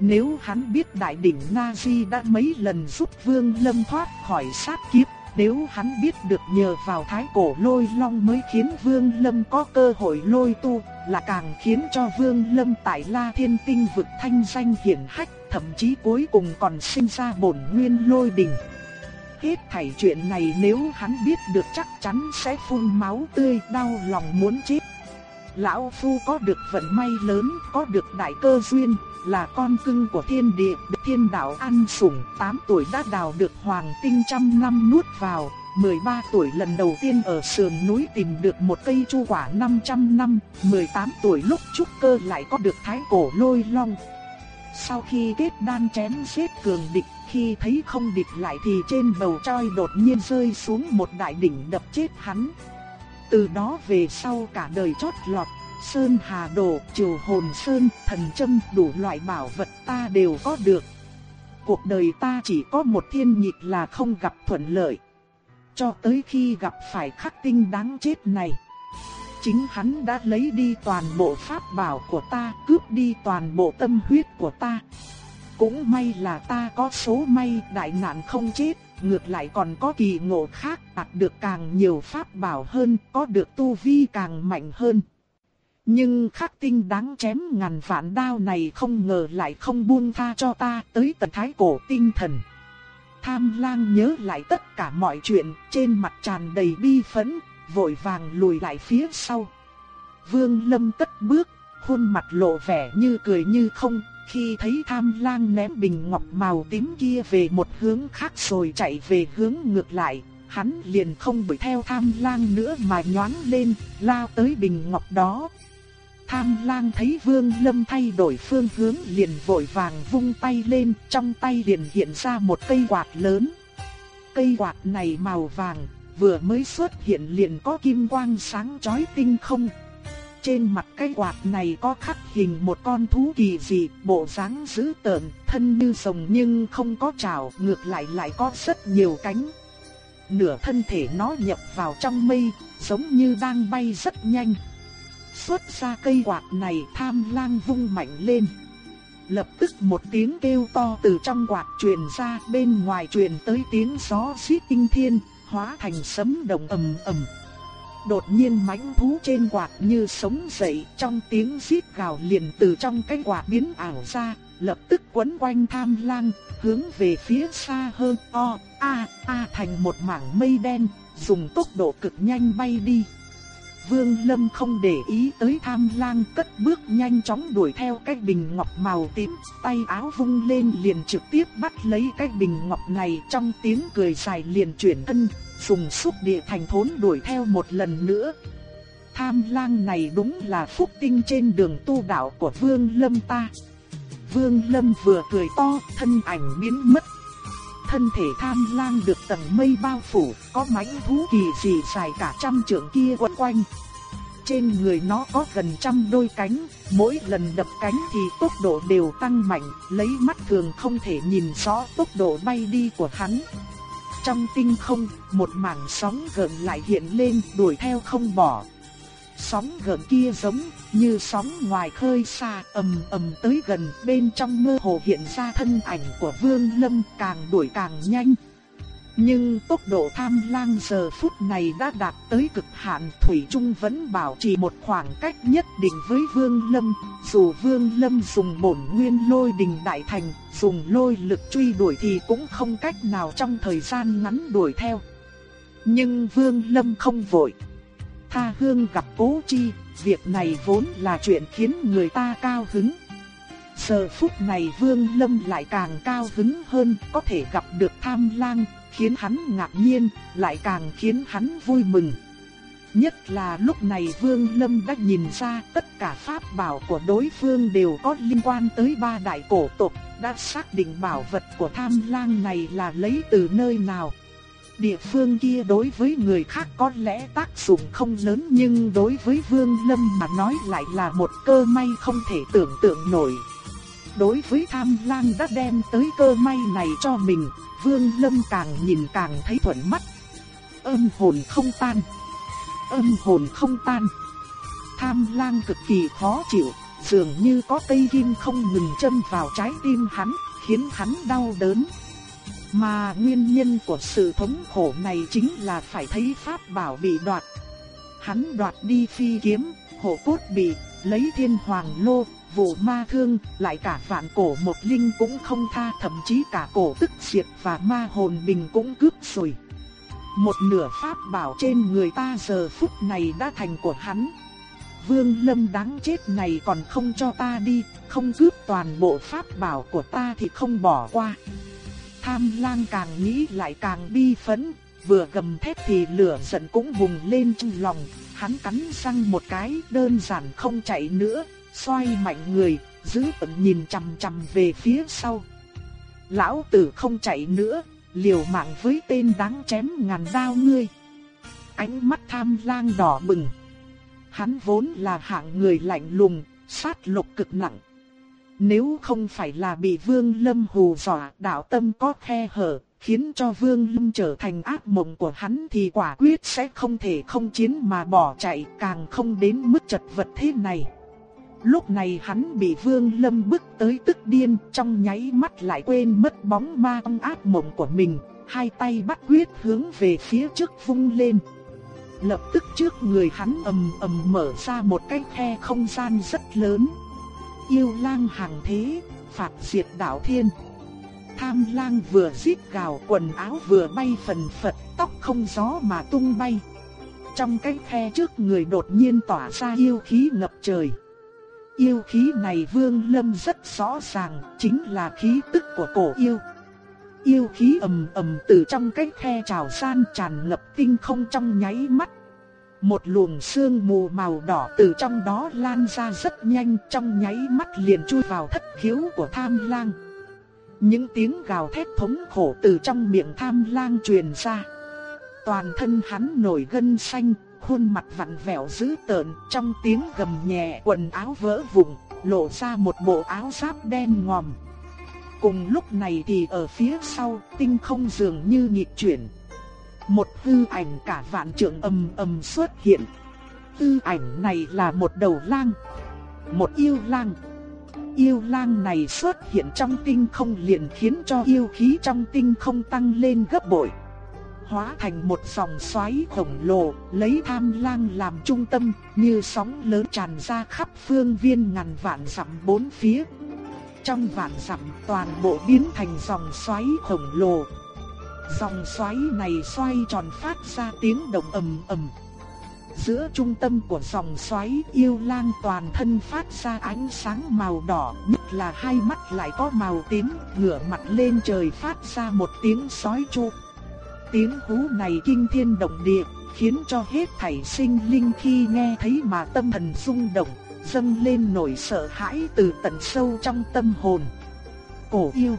Nếu hắn biết đại đỉnh Nazi đã mấy lần giúp Vương Lâm thoát khỏi sát kiếp, nếu hắn biết được nhờ vào thái cổ lôi long mới khiến Vương Lâm có cơ hội lôi tu, là càng khiến cho Vương Lâm tại La Thiên Tinh vực thanh danh hiển hách, thậm chí cuối cùng còn sinh ra bổn nguyên lôi đình. Hết thảy chuyện này nếu hắn biết được chắc chắn sẽ phun máu tươi đau lòng muốn chết. Lão Phu có được vận may lớn, có được đại cơ duyên, là con cưng của thiên địa, được thiên đạo ăn sủng, 8 tuổi đã đào được hoàng tinh trăm năm nuốt vào, 13 tuổi lần đầu tiên ở sườn núi tìm được một cây chu quả 500 năm, 18 tuổi lúc trúc cơ lại có được thái cổ lôi long. Sau khi kết đan chém giết cường địch, khi thấy không địch lại thì trên bầu trời đột nhiên rơi xuống một đại đỉnh đập chết hắn. Từ đó về sau cả đời chót lọt, Sơn Hà Đồ, Triều Hồn Sơn, Thần Châm đủ loại bảo vật ta đều có được. Cuộc đời ta chỉ có một thiên nhịp là không gặp thuận lợi. Cho tới khi gặp phải khắc tinh đáng chết này. Chính hắn đã lấy đi toàn bộ pháp bảo của ta, cướp đi toàn bộ tâm huyết của ta. Cũng may là ta có số may đại nạn không chết, ngược lại còn có kỳ ngộ khác, đạt được càng nhiều pháp bảo hơn, có được tu vi càng mạnh hơn. Nhưng khắc tinh đáng chém ngàn vạn đao này không ngờ lại không buông tha cho ta tới tận thái cổ tinh thần. Tham lang nhớ lại tất cả mọi chuyện, trên mặt tràn đầy bi phẫn, vội vàng lùi lại phía sau. Vương Lâm cất bước, khuôn mặt lộ vẻ như cười như không, khi thấy tham lang ném bình ngọc màu tím kia về một hướng khác rồi chạy về hướng ngược lại, hắn liền không đuổi theo tham lang nữa mà nhoáng lên, lao tới bình ngọc đó. Tham lang thấy vương lâm thay đổi phương hướng liền vội vàng vung tay lên, trong tay liền hiện ra một cây quạt lớn. Cây quạt này màu vàng, vừa mới xuất hiện liền có kim quang sáng chói tinh không. Trên mặt cây quạt này có khắc hình một con thú kỳ dị, bộ dáng dữ tợn, thân như rồng nhưng không có trảo, ngược lại lại có rất nhiều cánh. Nửa thân thể nó nhập vào trong mây, giống như đang bay rất nhanh. Xuất ra cây quạt này tham lang vung mạnh lên. Lập tức một tiếng kêu to từ trong quạt truyền ra bên ngoài truyền tới tiếng gió xít tinh thiên, hóa thành sấm đồng ầm ầm. Đột nhiên mãnh thú trên quạt như sống dậy, trong tiếng rít gào liền từ trong cái quạt biến ảo ra, lập tức quấn quanh tham lang, hướng về phía xa hơn o, a, a thành một mảng mây đen, dùng tốc độ cực nhanh bay đi. Vương Lâm không để ý tới tham lang cất bước nhanh chóng đuổi theo cái bình ngọc màu tím, tay áo vung lên liền trực tiếp bắt lấy cái bình ngọc này trong tiếng cười dài liền chuyển thân, dùng xúc địa thành thốn đuổi theo một lần nữa. Tham lang này đúng là phúc tinh trên đường tu đạo của Vương Lâm ta. Vương Lâm vừa cười to, thân ảnh biến mất. Thân thể tham lang được tầng mây bao phủ, có mãnh thú kỳ dị dài cả trăm trượng kia quấn quanh. Trên người nó có gần trăm đôi cánh, mỗi lần đập cánh thì tốc độ đều tăng mạnh, lấy mắt thường không thể nhìn rõ tốc độ bay đi của hắn. Trong tinh không, một mảng sóng gợn lại hiện lên đuổi theo không bỏ. Sóng gần kia giống như sóng ngoài khơi xa ầm ầm tới gần, bên trong mơ hồ hiện ra thân ảnh của Vương Lâm càng đuổi càng nhanh. Nhưng tốc độ tham lang giờ phút này đã đạt tới cực hạn, Thủy Trung vẫn bảo trì một khoảng cách nhất định với Vương Lâm. Dù Vương Lâm dùng bổn nguyên lôi đình đại thành, Dùng lôi lực truy đuổi thì cũng không cách nào trong thời gian ngắn đuổi theo. Nhưng Vương Lâm không vội. Tha hương gặp cố chi Việc này vốn là chuyện khiến người ta cao hứng Giờ phút này Vương Lâm lại càng cao hứng hơn, có thể gặp được tham lang, khiến hắn ngạc nhiên, lại càng khiến hắn vui mừng. Nhất là lúc này Vương Lâm đã nhìn ra tất cả pháp bảo của đối phương đều có liên quan tới ba đại cổ tộc, đã xác định bảo vật của tham lang này là lấy từ nơi nào. Địa phương kia đối với người khác có lẽ tác dụng không lớn nhưng đối với Vương Lâm mà nói lại là một cơ may không thể tưởng tượng nổi. Đối với tham lang đã đem tới cơ may này cho mình, Vương Lâm càng nhìn càng thấy thuận mắt. Âm hồn không tan. Âm hồn không tan. Tham lang cực kỳ khó chịu, dường như có cây kim không ngừng châm vào trái tim hắn, khiến hắn đau đớn. Mà nguyên nhân của sự thống khổ này chính là phải thấy pháp bảo bị đoạt. Hắn đoạt đi phi kiếm, hộ cốt bị, lấy thiên hoàng lô, vụ ma thương, lại cả vạn cổ một linh cũng không tha thậm chí cả cổ tức diệt và ma hồn bình cũng cướp rồi. Một nửa pháp bảo trên người ta giờ phút này đã thành của hắn. Vương lâm đáng chết này còn không cho ta đi, không cướp toàn bộ pháp bảo của ta thì không bỏ qua. Tham lang càng nghĩ lại càng bi phẫn, vừa gầm thét thì lửa giận cũng bùng lên trong lòng, hắn cắn răng một cái đơn giản không chạy nữa, xoay mạnh người, giữ tận nhìn chằm chằm về phía sau. Lão tử không chạy nữa, liều mạng với tên đáng chém ngàn đao ngươi. Ánh mắt tham lang đỏ bừng. Hắn vốn là hạng người lạnh lùng, sát lục cực nặng. Nếu không phải là bị Vương Lâm hù dọa, đạo tâm có khe hở, khiến cho Vương Lâm trở thành ác mộng của hắn thì quả quyết sẽ không thể không chiến mà bỏ chạy, càng không đến mức chật vật thế này. Lúc này hắn bị Vương Lâm bức tới tức điên, trong nháy mắt lại quên mất bóng ma trong ác mộng của mình, hai tay bắt quyết hướng về phía trước vung lên. Lập tức trước người hắn ầm ầm mở ra một cái khe không gian rất lớn. Yêu lang hàng thế, phạt diệt đạo thiên. Tham lang vừa giết gào quần áo vừa bay phần phật, tóc không gió mà tung bay. Trong cái khe trước người đột nhiên tỏa ra yêu khí ngập trời. Yêu khí này Vương Lâm rất rõ ràng, chính là khí tức của cổ yêu. Yêu khí ầm ầm từ trong cái khe trào san tràn ngập tinh không trong nháy mắt. Một luồng sương mù màu đỏ từ trong đó lan ra rất nhanh trong nháy mắt liền chui vào thất khiếu của tham lang. Những tiếng gào thét thống khổ từ trong miệng tham lang truyền ra. Toàn thân hắn nổi gân xanh, khuôn mặt vặn vẹo dữ tợn, trong tiếng gầm nhẹ quần áo vỡ vụn, lộ ra một bộ áo giáp đen ngòm. Cùng lúc này thì ở phía sau, tinh không dường như nhịp chuyển. Một hư ảnh cả vạn trượng ầm ầm xuất hiện. Hư ảnh này là một đầu lang, một yêu lang. Yêu lang này xuất hiện trong tinh không liền khiến cho yêu khí trong tinh không tăng lên gấp bội hóa thành một dòng xoáy khổng lồ, lấy tham lang làm trung tâm, như sóng lớn tràn ra khắp phương viên ngàn vạn dặm bốn phía. Trong vạn dặm toàn bộ biến thành dòng xoáy khổng lồ. Dòng xoáy này xoay tròn phát ra tiếng động ầm ầm. Giữa trung tâm của dòng xoáy yêu lang toàn thân phát ra ánh sáng màu đỏ, nhất là hai mắt lại có màu tím, ngửa mặt lên trời phát ra một tiếng sói chu. Tiếng hú này kinh thiên động địa, khiến cho hết thảy sinh linh khi nghe thấy mà tâm thần rung động, dâng lên nỗi sợ hãi từ tận sâu trong tâm hồn. Cổ yêu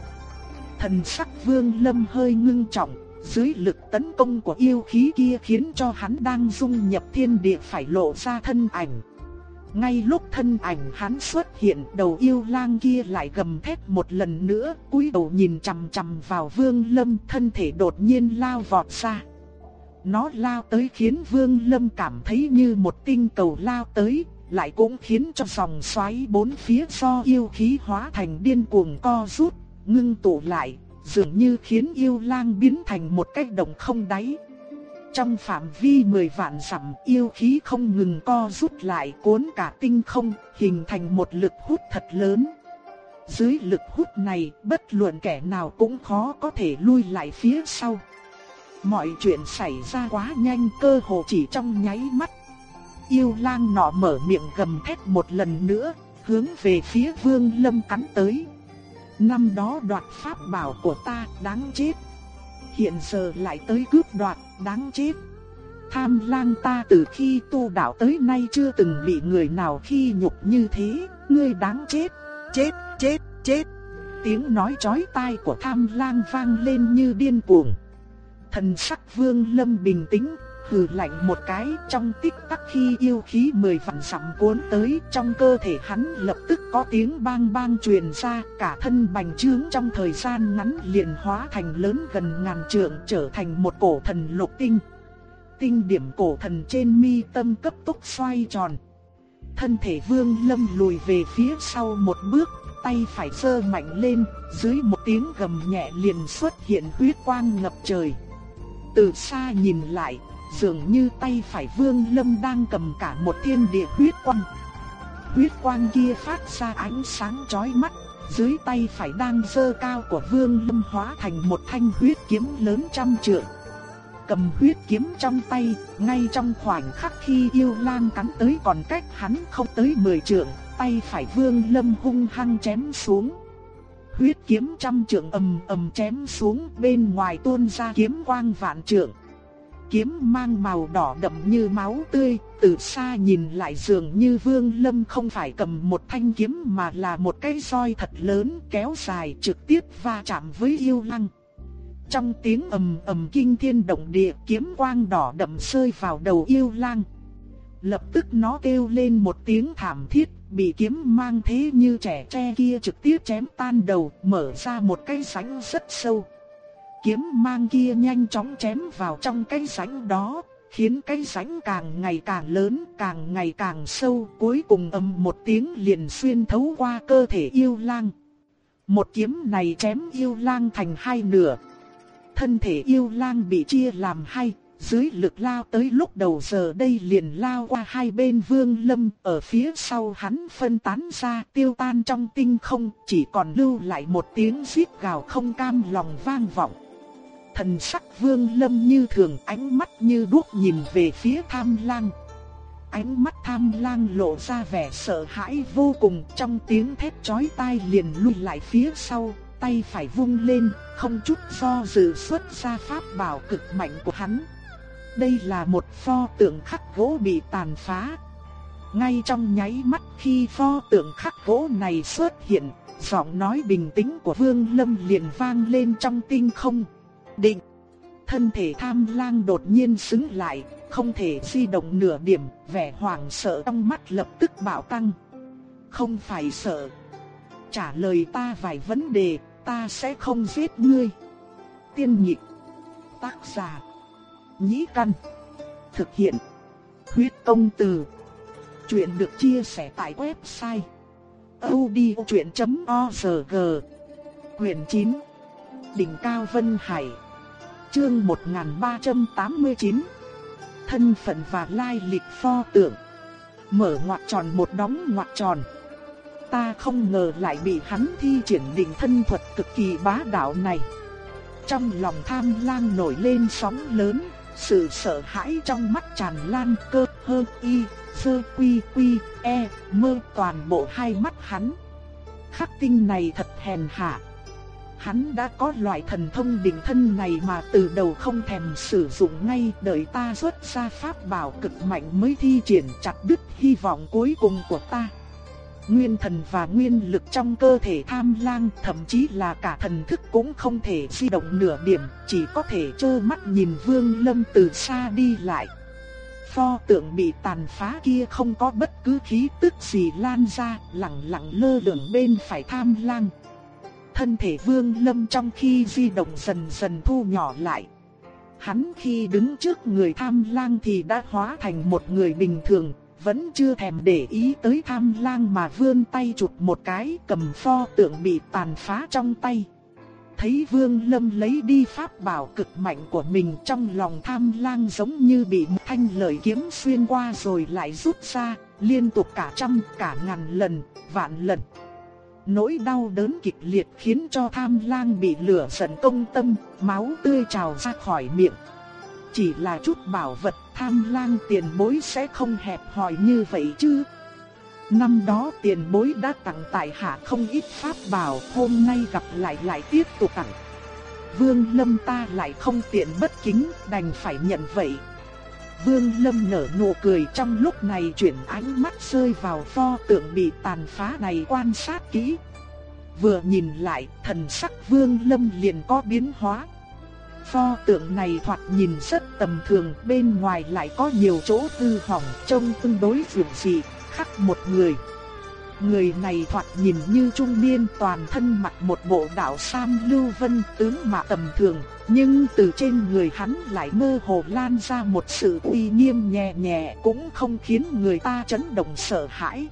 Thần sắc vương lâm hơi ngưng trọng, dưới lực tấn công của yêu khí kia khiến cho hắn đang dung nhập thiên địa phải lộ ra thân ảnh. Ngay lúc thân ảnh hắn xuất hiện đầu yêu lang kia lại gầm thét một lần nữa, cúi đầu nhìn chằm chằm vào vương lâm thân thể đột nhiên lao vọt ra. Nó lao tới khiến vương lâm cảm thấy như một tinh cầu lao tới, lại cũng khiến cho dòng xoáy bốn phía do yêu khí hóa thành điên cuồng co rút, ngưng tụ lại, dường như khiến yêu lang biến thành một cái đồng không đáy. Trong phạm vi 10 vạn dặm yêu khí không ngừng co rút lại cuốn cả tinh không, hình thành một lực hút thật lớn. Dưới lực hút này, bất luận kẻ nào cũng khó có thể lui lại phía sau. Mọi chuyện xảy ra quá nhanh cơ hồ chỉ trong nháy mắt. Yêu lang nọ mở miệng gầm thét một lần nữa, hướng về phía Vương Lâm cắn tới. Năm đó đoạt pháp bảo của ta, đáng chết. Hiện giờ lại tới cướp đoạt, đáng chết. Tham lang ta từ khi tu đạo tới nay chưa từng bị người nào khi nhục như thế, ngươi đáng chết, chết, chết, chết. Tiếng nói chói tai của tham lang vang lên như điên cuồng. Thần sắc vương lâm bình tĩnh, hừ lạnh một cái trong tích tắc khi yêu khí mười vạn sẵm cuốn tới trong cơ thể hắn lập tức có tiếng bang bang truyền ra cả thân bành trướng trong thời gian ngắn liền hóa thành lớn gần ngàn trượng trở thành một cổ thần lục tinh. Tinh điểm cổ thần trên mi tâm cấp tốc xoay tròn. Thân thể vương lâm lùi về phía sau một bước tay phải sơ mạnh lên, dưới một tiếng gầm nhẹ liền xuất hiện huyết quang ngập trời. Từ xa nhìn lại, dường như tay phải Vương Lâm đang cầm cả một thiên địa huyết quang. Huyết quang kia phát ra ánh sáng chói mắt, dưới tay phải đang sơ cao của Vương Lâm hóa thành một thanh huyết kiếm lớn trăm trượng. Cầm huyết kiếm trong tay, ngay trong khoảnh khắc khi yêu lang cắn tới còn cách hắn không tới 10 trượng, tay phải Vương Lâm hung hăng chém xuống. Huyết kiếm trăm trượng ầm ầm chém xuống, bên ngoài tuôn ra kiếm quang vạn trượng. Kiếm mang màu đỏ đậm như máu tươi, từ xa nhìn lại dường như Vương Lâm không phải cầm một thanh kiếm mà là một cái roi thật lớn kéo dài trực tiếp va chạm với yêu lăng. Trong tiếng ầm ầm kinh thiên động địa, kiếm quang đỏ đậm rơi vào đầu yêu lang. Lập tức nó kêu lên một tiếng thảm thiết, bị kiếm mang thế như trẻ tre kia trực tiếp chém tan đầu, mở ra một cái sánh rất sâu. Kiếm mang kia nhanh chóng chém vào trong cái rãnh đó, khiến cái rãnh càng ngày càng lớn, càng ngày càng sâu, cuối cùng ầm một tiếng liền xuyên thấu qua cơ thể yêu lang. Một kiếm này chém yêu lang thành hai nửa. Thân thể yêu lang bị chia làm hai, dưới lực lao tới lúc đầu giờ đây liền lao qua hai bên vương lâm, ở phía sau hắn phân tán ra tiêu tan trong tinh không, chỉ còn lưu lại một tiếng xít gào không cam lòng vang vọng. Thần sắc vương lâm như thường ánh mắt như đuốc nhìn về phía tham lang. Ánh mắt tham lang lộ ra vẻ sợ hãi vô cùng trong tiếng thét chói tai liền lui lại phía sau, tay phải vung lên, không chút do dự xuất ra pháp bảo cực mạnh của hắn. Đây là một pho tượng khắc gỗ bị tàn phá. Ngay trong nháy mắt khi pho tượng khắc gỗ này xuất hiện, giọng nói bình tĩnh của Vương Lâm liền vang lên trong tinh không. Định! Thân thể tham lang đột nhiên xứng lại, không thể di động nửa điểm, vẻ hoảng sợ trong mắt lập tức bạo tăng. Không phải sợ. Trả lời ta vài vấn đề, ta sẽ không giết ngươi. Tiên nhị Tác giả nhĩ căn. Thực hiện. Huyết công từ. Chuyện được chia sẻ tại website. audiochuyện.org Quyền 9 Đỉnh Cao Vân Hải Chương 1389 Thân phận và lai lịch pho tượng Mở ngoặc tròn một đóng ngoặc tròn Ta không ngờ lại bị hắn thi triển đỉnh thân thuật cực kỳ bá đạo này Trong lòng tham lang nổi lên sóng lớn sự sợ hãi trong mắt tràn lan cơ hơ y, sơ quy quy, e, mơ toàn bộ hai mắt hắn. Khắc tinh này thật hèn hạ. Hắn đã có loại thần thông định thân này mà từ đầu không thèm sử dụng ngay đợi ta xuất ra pháp bảo cực mạnh mới thi triển chặt đứt hy vọng cuối cùng của ta nguyên thần và nguyên lực trong cơ thể tham lang, thậm chí là cả thần thức cũng không thể di động nửa điểm, chỉ có thể trơ mắt nhìn Vương Lâm từ xa đi lại. Pho tượng bị tàn phá kia không có bất cứ khí tức gì lan ra, lặng lặng lơ lửng bên phải tham lang. Thân thể Vương Lâm trong khi di động dần dần thu nhỏ lại. Hắn khi đứng trước người tham lang thì đã hóa thành một người bình thường, vẫn chưa thèm để ý tới tham lang mà vươn tay chụp một cái cầm pho tượng bị tàn phá trong tay. Thấy vương lâm lấy đi pháp bảo cực mạnh của mình trong lòng tham lang giống như bị một thanh lợi kiếm xuyên qua rồi lại rút ra, liên tục cả trăm cả ngàn lần, vạn lần. Nỗi đau đớn kịch liệt khiến cho tham lang bị lửa giận công tâm, máu tươi trào ra khỏi miệng. Chỉ là chút bảo vật tham lang tiền bối sẽ không hẹp hòi như vậy chứ. Năm đó tiền bối đã tặng tại hạ không ít pháp bảo, hôm nay gặp lại lại tiếp tục tặng. Vương Lâm ta lại không tiện bất kính, đành phải nhận vậy. Vương Lâm nở nụ cười trong lúc này chuyển ánh mắt rơi vào pho tượng bị tàn phá này quan sát kỹ. Vừa nhìn lại, thần sắc Vương Lâm liền có biến hóa. Pho tượng này thoạt nhìn rất tầm thường, bên ngoài lại có nhiều chỗ hư hỏng, trông tương đối dường dị, khắc một người. Người này thoạt nhìn như trung niên toàn thân mặc một bộ đạo sam lưu vân tướng mạo tầm thường, nhưng từ trên người hắn lại mơ hồ lan ra một sự uy nghiêm nhẹ nhẹ cũng không khiến người ta chấn động sợ hãi.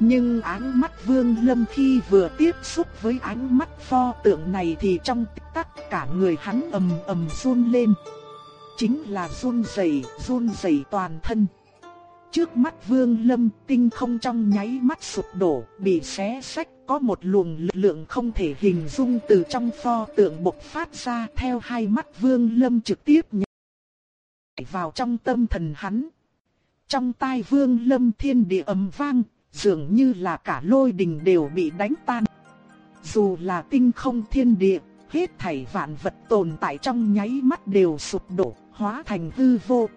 Nhưng ánh mắt Vương Lâm khi vừa tiếp xúc với ánh mắt pho tượng này thì trong tích tắc cả người hắn ầm ầm run lên. Chính là run rẩy, run rẩy toàn thân. Trước mắt Vương Lâm tinh không trong nháy mắt sụp đổ, bị xé sách, có một luồng lực lượng không thể hình dung từ trong pho tượng bộc phát ra theo hai mắt Vương Lâm trực tiếp nhảy vào trong tâm thần hắn. Trong tai Vương Lâm thiên địa ầm vang, dường như là cả lôi đình đều bị đánh tan. Dù là tinh không thiên địa, hết thảy vạn vật tồn tại trong nháy mắt đều sụp đổ, hóa thành hư vô.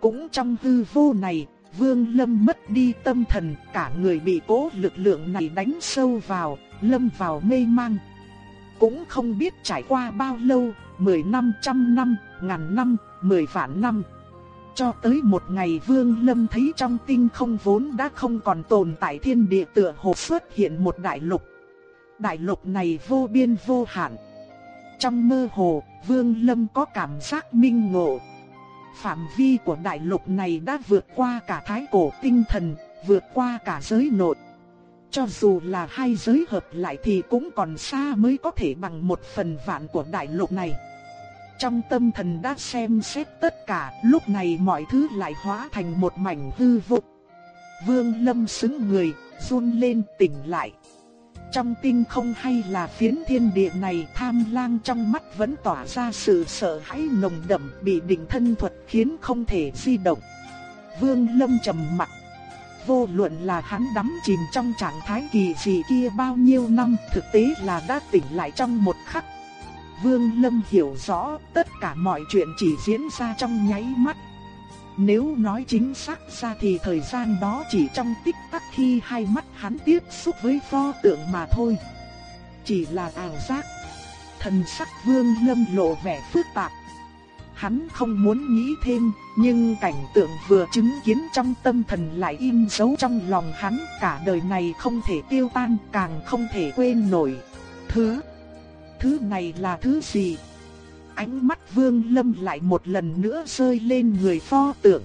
Cũng trong hư vô này, Vương Lâm mất đi tâm thần, cả người bị cố lực lượng này đánh sâu vào, lâm vào mê mang. Cũng không biết trải qua bao lâu, mười năm, trăm năm, ngàn năm, mười vạn năm. Cho tới một ngày Vương Lâm thấy trong tinh không vốn đã không còn tồn tại thiên địa tựa hồ xuất hiện một đại lục. Đại lục này vô biên vô hạn. Trong mơ hồ, Vương Lâm có cảm giác minh ngộ, Phạm vi của đại lục này đã vượt qua cả thái cổ tinh thần, vượt qua cả giới nội. Cho dù là hai giới hợp lại thì cũng còn xa mới có thể bằng một phần vạn của đại lục này. Trong tâm thần đã xem xét tất cả, lúc này mọi thứ lại hóa thành một mảnh hư vô. Vương Lâm xứng người, run lên tỉnh lại. Trong tinh không hay là phiến thiên địa này, tham lang trong mắt vẫn tỏa ra sự sợ hãi nồng đậm, bị định thân thuật khiến không thể di động. Vương Lâm trầm mặt. Vô luận là hắn đắm chìm trong trạng thái kỳ dị kia bao nhiêu năm, thực tế là đã tỉnh lại trong một khắc. Vương Lâm hiểu rõ, tất cả mọi chuyện chỉ diễn ra trong nháy mắt. Nếu nói chính xác ra thì thời gian đó chỉ trong tích tắc khi hai mắt hắn tiếp xúc với pho tượng mà thôi. Chỉ là ảo giác. Thần sắc vương lâm lộ vẻ phức tạp. Hắn không muốn nghĩ thêm, nhưng cảnh tượng vừa chứng kiến trong tâm thần lại in dấu trong lòng hắn cả đời này không thể tiêu tan, càng không thể quên nổi. Thứ, thứ này là thứ gì? Ánh mắt Vương Lâm lại một lần nữa rơi lên người pho tượng.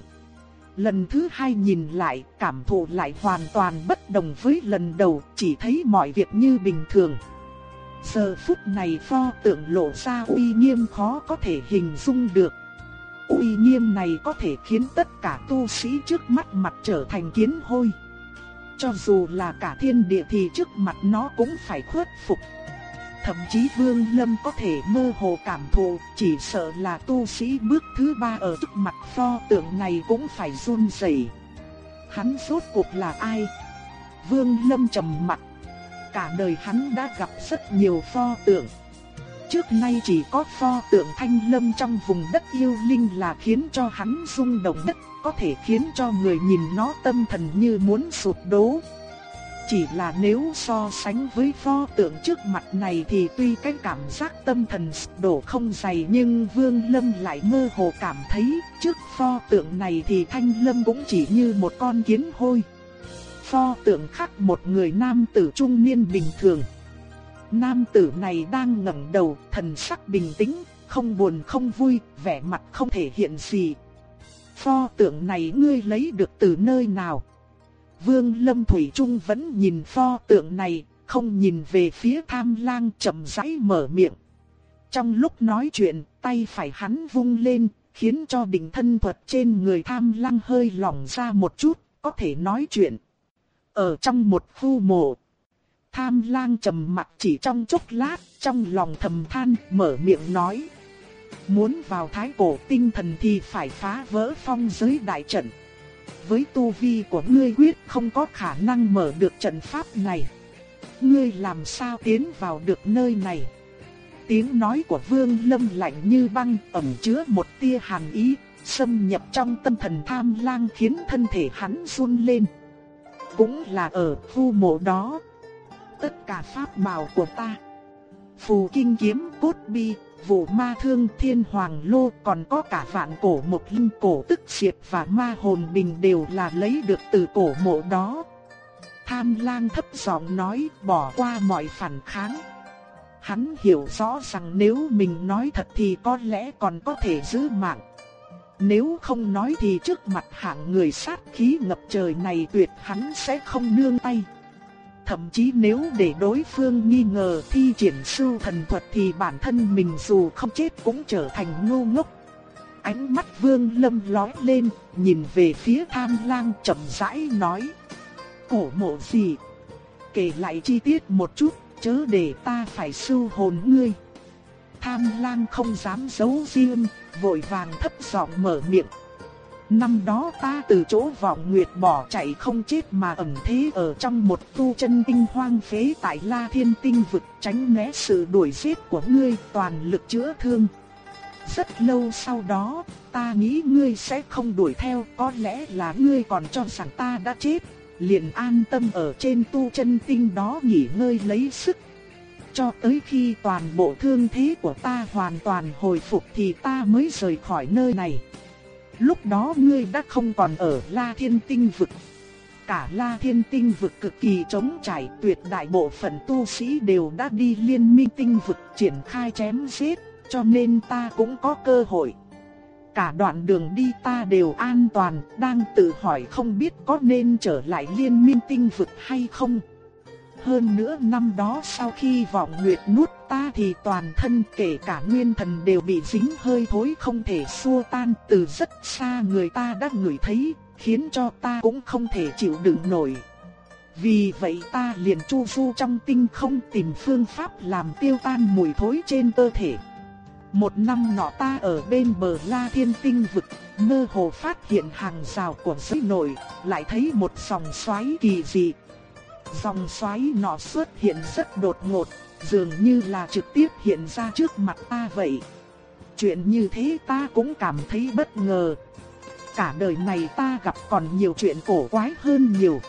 Lần thứ hai nhìn lại, cảm thụ lại hoàn toàn bất đồng với lần đầu, chỉ thấy mọi việc như bình thường. Giờ phút này pho tượng lộ ra uy nghiêm khó có thể hình dung được. Uy nghiêm này có thể khiến tất cả tu sĩ trước mắt mặt trở thành kiến hôi. Cho dù là cả thiên địa thì trước mặt nó cũng phải khuất phục. Thậm chí Vương Lâm có thể mơ hồ cảm thụ, chỉ sợ là tu sĩ bước thứ ba ở trước mặt pho tượng này cũng phải run rẩy. Hắn rốt cuộc là ai? Vương Lâm trầm mặt. Cả đời hắn đã gặp rất nhiều pho tượng. Trước nay chỉ có pho tượng thanh lâm trong vùng đất yêu linh là khiến cho hắn rung động đất, có thể khiến cho người nhìn nó tâm thần như muốn sụp đổ. Chỉ là nếu so sánh với pho tượng trước mặt này thì tuy cái cảm giác tâm thần đổ không dày nhưng Vương Lâm lại mơ hồ cảm thấy trước pho tượng này thì Thanh Lâm cũng chỉ như một con kiến hôi. Pho tượng khắc một người nam tử trung niên bình thường. Nam tử này đang ngẩng đầu, thần sắc bình tĩnh, không buồn không vui, vẻ mặt không thể hiện gì. Pho tượng này ngươi lấy được từ nơi nào? Vương Lâm Thủy Trung vẫn nhìn pho tượng này, không nhìn về phía tham lang chậm rãi mở miệng. Trong lúc nói chuyện, tay phải hắn vung lên, khiến cho đỉnh thân thuật trên người tham lang hơi lỏng ra một chút, có thể nói chuyện. Ở trong một khu mộ, tham lang trầm mặt chỉ trong chốc lát, trong lòng thầm than, mở miệng nói. Muốn vào thái cổ tinh thần thì phải phá vỡ phong giới đại trận. Với tu vi của ngươi quyết không có khả năng mở được trận pháp này. Ngươi làm sao tiến vào được nơi này? Tiếng nói của Vương Lâm lạnh như băng, ẩn chứa một tia hàn ý, xâm nhập trong tâm thần tham lang khiến thân thể hắn run lên. Cũng là ở khu mộ đó. Tất cả pháp bảo của ta, phù kinh kiếm cốt bi, vụ ma thương thiên hoàng lô còn có cả vạn cổ một linh cổ tức diệt và ma hồn bình đều là lấy được từ cổ mộ đó. Tham lang thấp giọng nói bỏ qua mọi phản kháng. Hắn hiểu rõ rằng nếu mình nói thật thì có lẽ còn có thể giữ mạng. Nếu không nói thì trước mặt hạng người sát khí ngập trời này tuyệt hắn sẽ không nương tay. Thậm chí nếu để đối phương nghi ngờ thi triển sư thần thuật thì bản thân mình dù không chết cũng trở thành ngu ngốc. Ánh mắt vương lâm lói lên, nhìn về phía tham lang chậm rãi nói. Cổ mộ gì? Kể lại chi tiết một chút, chớ để ta phải sưu hồn ngươi. Tham lang không dám giấu riêng, vội vàng thấp giọng mở miệng. Năm đó ta từ chỗ vọng nguyệt bỏ chạy không chết mà ẩn thế ở trong một tu chân tinh hoang phế tại La Thiên Tinh vực tránh né sự đuổi giết của ngươi toàn lực chữa thương. Rất lâu sau đó, ta nghĩ ngươi sẽ không đuổi theo, có lẽ là ngươi còn cho rằng ta đã chết, liền an tâm ở trên tu chân tinh đó nghỉ ngơi lấy sức. Cho tới khi toàn bộ thương thế của ta hoàn toàn hồi phục thì ta mới rời khỏi nơi này. Lúc đó ngươi đã không còn ở La Thiên Tinh vực. Cả La Thiên Tinh vực cực kỳ trống trải, tuyệt đại bộ phận tu sĩ đều đã đi liên minh tinh vực triển khai chém giết, cho nên ta cũng có cơ hội. Cả đoạn đường đi ta đều an toàn, đang tự hỏi không biết có nên trở lại liên minh tinh vực hay không. Hơn nữa năm đó sau khi vọng nguyệt nuốt ta thì toàn thân kể cả nguyên thần đều bị dính hơi thối không thể xua tan từ rất xa người ta đã ngửi thấy, khiến cho ta cũng không thể chịu đựng nổi. Vì vậy ta liền chu du trong tinh không tìm phương pháp làm tiêu tan mùi thối trên cơ thể. Một năm nọ ta ở bên bờ La Thiên Tinh vực, mơ hồ phát hiện hàng rào của giới nội, lại thấy một dòng xoáy kỳ dị Dòng xoáy nọ xuất hiện rất đột ngột, dường như là trực tiếp hiện ra trước mặt ta vậy. Chuyện như thế ta cũng cảm thấy bất ngờ. Cả đời này ta gặp còn nhiều chuyện cổ quái hơn nhiều.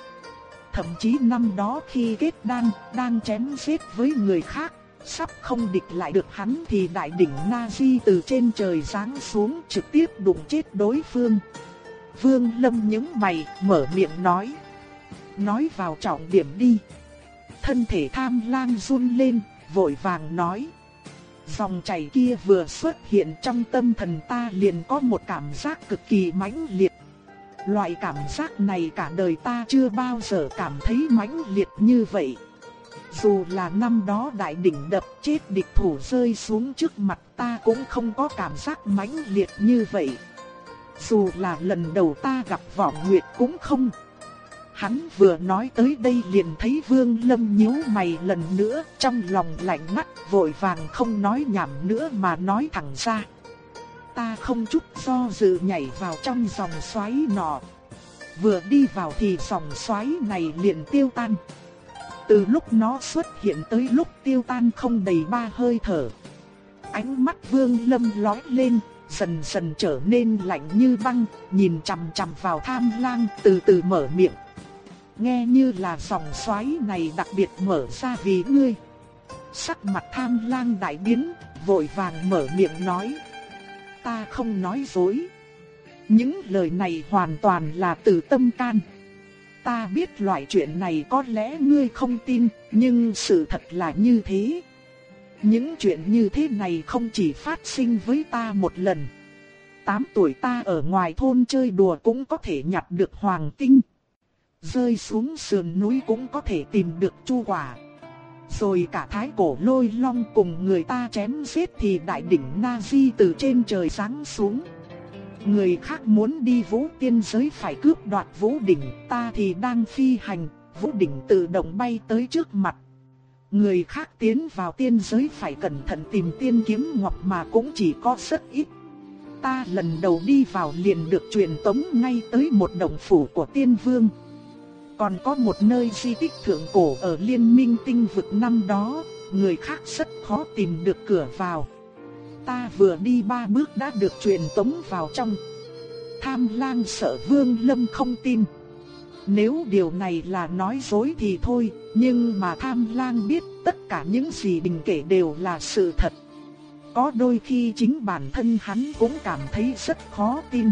Thậm chí năm đó khi kết đan, đang chém giết với người khác, sắp không địch lại được hắn thì đại đỉnh Na-di từ trên trời giáng xuống trực tiếp đụng chết đối phương. Vương Lâm nhướng mày, mở miệng nói nói vào trọng điểm đi. Thân thể tham lang run lên, vội vàng nói. Dòng chảy kia vừa xuất hiện trong tâm thần ta liền có một cảm giác cực kỳ mãnh liệt. Loại cảm giác này cả đời ta chưa bao giờ cảm thấy mãnh liệt như vậy. Dù là năm đó đại đỉnh đập chết địch thủ rơi xuống trước mặt ta cũng không có cảm giác mãnh liệt như vậy. Dù là lần đầu ta gặp vọng nguyệt cũng không. Hắn vừa nói tới đây liền thấy Vương Lâm nhíu mày lần nữa, trong lòng lạnh ngắt, vội vàng không nói nhảm nữa mà nói thẳng ra. Ta không chút do dự nhảy vào trong dòng xoáy nọ. Vừa đi vào thì dòng xoáy này liền tiêu tan. Từ lúc nó xuất hiện tới lúc tiêu tan không đầy ba hơi thở. Ánh mắt Vương Lâm lóe lên, dần dần trở nên lạnh như băng, nhìn chằm chằm vào Tham Lang, từ từ mở miệng nghe như là dòng xoáy này đặc biệt mở ra vì ngươi. Sắc mặt tham lang đại biến, vội vàng mở miệng nói. Ta không nói dối. Những lời này hoàn toàn là từ tâm can. Ta biết loại chuyện này có lẽ ngươi không tin, nhưng sự thật là như thế. Những chuyện như thế này không chỉ phát sinh với ta một lần. Tám tuổi ta ở ngoài thôn chơi đùa cũng có thể nhặt được hoàng tinh rơi xuống sườn núi cũng có thể tìm được chu quả. Rồi cả thái cổ lôi long cùng người ta chém giết thì đại đỉnh Na-di từ trên trời giáng xuống. Người khác muốn đi vũ tiên giới phải cướp đoạt vũ đỉnh, ta thì đang phi hành, vũ đỉnh tự động bay tới trước mặt. Người khác tiến vào tiên giới phải cẩn thận tìm tiên kiếm ngọc mà cũng chỉ có rất ít. ta lần đầu đi vào liền được truyền tống ngay tới một động phủ của tiên vương. Còn có một nơi di tích thượng cổ ở liên minh tinh vực năm đó, người khác rất khó tìm được cửa vào. Ta vừa đi ba bước đã được truyền tống vào trong. Tham lang sợ vương lâm không tin. Nếu điều này là nói dối thì thôi, nhưng mà tham lang biết tất cả những gì đình kể đều là sự thật. Có đôi khi chính bản thân hắn cũng cảm thấy rất khó tin.